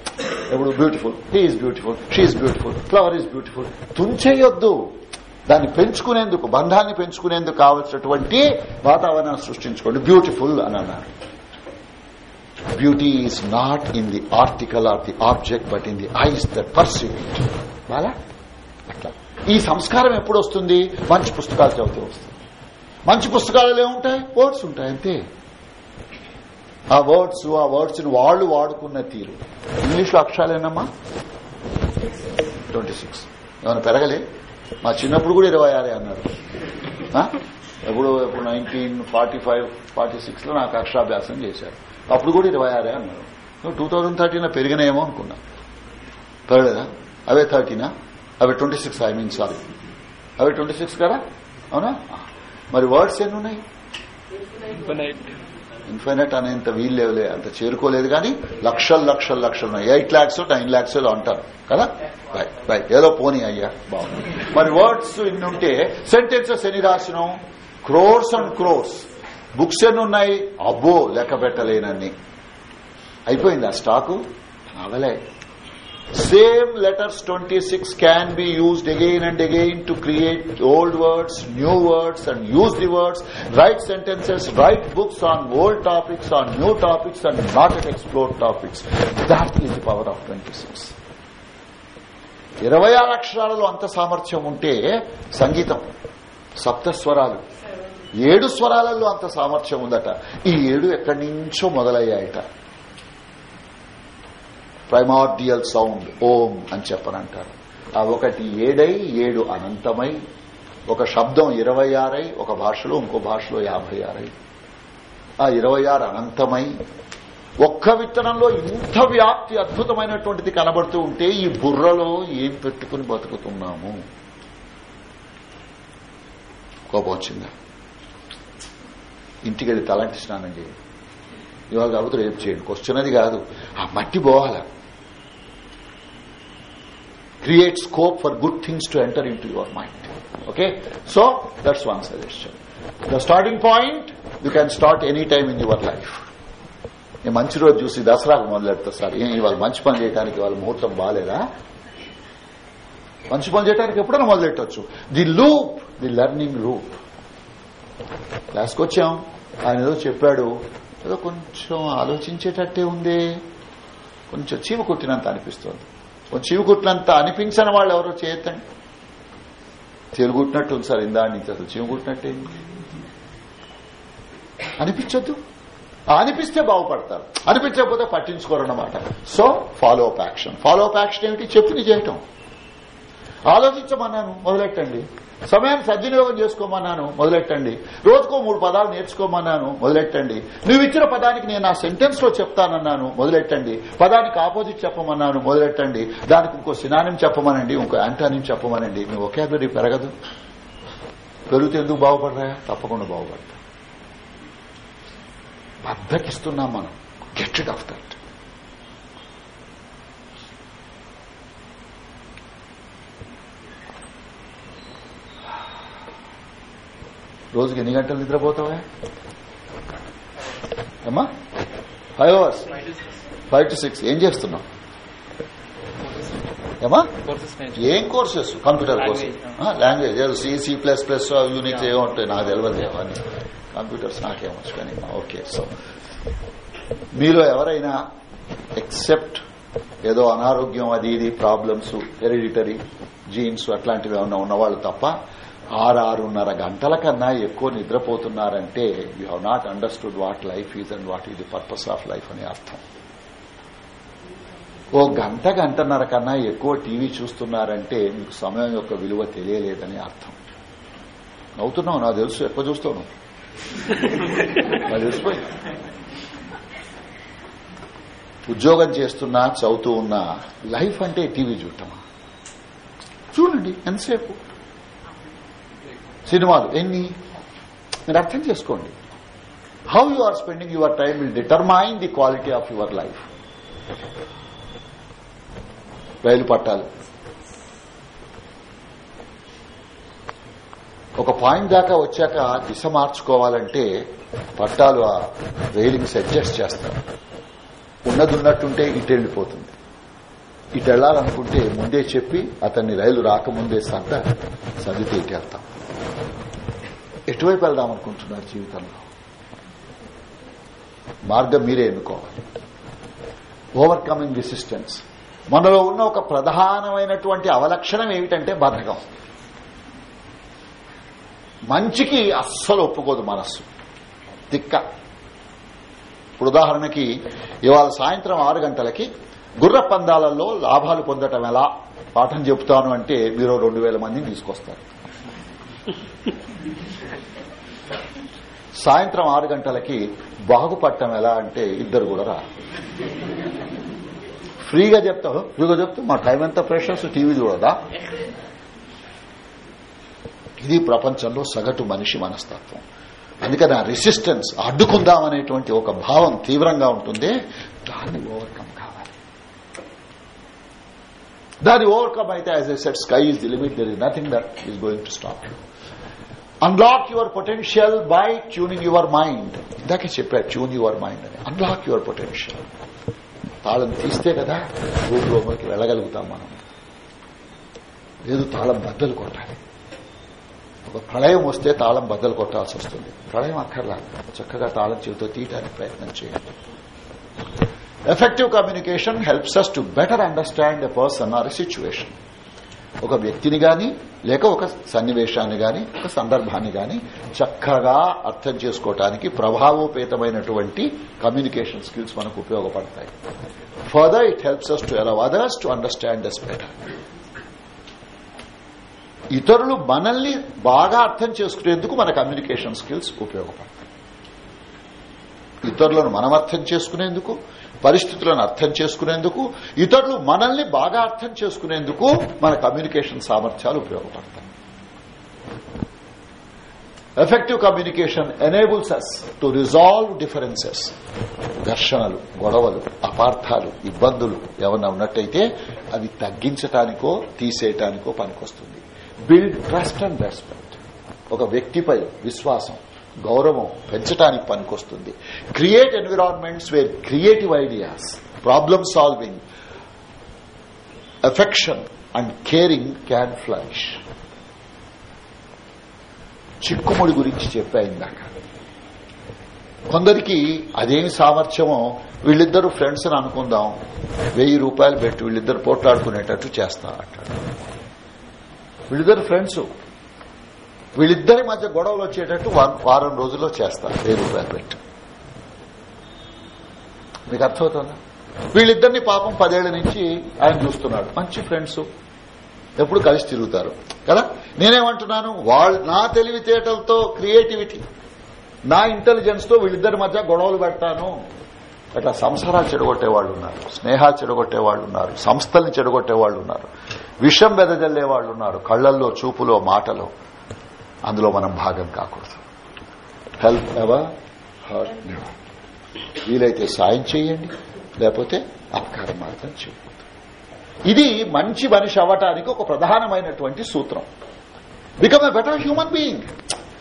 ఎప్పుడు beautiful he is beautiful she is beautiful flower is beautiful తుంచేయొద్దు. దాన్ని పెంచుకునేందుకు బంధాన్ని పెంచుకునేందుకు కావలసినటువంటి వాతావరణాన్ని సృష్టించుకోండి. బ్యూటిఫుల్ అని అన్నారు. Beauty is not in the article or the object but in the eyes that perceive it Bala? అట్లా. ఈ సంస్కారం ఎప్పుడు వస్తుంది? మంచి పుస్తకాలు చదివితే వస్తుంది. మంచి పుస్తకాలలో ఏముంటాయి కోర్స్ ఉంటాయి అంతే. ఆ వర్డ్స్ ఆ వర్డ్స్ని వాళ్ళు వాడుకున్న తీరు. ఇంగ్లీష్లో అక్షరాలేనమ్మా ట్వంటీ సిక్స్. ఏమైనా పెరగలే? మా చిన్నప్పుడు కూడా ఇరవై ఆరే అన్నారు. ఆ? ఎప్పుడు ఇప్పుడు నైన్టీన్ ఫార్టీ ఫైవ్ ఫార్టీ సిక్స్లో నాకు అక్షరాభ్యాసం చేశారు. అప్పుడు కూడా ఇరవై ఆరే అన్నారు. టూ థౌజండ్ థర్టీన్ పెరిగినాయేమో అనుకున్నా. పెరగలేదా? అవే థర్టీనా? అవే twenty six I mean sorry. Away twenty six కదా? అవునా? మరి వర్డ్స్ ఎన్ని ఉన్నాయి? ఇన్ఫైనట్ అనేంత వీలు లేవులే అంత చేరుకోలేదు కానీ లక్షలు లక్షలు లక్షలు ఉన్నాయి. ఎయిట్ ల్యాక్స్ నైన్ ల్యాక్స్ అంటారు కదా? రైట్ రైట్ ఏదో పోనీ అయ్యా బాగుంది. మరి వర్డ్స్ ఇన్ని ఉంటే సెంటెన్సెస్ ఎన్ని రాసినాం? క్రోర్స్ అండ్ క్రోర్స్. బుక్స్ ఎన్ని ఉన్నాయి? అబ్బో లెక్క పెట్టలేనన్ని. అయిపోయింది ఆ స్టాకు? అవలే Same letters 26 can be used again and again to create old words, new words and use the words, write sentences, write books on old topics, on new topics and not at explored topics. That is the power of 26. ఇరవై ఆరు అక్షరాలలో అంత సామర్థ్యం ఉంటే సంగీతం సప్తస్వరాలు ఏడు స్వరాలలో అంత సామర్థ్యం ఉందట ఈ ఏడు ఎక్కడి నుంచో మొదలయ్యాయట ప్రైమార్డియల్ సౌండ్ ఓం అని చెప్పనంటారు. ఆ ఒకటి ఏడై ఏడు అనంతమై ఒక శబ్దం ఇరవై ఆరై ఒక భాషలో ఇంకో భాషలో యాభై ఆరై. ఆ ఇరవై ఆరు అనంతమై ఒక్క విత్తనంలో ఇంత వ్యాప్తి అద్భుతమైనటువంటిది కనబడుతూ ఉంటే ఈ బుర్రలో ఏం పెట్టుకుని బతుకుతున్నాము? కోపం వచ్చిందా? ఇంటికెళ్ళి తలంటి స్నానం చేయండి. ఇవాళ కాబట్టి రేపు చేయండి. క్వశ్చన్ అది కాదు. ఆ మట్టి పోవాలా? Create scope for good things to enter in your mind okay so that's one suggestion the starting point you can start any time in your life నేను మంచి రోజు చూసి దసరాకు మొదలెడతా సార్. ఏం ఇవాళ మంచి పని చేయడానికి వాళ్ళ ముహూర్తం బాగాలేదా మంచి పని చేయడానికి ఎప్పుడైనా మొదలెట్టచ్చు. The loop the learning loop క్లాస్కి వచ్చాం ఆయన ఏదో చెప్పాడు. ఏదో కొంచెం ఆలోచించేటట్టే ఉంది. కొంచెం చీమ కొట్టినంత అనిపిస్తుంది. కొంచెం చీవ అనిపించని వాళ్ళు ఎవరో చేయొద్దండి. తెలుగు కుట్టినట్టు ఉంది సార్ ఇందా నుంచి అసలు చీవుగుట్టినట్టే. అనిపించొద్దు. అనిపిస్తే బాగుపడతారు. అనిపించకపోతే పట్టించుకోరన్నమాట so follow up action follow up action ఏమిటి? చెప్పింది చేయటం. ఆలోచించమన్నాను. మొదలెట్టండి. సమయం సద్వినియోగం చేసుకోమన్నాను మొదలెట్టండి. రోజుకో మూడు పదాలు నేర్చుకోమన్నాను మొదలెట్టండి. నువ్వు ఇచ్చిన పదానికి నేను నా సెంటెన్స్లో చెప్తానన్నాను మొదలెట్టండి. పదానికి ఆపోజిట్ చెప్పమన్నాను మొదలెట్టండి. దానికి ఇంకో సినానం చెప్పమనండి ఇంకో యాంటానిం చెప్పమనండి. మీ ఒకేబరీ పెరగదు. పెరిగితే ఎందుకు బాగుపడరా? తప్పకుండా బాగుపడతా. బద్దకిస్తున్నాం మనం. గెట్ ఇట్ ఆఫ్ దట్ రోజుకి ఎన్ని గంటలు నిద్రపోతావా? అమ్మా? Five hours five to six ఏం చేస్తున్నావు? ఏమా ఏం courses computer course. Language C C plus plus units ఏమో ఉంటాయి. నాకు తెలియదు అవన్నీ కంప్యూటర్స్ నాకేమొచ్చు కానీ ఓకే సో మీలో ఎవరైనా ఎక్సెప్ట్ ఏదో అనారోగ్యం అది ఇది ప్రాబ్లమ్స్ హెరిడిటరీ జీన్స్ అట్లాంటివి ఏమన్నా ఉన్నవాళ్ళు తప్ప ఆరు ఆరున్నర గంటల కన్నా ఎక్కువ నిద్రపోతున్నారంటే you have not understood what life is and what is the purpose of life అనే అర్థం. ఓ గంట గంటన్నర కన్నా ఎక్కువ టీవీ చూస్తున్నారంటే మీకు సమయం యొక్క విలువ తెలియలేదని అర్థం. నవ్వుతున్నావు నాకు తెలుసు ఎక్కువ చూస్తావు నాకు ఉద్యోగం చేస్తున్నా చదువుతూ ఉన్నా లైఫ్ అంటే టీవీ చూడటమా? చూడండి ఎంతసేపు? సినిమాలు ఎన్ని? మీరు అర్థం చేసుకోండి. How you are spending your time will determine the quality of your life రైలు పట్టాలు. ఒక పాయింట్ దాకా వచ్చాక దిశ మార్చుకోవాలంటే పట్టాలు ఆ రైలింగ్స్ అడ్జస్ట్ చేస్తారు. ఉన్నది ఉన్నట్టుంటే ఇటు వెళ్ళిపోతుంది. ఇటు వెళ్ళాలనుకుంటే ముందే చెప్పి అతన్ని రైలు రాకముందే సర్ద సర్దితే ఇటు వెళ్తాం ఎటువైపు వెళ్దాం అనుకుంటున్నారు జీవితంలో? మార్గం మీరే ఎన్నుకోవాలి. ఓవర్కమింగ్ రెసిస్టెన్స్ మనలో ఉన్న ఒక ప్రధానమైనటువంటి అవలక్షణం ఏమిటంటే బద్ధకం. మంచికి అస్సలు ఒప్పుకోదు మనస్సు. తిక్క. ఇప్పుడు ఉదాహరణకి ఇవాళ సాయంత్రం ఆరు గంటలకి గుర్ర పందాలలో లాభాలు పొందటం ఎలా? పాఠం చెబుతాను అంటే మీరు రెండు వేల మందిని తీసుకొస్తారు. సాయంత్రం ఆరు గంటలకి బాగుపడటం ఎలా అంటే ఇద్దరు కూడా రా. ఫ్రీగా చెప్తావు ఫ్రీగా చెప్తా మా టైం ఎంత ప్రెషర్స్ టీవీ చూడదా? ఇది ప్రపంచంలో సగటు మనిషి మనస్తత్వం. అందుకని ఆ రెసిస్టెన్స్ అడ్డుకుందాం అనేటువంటి ఒక భావం తీవ్రంగా ఉంటుంది. దాన్ని ఓవర్కమ్ కావాలి. దాన్ని ఓవర్కమ్ అయితే as a set sky is the limit there is nothing that is going to stop you unlock your potential by tuning your mind ఇందాకే చెప్పా ట్యూన్ యువర్ మైండ్ అని. అన్లాక్ యువర్ పొటెన్షియల్ తాళం తీస్తే కదా భూలోకి వెళ్ళగలుగుతాం మనం. లేదు తాళం బద్దలు కొట్టాలి. ఒక ప్రళయం వస్తే తాళం బద్దలు కొట్టాల్సి వస్తుంది. ప్రళయం అక్కర్లా. చక్కగా తాళం చెవితో తీయడానికి ప్రయత్నం చేయండి. Effective communication helps us to better understand a person or a situation ఒక వ్యక్తిని గాని లేక ఒక సన్నివేశాన్ని గాని ఒక సందర్భాన్ని గాని చక్కగా అర్థం చేసుకోవటానికి ప్రభావోపేతమైనటువంటి కమ్యూనికేషన్ స్కిల్స్ మనకు ఉపయోగపడతాయి. Further it helps us to allow others to understand thus better ఇతరులు మనల్ని బాగా అర్థం చేసుకునేందుకు మన కమ్యూనికేషన్ స్కిల్స్ ఉపయోగపడతాయి. ఇతరులను మనం అర్థం చేసుకునేందుకు పరిస్థితులను అర్థం చేసుకునేందుకు ఇతరులు మనల్ని బాగా అర్థం చేసుకునేందుకు మన కమ్యూనికేషన్ సామర్థ్యాలు ఉపయోగపడతాయి. Effective communication enables us to resolve differences ఘర్షణలు గొడవలు అపార్థాలు ఇబ్బందులు ఏమన్నా ఉన్నట్టయితే అవి తగ్గించటానికో తీసేయటానికో పనికొస్తుంది. బిల్డ్ ట్రస్ట్ అండ్ రెస్పెక్ట్ ఒక వ్యక్తిపై విశ్వాసం గౌరవం పెంచడానికి పనికొస్తుంది. Create environments where creative ideas problem solving affection and caring can flash చిక్కుముడి గురించి చెప్పా ఇందాక. కొందరికి అదేమి సామర్థ్యమో వీళ్ళిద్దరు ఫ్రెండ్స్ అని అనుకుందాం. వెయ్యి రూపాయలు పెట్టి వీళ్ళిద్దరు పోట్లాడుకునేటట్టు చేస్తా అంటాడు వీళ్ళిద్దరు ఫ్రెండ్స్ వీళ్ళిద్దరి మధ్య గొడవలు వచ్చేటట్టు వారం రోజుల్లో చేస్తారు వెయ్యి రూపాయలు పెట్టి. మీకు అర్థమవుతుందా? వీళ్ళిద్దరిని పాపం పదేళ్ళ నుంచి ఆయన చూస్తున్నాడు. మంచి ఫ్రెండ్స్ ఎప్పుడు కలిసి తిరుగుతారు. కదా? నేనేమంటున్నాను? వాళ్ళు నా తెలివితేటలతో క్రియేటివిటీ నా ఇంటెలిజెన్స్తో వీళ్ళిద్దరి మధ్య గొడవలు పెడతాను. అట్లా సంసారాలు చెడగొట్టే వాళ్ళు ఉన్నారు. స్నేహాలు చెడగొట్టే వాళ్ళు ఉన్నారు. సంస్థల్ని చెడగొట్టే వాళ్ళు ఉన్నారు. విషం వెదజల్లే వాళ్ళు ఉన్నారు. కళ్ళల్లో చూపులో మాటలో. అందులో మనం భాగం కాకూడదు. హెల్ప్ ఎవర్ హర్ట్ నెవర్ వీలైతే సాయం చేయండి లేకపోతే అపకారం మాత్రం చేయకూడదు. ఇది మంచి మనిషి అవ్వటానికి ఒక ప్రధానమైనటువంటి సూత్రం. Become a better human being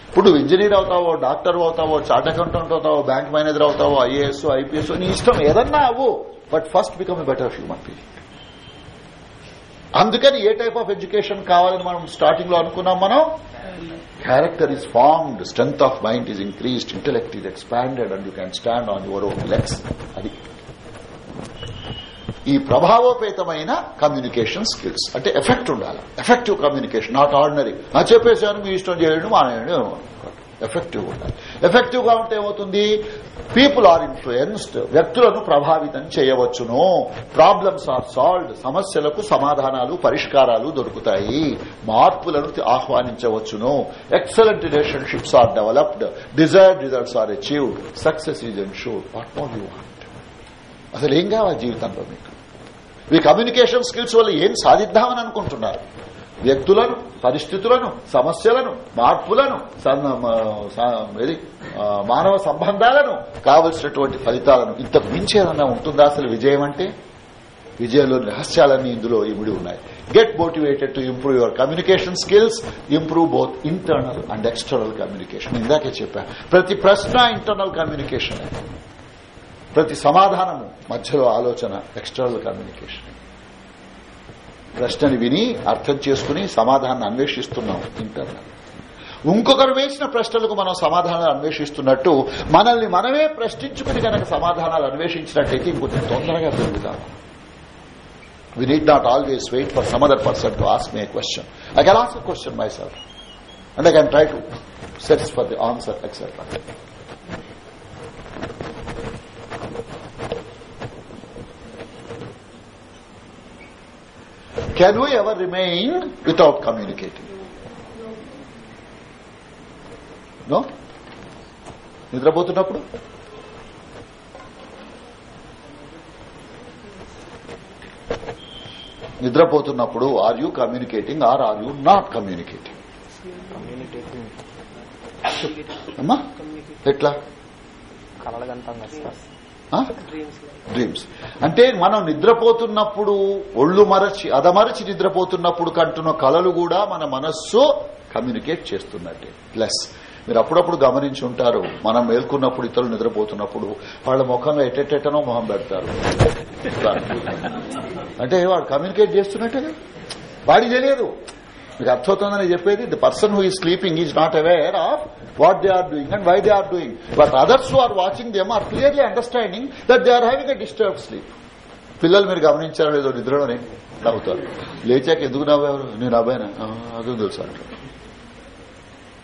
ఇప్పుడు నువ్వు ఇంజనీర్ అవుతావో డాక్టర్ అవుతావో చార్ట్ అకౌంటెంట్ అవుతావో బ్యాంక్ మేనేజర్ అవుతావో ఐఏఎస్ ఐపీఎస్ నీ ఇష్టం ఏదన్నా అవ్వు but first become a better human being అందుకని ఏ టైప్ ఆఫ్ ఎడ్యుకేషన్ కావాలని మనం స్టార్టింగ్లో అనుకున్నాం మనం? Character is formed strength of mind is increased intellect is expanded and you can stand on your own legs అది. ఈ ప్రభావోపేతమైన కమ్యూనికేషన్ స్కిల్స్ అంటే ఎఫెక్ట్ ఉండాలి. ఎఫెక్టివ్ కమ్యూనికేషన్ నాట్ ఆర్డినరీ నా చెప్పేశాను మీ ఇష్టం చేయడం మానేయండి ఎఫెక్టివ్ ఉండాలి. ఎఫెక్టివ్గా ఉంటే ఏమవుతుంది? పీపుల్ ఆర్ ఇన్ఫ్లుయెన్స్డ్ వ్యక్తులను ప్రభావితం చేయవచ్చును. ప్రాబ్లమ్స్ ఆర్ సాల్వ్డ్ సమస్యలకు సమాధానాలు పరిష్కారాలు దొరుకుతాయి. మార్పులను ఆహ్వానించవచ్చును. Excellent relationships are developed desired results are achieved success is ensured what more you want అసలు ఏం కావాలి జీవితంలో మీకు? మీ కమ్యూనికేషన్ స్కిల్స్ వల్ల ఏం సాధిద్దామని అనుకుంటున్నారు? వ్యక్తులను పరిస్థితులను సమస్యలను మార్పులను సన్న- మానవ సంబంధాలను కావలసినటువంటి ఫలితాలను ఇంతకు మించి ఏదన్నా ఉంటుందా అసలు విజయం అంటే? విజయంలోని రహస్యాలన్నీ ఇందులో ఇమిడి ఉన్నాయి. Get motivated to improve your communication skills improve both internal and external communication ఇందాకే చెప్పా ప్రతి ప్రశ్న ఇంటర్నల్ కమ్యూనికేషన్ ప్రతి సమాధానము మధ్యలో ఆలోచన ఎక్స్టర్నల్ కమ్యూనికేషన్ ప్రశ్నని విని అర్థం చేసుకుని సమాధానాన్ని అన్వేషిస్తున్నాం ఇంటర్నల్ ఇంకొకరు వేసిన ప్రశ్నలకు మనం సమాధానాలు అన్వేషిస్తున్నట్టు మనల్ని మనమే ప్రశ్నించుకుని కనుక సమాధానాలు అన్వేషించినట్టయితే ఇంకొంచెం తొందరగా పెరుగుతాం we need not always wait for some person person ask me question I question. I question my a and myself. And I can try to search for the Can we ever remain without communicating? No? నిద్రపోతున్నప్పుడు? నిద్రపోతున్నప్పుడు are you communicating are are you not communicating అమ్మా ఎట్లా? డ్రీమ్స్ అంటే మనం నిద్రపోతున్నప్పుడు ఒళ్ళు మరచి అదమరచి నిద్రపోతున్నప్పుడు కంటున్న కళలు కూడా మన మనస్సు కమ్యూనికేట్ చేస్తున్నట్టే. ప్లస్ మీరు అప్పుడప్పుడు గమనించి ఉంటారు మనం మేల్కొన్నప్పుడు ఇతరులు నిద్రపోతున్నప్పుడు వాళ్ళ ముఖంగా ఎట్టెట్టెట్టనో మొహం పెడతారు. [laughs] అంటే వాడు కమ్యూనికేట్ చేస్తున్నట్టే వాడికి తెలియదు. మీకు అర్థమవుతుందని చెప్పేది the person who is sleeping is not aware of what they are doing and why they are doing but others are watching them are clearly understanding that they are having a disturb sleep పిల్లలు మీరు గమనించారో లేదో నిద్రలోనే నవ్వుతారు. లేచాక ఎందుకు నవ్వారు? నేను నవ్వానా? అదే తెలుసు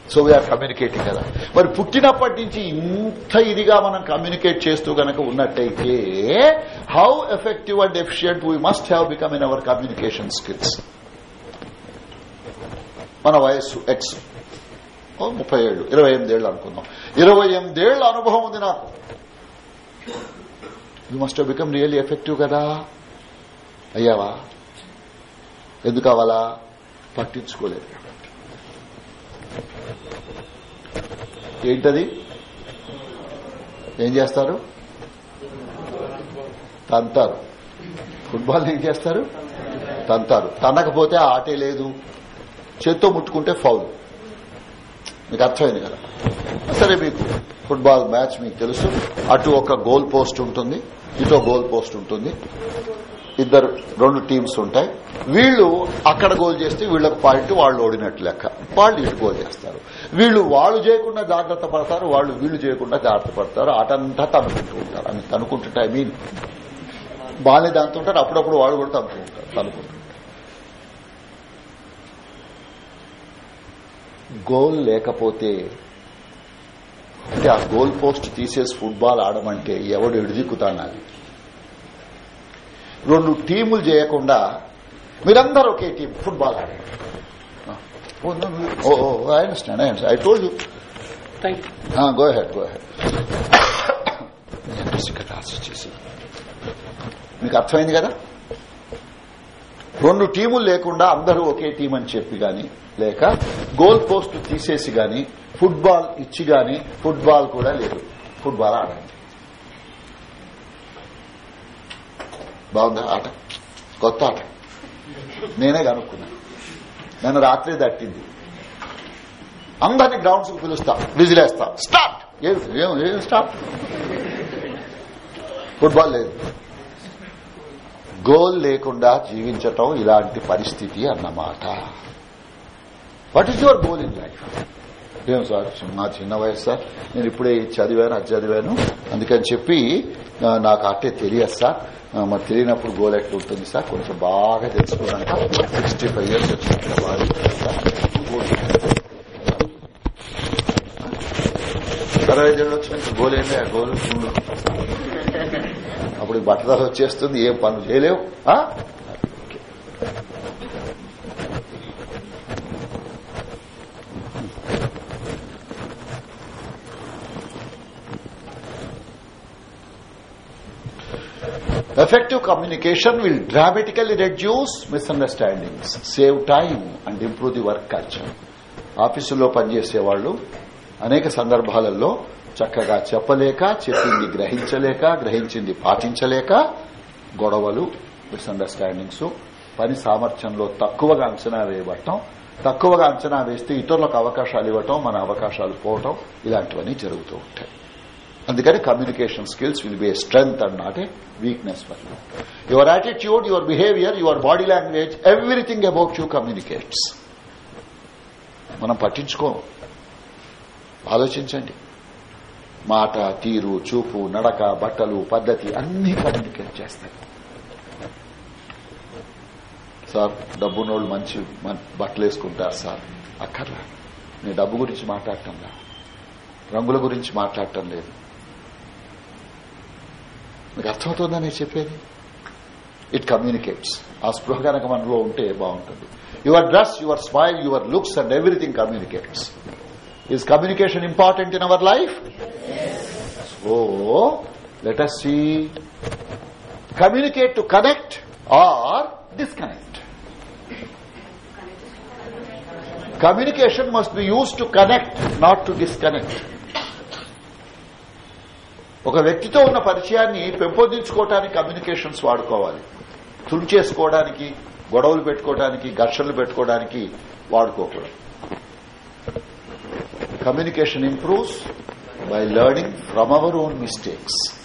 సో వీఆర్ కమ్యూనికేటింగ్ కదా. మరి పుట్టినప్పటి నుంచి ఇంత ఇదిగా మనం కమ్యూనికేట్ చేస్తూ గనక ఉన్నట్టయితే how effective and efficient we must have become in our communication skills మన వయస్సు ఎక్స్ ముప్పై ఏళ్ళు ఇరవై ఎనిమిదేళ్ళు అనుకుందాం. ఇరవై ఎనిమిదేళ్ళ అనుభవం ఉంది నాకు. You must become really effective కదా. అయ్యావా? ఎందుకు అవ్వాలా పట్టించుకోలేదు. ఏంటది? ఏం చేస్తారు? తంతారు. ఫుట్బాల్ ఏం చేస్తారు? తంతారు. తనకపోతే ఆటే లేదు. చేత్తో ముట్టుకుంటే ఫౌల్. మీకు అర్థమైంది కదా? సరే మీకు ఫుట్బాల్ మ్యాచ్ మీకు తెలుసు. అటు ఒక గోల్ పోస్ట్ ఉంటుంది ఇటు గోల్ పోస్ట్ ఉంటుంది. ఇద్దరు రెండు టీమ్స్ ఉంటాయి. వీళ్ళు అక్కడ గోల్ చేస్తే వీళ్ళకి పాయింట్ వాళ్ళు ఓడినట్టు లెక్క. వాళ్ళు ఇటు గోల్ చేస్తారు. వీళ్ళు వాళ్ళు చేయకుండా జాగ్రత్త పడతారు వాళ్ళు వీళ్ళు చేయకుండా జాగ్రత్త పడతారు. ఆటంతా తనుకుంటూ ఉంటారు అని తనుకుంటుంటే ఐ మీన్ బాగానే దాంతో ఉంటారు. అప్పుడప్పుడు వాళ్ళు కూడా తనుకుంటారు తనుకుంటారు. గోల్ లేకపోతే అంటే ఆ గోల్ పోస్ట్ తీసేసి ఫుట్బాల్ ఆడమంటే ఎవడు ఎడిదిక్కుతాడు అది రెండు టీములు చేయకుండా మీరందరూ ఒకే టీం ఫుట్బాల్ ఆడండి. I understand I told you thank go head go head మీకు అర్థమైంది కదా? రెండు టీములు లేకుండా అందరూ ఒకే టీం అని చెప్పి గాని లేక గోల్ పోస్ట్ తీసేసి గాని ఫుట్బాల్ ఇచ్చి గాని ఫుట్బాల్ కూడా లేదు. ఫుట్బాల్ ఆడండి బాగుందా ఆట? కొత్త ఆట. నేనే కనుక్కున్నా. నన్ను రాత్రి దట్టింది అందరినీ గ్రౌండ్స్కు పిలుస్తా. విజిలేస్తా. స్టార్ట్! ఏం స్టార్ట్? ఫుట్బాల్ లేదు. గోల్ లేకుండా జీవించటం ఇలాంటి పరిస్థితి అన్నమాట. What is your goal in life? ఏం సార్ నా చిన్న వయసు సార్. నేను ఇప్పుడే చదివాను అది చదివాను. అందుకని చెప్పి నాకు అట్టే తెలియదు సార్. మరి తెలియనప్పుడు గోల్ ఎట్లా ఉంటుంది సార్? కొంచెం బాగా తెలుసుకున్నాక సిక్స్టీ ఫైవ్ ఇయర్స్ వచ్చినట్టు వారి అరవై ఐదు వచ్చినాక గోల్ ఏంటి? ఆ గోల్? అప్పుడు ఈ వచ్చేస్తుంది ఏం పనులు చేయలేవు. Effective communication will dramatically reduce misunderstandings, save time and improve the work culture. ఆఫీసుల్లో పనిచేసే వాళ్ళు అనేక సందర్భాలలో చక్కగా చెప్పలేక చెప్పింది గ్రహించలేక గ్రహించింది పాటించలేక గొడవలు మిస్అండర్స్టాండింగ్స్ పని సామర్థ్యంలో తక్కువగా అంచనా వేయబడటం తక్కువగా అంచనా వేస్తే ఇతరులకు అవకాశాలు ఇవ్వటం మన అవకాశాలు పోవటం ఇలాంటివన్నీ జరుగుతూ ఉంటాయి అందుకని communication skills will be a strength and not a weakness for you your attitude your behaviour your body language everything about you communicates మనం పట్టించుకో. ఆలోచించండి. మాట తీరు చూపు నడక బట్టలు పద్ధతి అన్ని కమ్యూనికేట్ చేస్తాయి. సార్ డబ్బునోళ్ళు మంచి బట్టలు వేసుకుంటారు సార్. అక్కర్లా. నేను డబ్బు గురించి మాట్లాడటంలా రంగుల గురించి మాట్లాడటం లేదు. మీకు అర్థమవుతుందా నేను చెప్పేది ఇట్ కమ్యూనికేట్స్ ఆ స్పృహ కనుక మనలో ఉంటే బాగుంటుంది. Your dress your smile your looks and everything communicates is communication important in our life so let us see communicate to connect or disconnect communication must be use to connect not to disconnect ఒక వ్యక్తితో ఉన్న పరిచయాన్ని పెంపొందించుకోవటానికి కమ్యూనికేషన్స్ వాడుకోవాలి. తుడిచేసుకోవడానికి గొడవలు పెట్టుకోవడానికి ఘర్షణలు పెట్టుకోవడానికి వాడుకోకూడదు. Communication improves by learning from our own mistakes.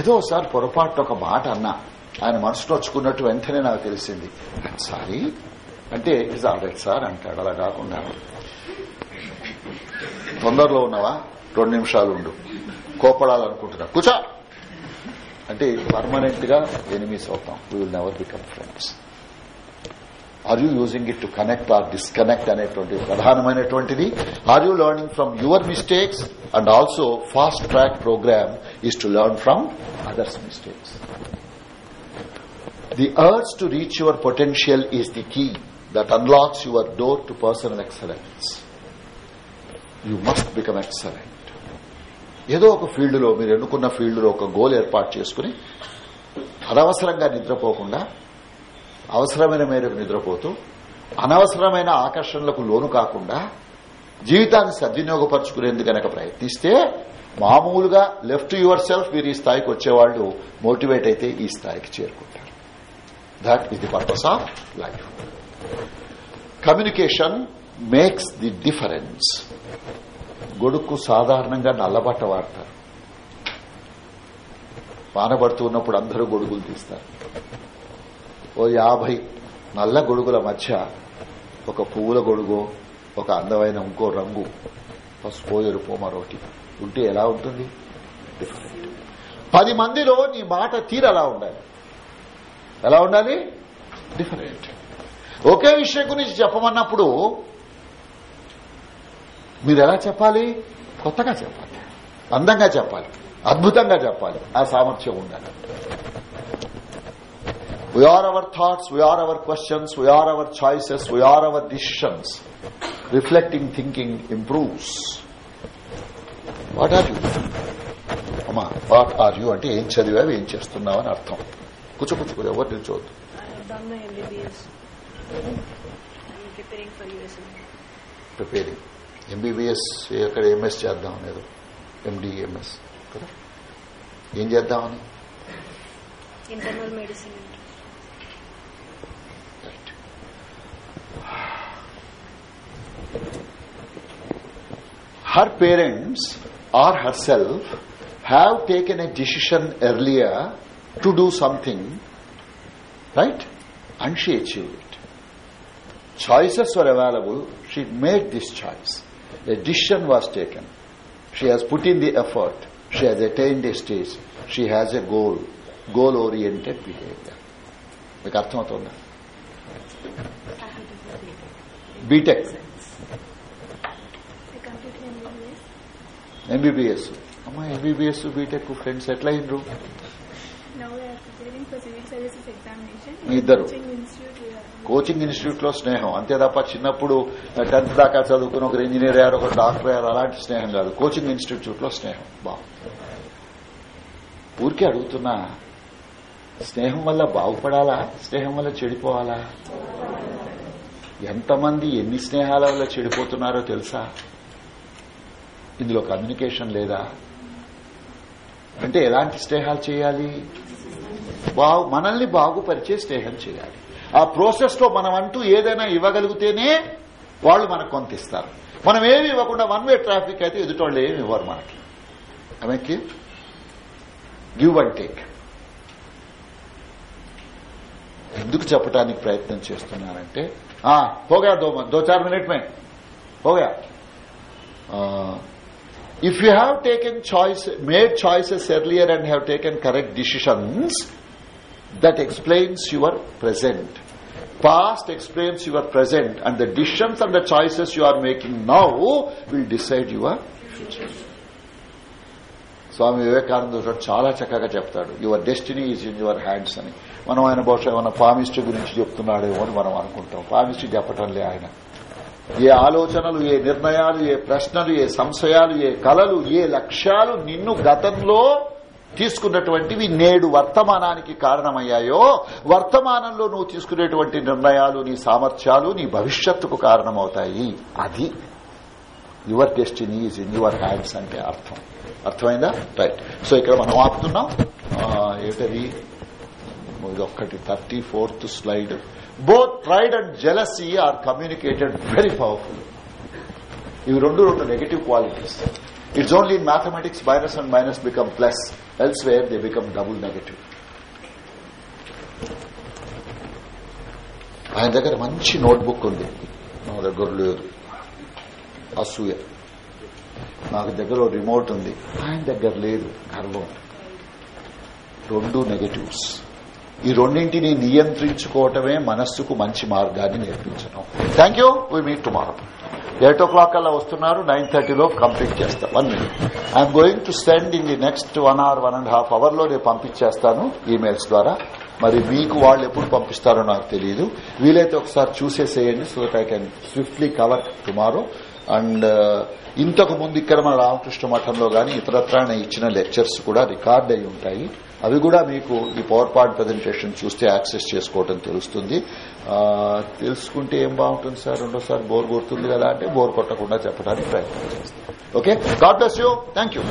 ఏదో సార్ పొరపాటు ఒక మాట అన్నా ఆయన మనసులో వచ్చుకున్నట్టు వెంటనే నాకు తెలిసింది. సారీ అంటే ఇట్స్ ఆల్ రైట్ సార్ అంటాడు. అలా కాకుండా. తొందరలో ఉన్నావా? రెండు నిమిషాలు ఉండు. కోపడాలనుకుంటున్నా కూర్చో. అంటే పర్మనెంట్గా ఎనిమీస్ అవుతాం. We will never become friends are you using it to connect or disconnect అనేటువంటి ప్రధానమైనటువంటిది. Are you learning from your mistakes and also fast track programme is to learn from others mistakes the urge to reach your potential is the key that unlocks your door to personal excellence you must become excellent ఏదో ఒక ఫీల్డ్లో మీరు ఎన్నుకున్న ఫీల్డ్లో ఒక గోల్ ఏర్పాటు చేసుకుని అనవసరంగా నిద్రపోకుండా అవసరమైన మేరకు నిద్రపోతూ అనవసరమైన ఆకర్షణలకు లోను కాకుండా జీవితాన్ని సద్వినియోగపరుచుకునేందుకు గనక ప్రయత్నిస్తే మామూలుగా లెఫ్ట్ యువర్ సెల్ఫ్ మీరు ఈ స్థాయికి వచ్చేవాళ్ళు మోటివేట్ అయితే ఈ స్థాయికి చేరుకుంటారు. That is the purpose of life communication makes the difference గొడుక్కు సాధారణంగా నల్లబట్ట వాడతారు. వాన పడుతున్నప్పుడు అందరూ గొడుగులు తీస్తారు. ఓ యాభై నల్ల గొడుగుల మధ్య ఒక పువ్వుల గొడుగు ఒక అందమైన ఇంకో రంగు పసుపు ఎరుపు మరొకటి ఉంటే ఎలా ఉంటుంది? డిఫరెంట్ పది మందిలో నీ మాట తీరు అలా ఉండాలి. ఎలా ఉండాలి? డిఫరెంట్ ఒకే విషయం గురించి చెప్పమన్నప్పుడు మీరు ఎలా చెప్పాలి? కొత్తగా చెప్పాలి. అందంగా చెప్పాలి. అద్భుతంగా చెప్పాలి. ఆ సామర్థ్యం ఉండాలి. We are our thoughts we are our questions we are our choices we are our decisions reflecting thinking improves what are you అమ్మా వాట్ ఆర్ యూ అంటే ఏం చదివావు ఏం చేస్తున్నావు అని అర్థం. కూచుకూచుకో ఎవరు నిల్చోవద్దు. ప్రిపేరింగ్ ఎంబీబీఎస్ ఎక్కడ ఎంఎస్ చేద్దాం లేదు ఎండి ఎంఎస్ కదా ఏం చేద్దామని Internal medicine. Right. Her parents or herself have taken a decision earlier to do something, right? And she achieved it. Choices were available. She made this choice. A decision was taken. She has put in the effort. She has attained a stage. She has a goal. Goal oriented behavior. మీకు అర్థమవుతుందా B Tech I completed MBBS. MBBS అమ్మా ఎంబీబీఎస్ బీటెక్ ఫ్రెండ్స్ ఎట్లా అయిండ్రు Now we are preparing for civil services examination. మీ ఇద్దరు. కోచింగ్ ఇన్స్టిట్యూట్లో స్నేహం. అంతే తప్ప చిన్నప్పుడు టెన్త్ దాకా చదువుకుని ఒకరు ఇంజనీర్ అయ్యారు ఒక డాక్టర్ అయ్యారు అలాంటి స్నేహం కాదు. కోచింగ్ ఇన్స్టిట్యూట్లో స్నేహం. బా ఊరికే అడుగుతున్నా స్నేహం వల్ల బాగుపడాలా? స్నేహం వల్ల చెడిపోవాలా? ఎంతమంది ఎన్ని స్నేహాల వల్ల చెడిపోతున్నారో తెలుసా? ఇందులో కమ్యూనికేషన్ లేదా? అంటే ఎలాంటి స్నేహాలు చేయాలి? బాగు మనల్ని బాగుపరిచే స్నేహం చేయాలి. ఆ ప్రాసెస్లో మనం అంటూ ఏదైనా ఇవ్వగలిగితేనే వాళ్ళు మనకు కొంత ఇస్తారు. మనం ఏమి ఇవ్వకుండా వన్ వే ట్రాఫిక్ అయితే ఎదుటోళ్ళు ఏమి ఇవ్వరు మనకి. ఆమెకి గివ్ అండ్ టేక్ ఎందుకు చెప్పడానికి ప్రయత్నం చేస్తున్నానంటే ఆ, హోగా దో దో చార్ మినిట్ మే. హోగా if you have taken choice made choices earlier and have taken correct decisions that explains your present. Past explains your present and the decisions and the choices you are making now will decide your future. Swami Vivekananda చాలా చక్కగా చెప్తాడు. Your destiny is in your hands అని. మనం ఆయన బహుశా ఏమైనా పామిస్ట్రీ గురించి చెప్తున్నాడేమో అని మనం అనుకుంటాం. పామిస్ట్రీ చెప్పటం లే ఆయన. ఏ ఆలోచనలు ఏ నిర్ణయాలు ఏ ప్రశ్నలు ఏ సంశయాలు ఏ కలలు ఏ లక్ష్యాలు నిన్ను గతంలో తీసుకున్నటువంటివి నేడు వర్తమానానికి కారణమయ్యాయో వర్తమానంలో నువ్వు తీసుకునేటువంటి నిర్ణయాలు నీ సామర్థ్యాలు నీ భవిష్యత్తుకు కారణమవుతాయి. అది your destiny is in your hands అంటే అర్థం. అర్థమైందా? రైట్. సో ఇక్కడ మనం ఆపుతున్నాం. ఆ, ఏంటది ఒక్కటి thirty fourth slide. Both pride and jealousy are communicated very powerful. ఇవి రెండు రెండు negative qualities. It's only in mathematics minus and minus become plus elsewhere they become double negative ఆయన దగ్గర మంచి నోట్బుక్ ఉంది. నా దగ్గర లేదు. అసూయ. నాకు దగ్గర రిమోట్ ఉంది. ఆయన దగ్గర లేదు. గర్వం. రెండు నెగటివ్స్ ఈ రెండింటిని నియంత్రించుకోవటమే మనస్సుకు మంచి మార్గాన్ని నేర్పించడం thank you we meet tomorrow eight o'clock అలా వస్తున్నారు నైన్ థర్టీలో కంప్లీట్ చేస్తా. One minute I'm going to send in the next one hour one and half అవర్లో నేను పంపించేస్తాను ఈమెయిల్స్ ద్వారా. మరి మీకు వాళ్ళు ఎప్పుడు పంపిస్తారో నాకు తెలియదు వీలైతే ఒకసారి చూసేసేయండి so that I can swiftly cover tomorrow and ఇంతకు ముందు ఇక్కడ మన రామకృష్ణ మఠంలో గాని ఇతరత్రా ఇచ్చిన లెక్చర్స్ కూడా రికార్డ్ అయి ఉంటాయి. అవి కూడా మీకు ఈ పవర్ పాయింట్ ప్రజెంటేషన్ చూస్తే యాక్సెస్ చేసుకోవటం తెలుస్తుంది. తెలుసుకుంటే ఏం బాగుంటుంది సార్? రెండోసారి బోర్ కొడుతుంది కదా అంటే బోర్ కొట్టకుండా చెప్పడానికి ప్రయత్నం చేస్తాం. Okay? God bless you. Thank you.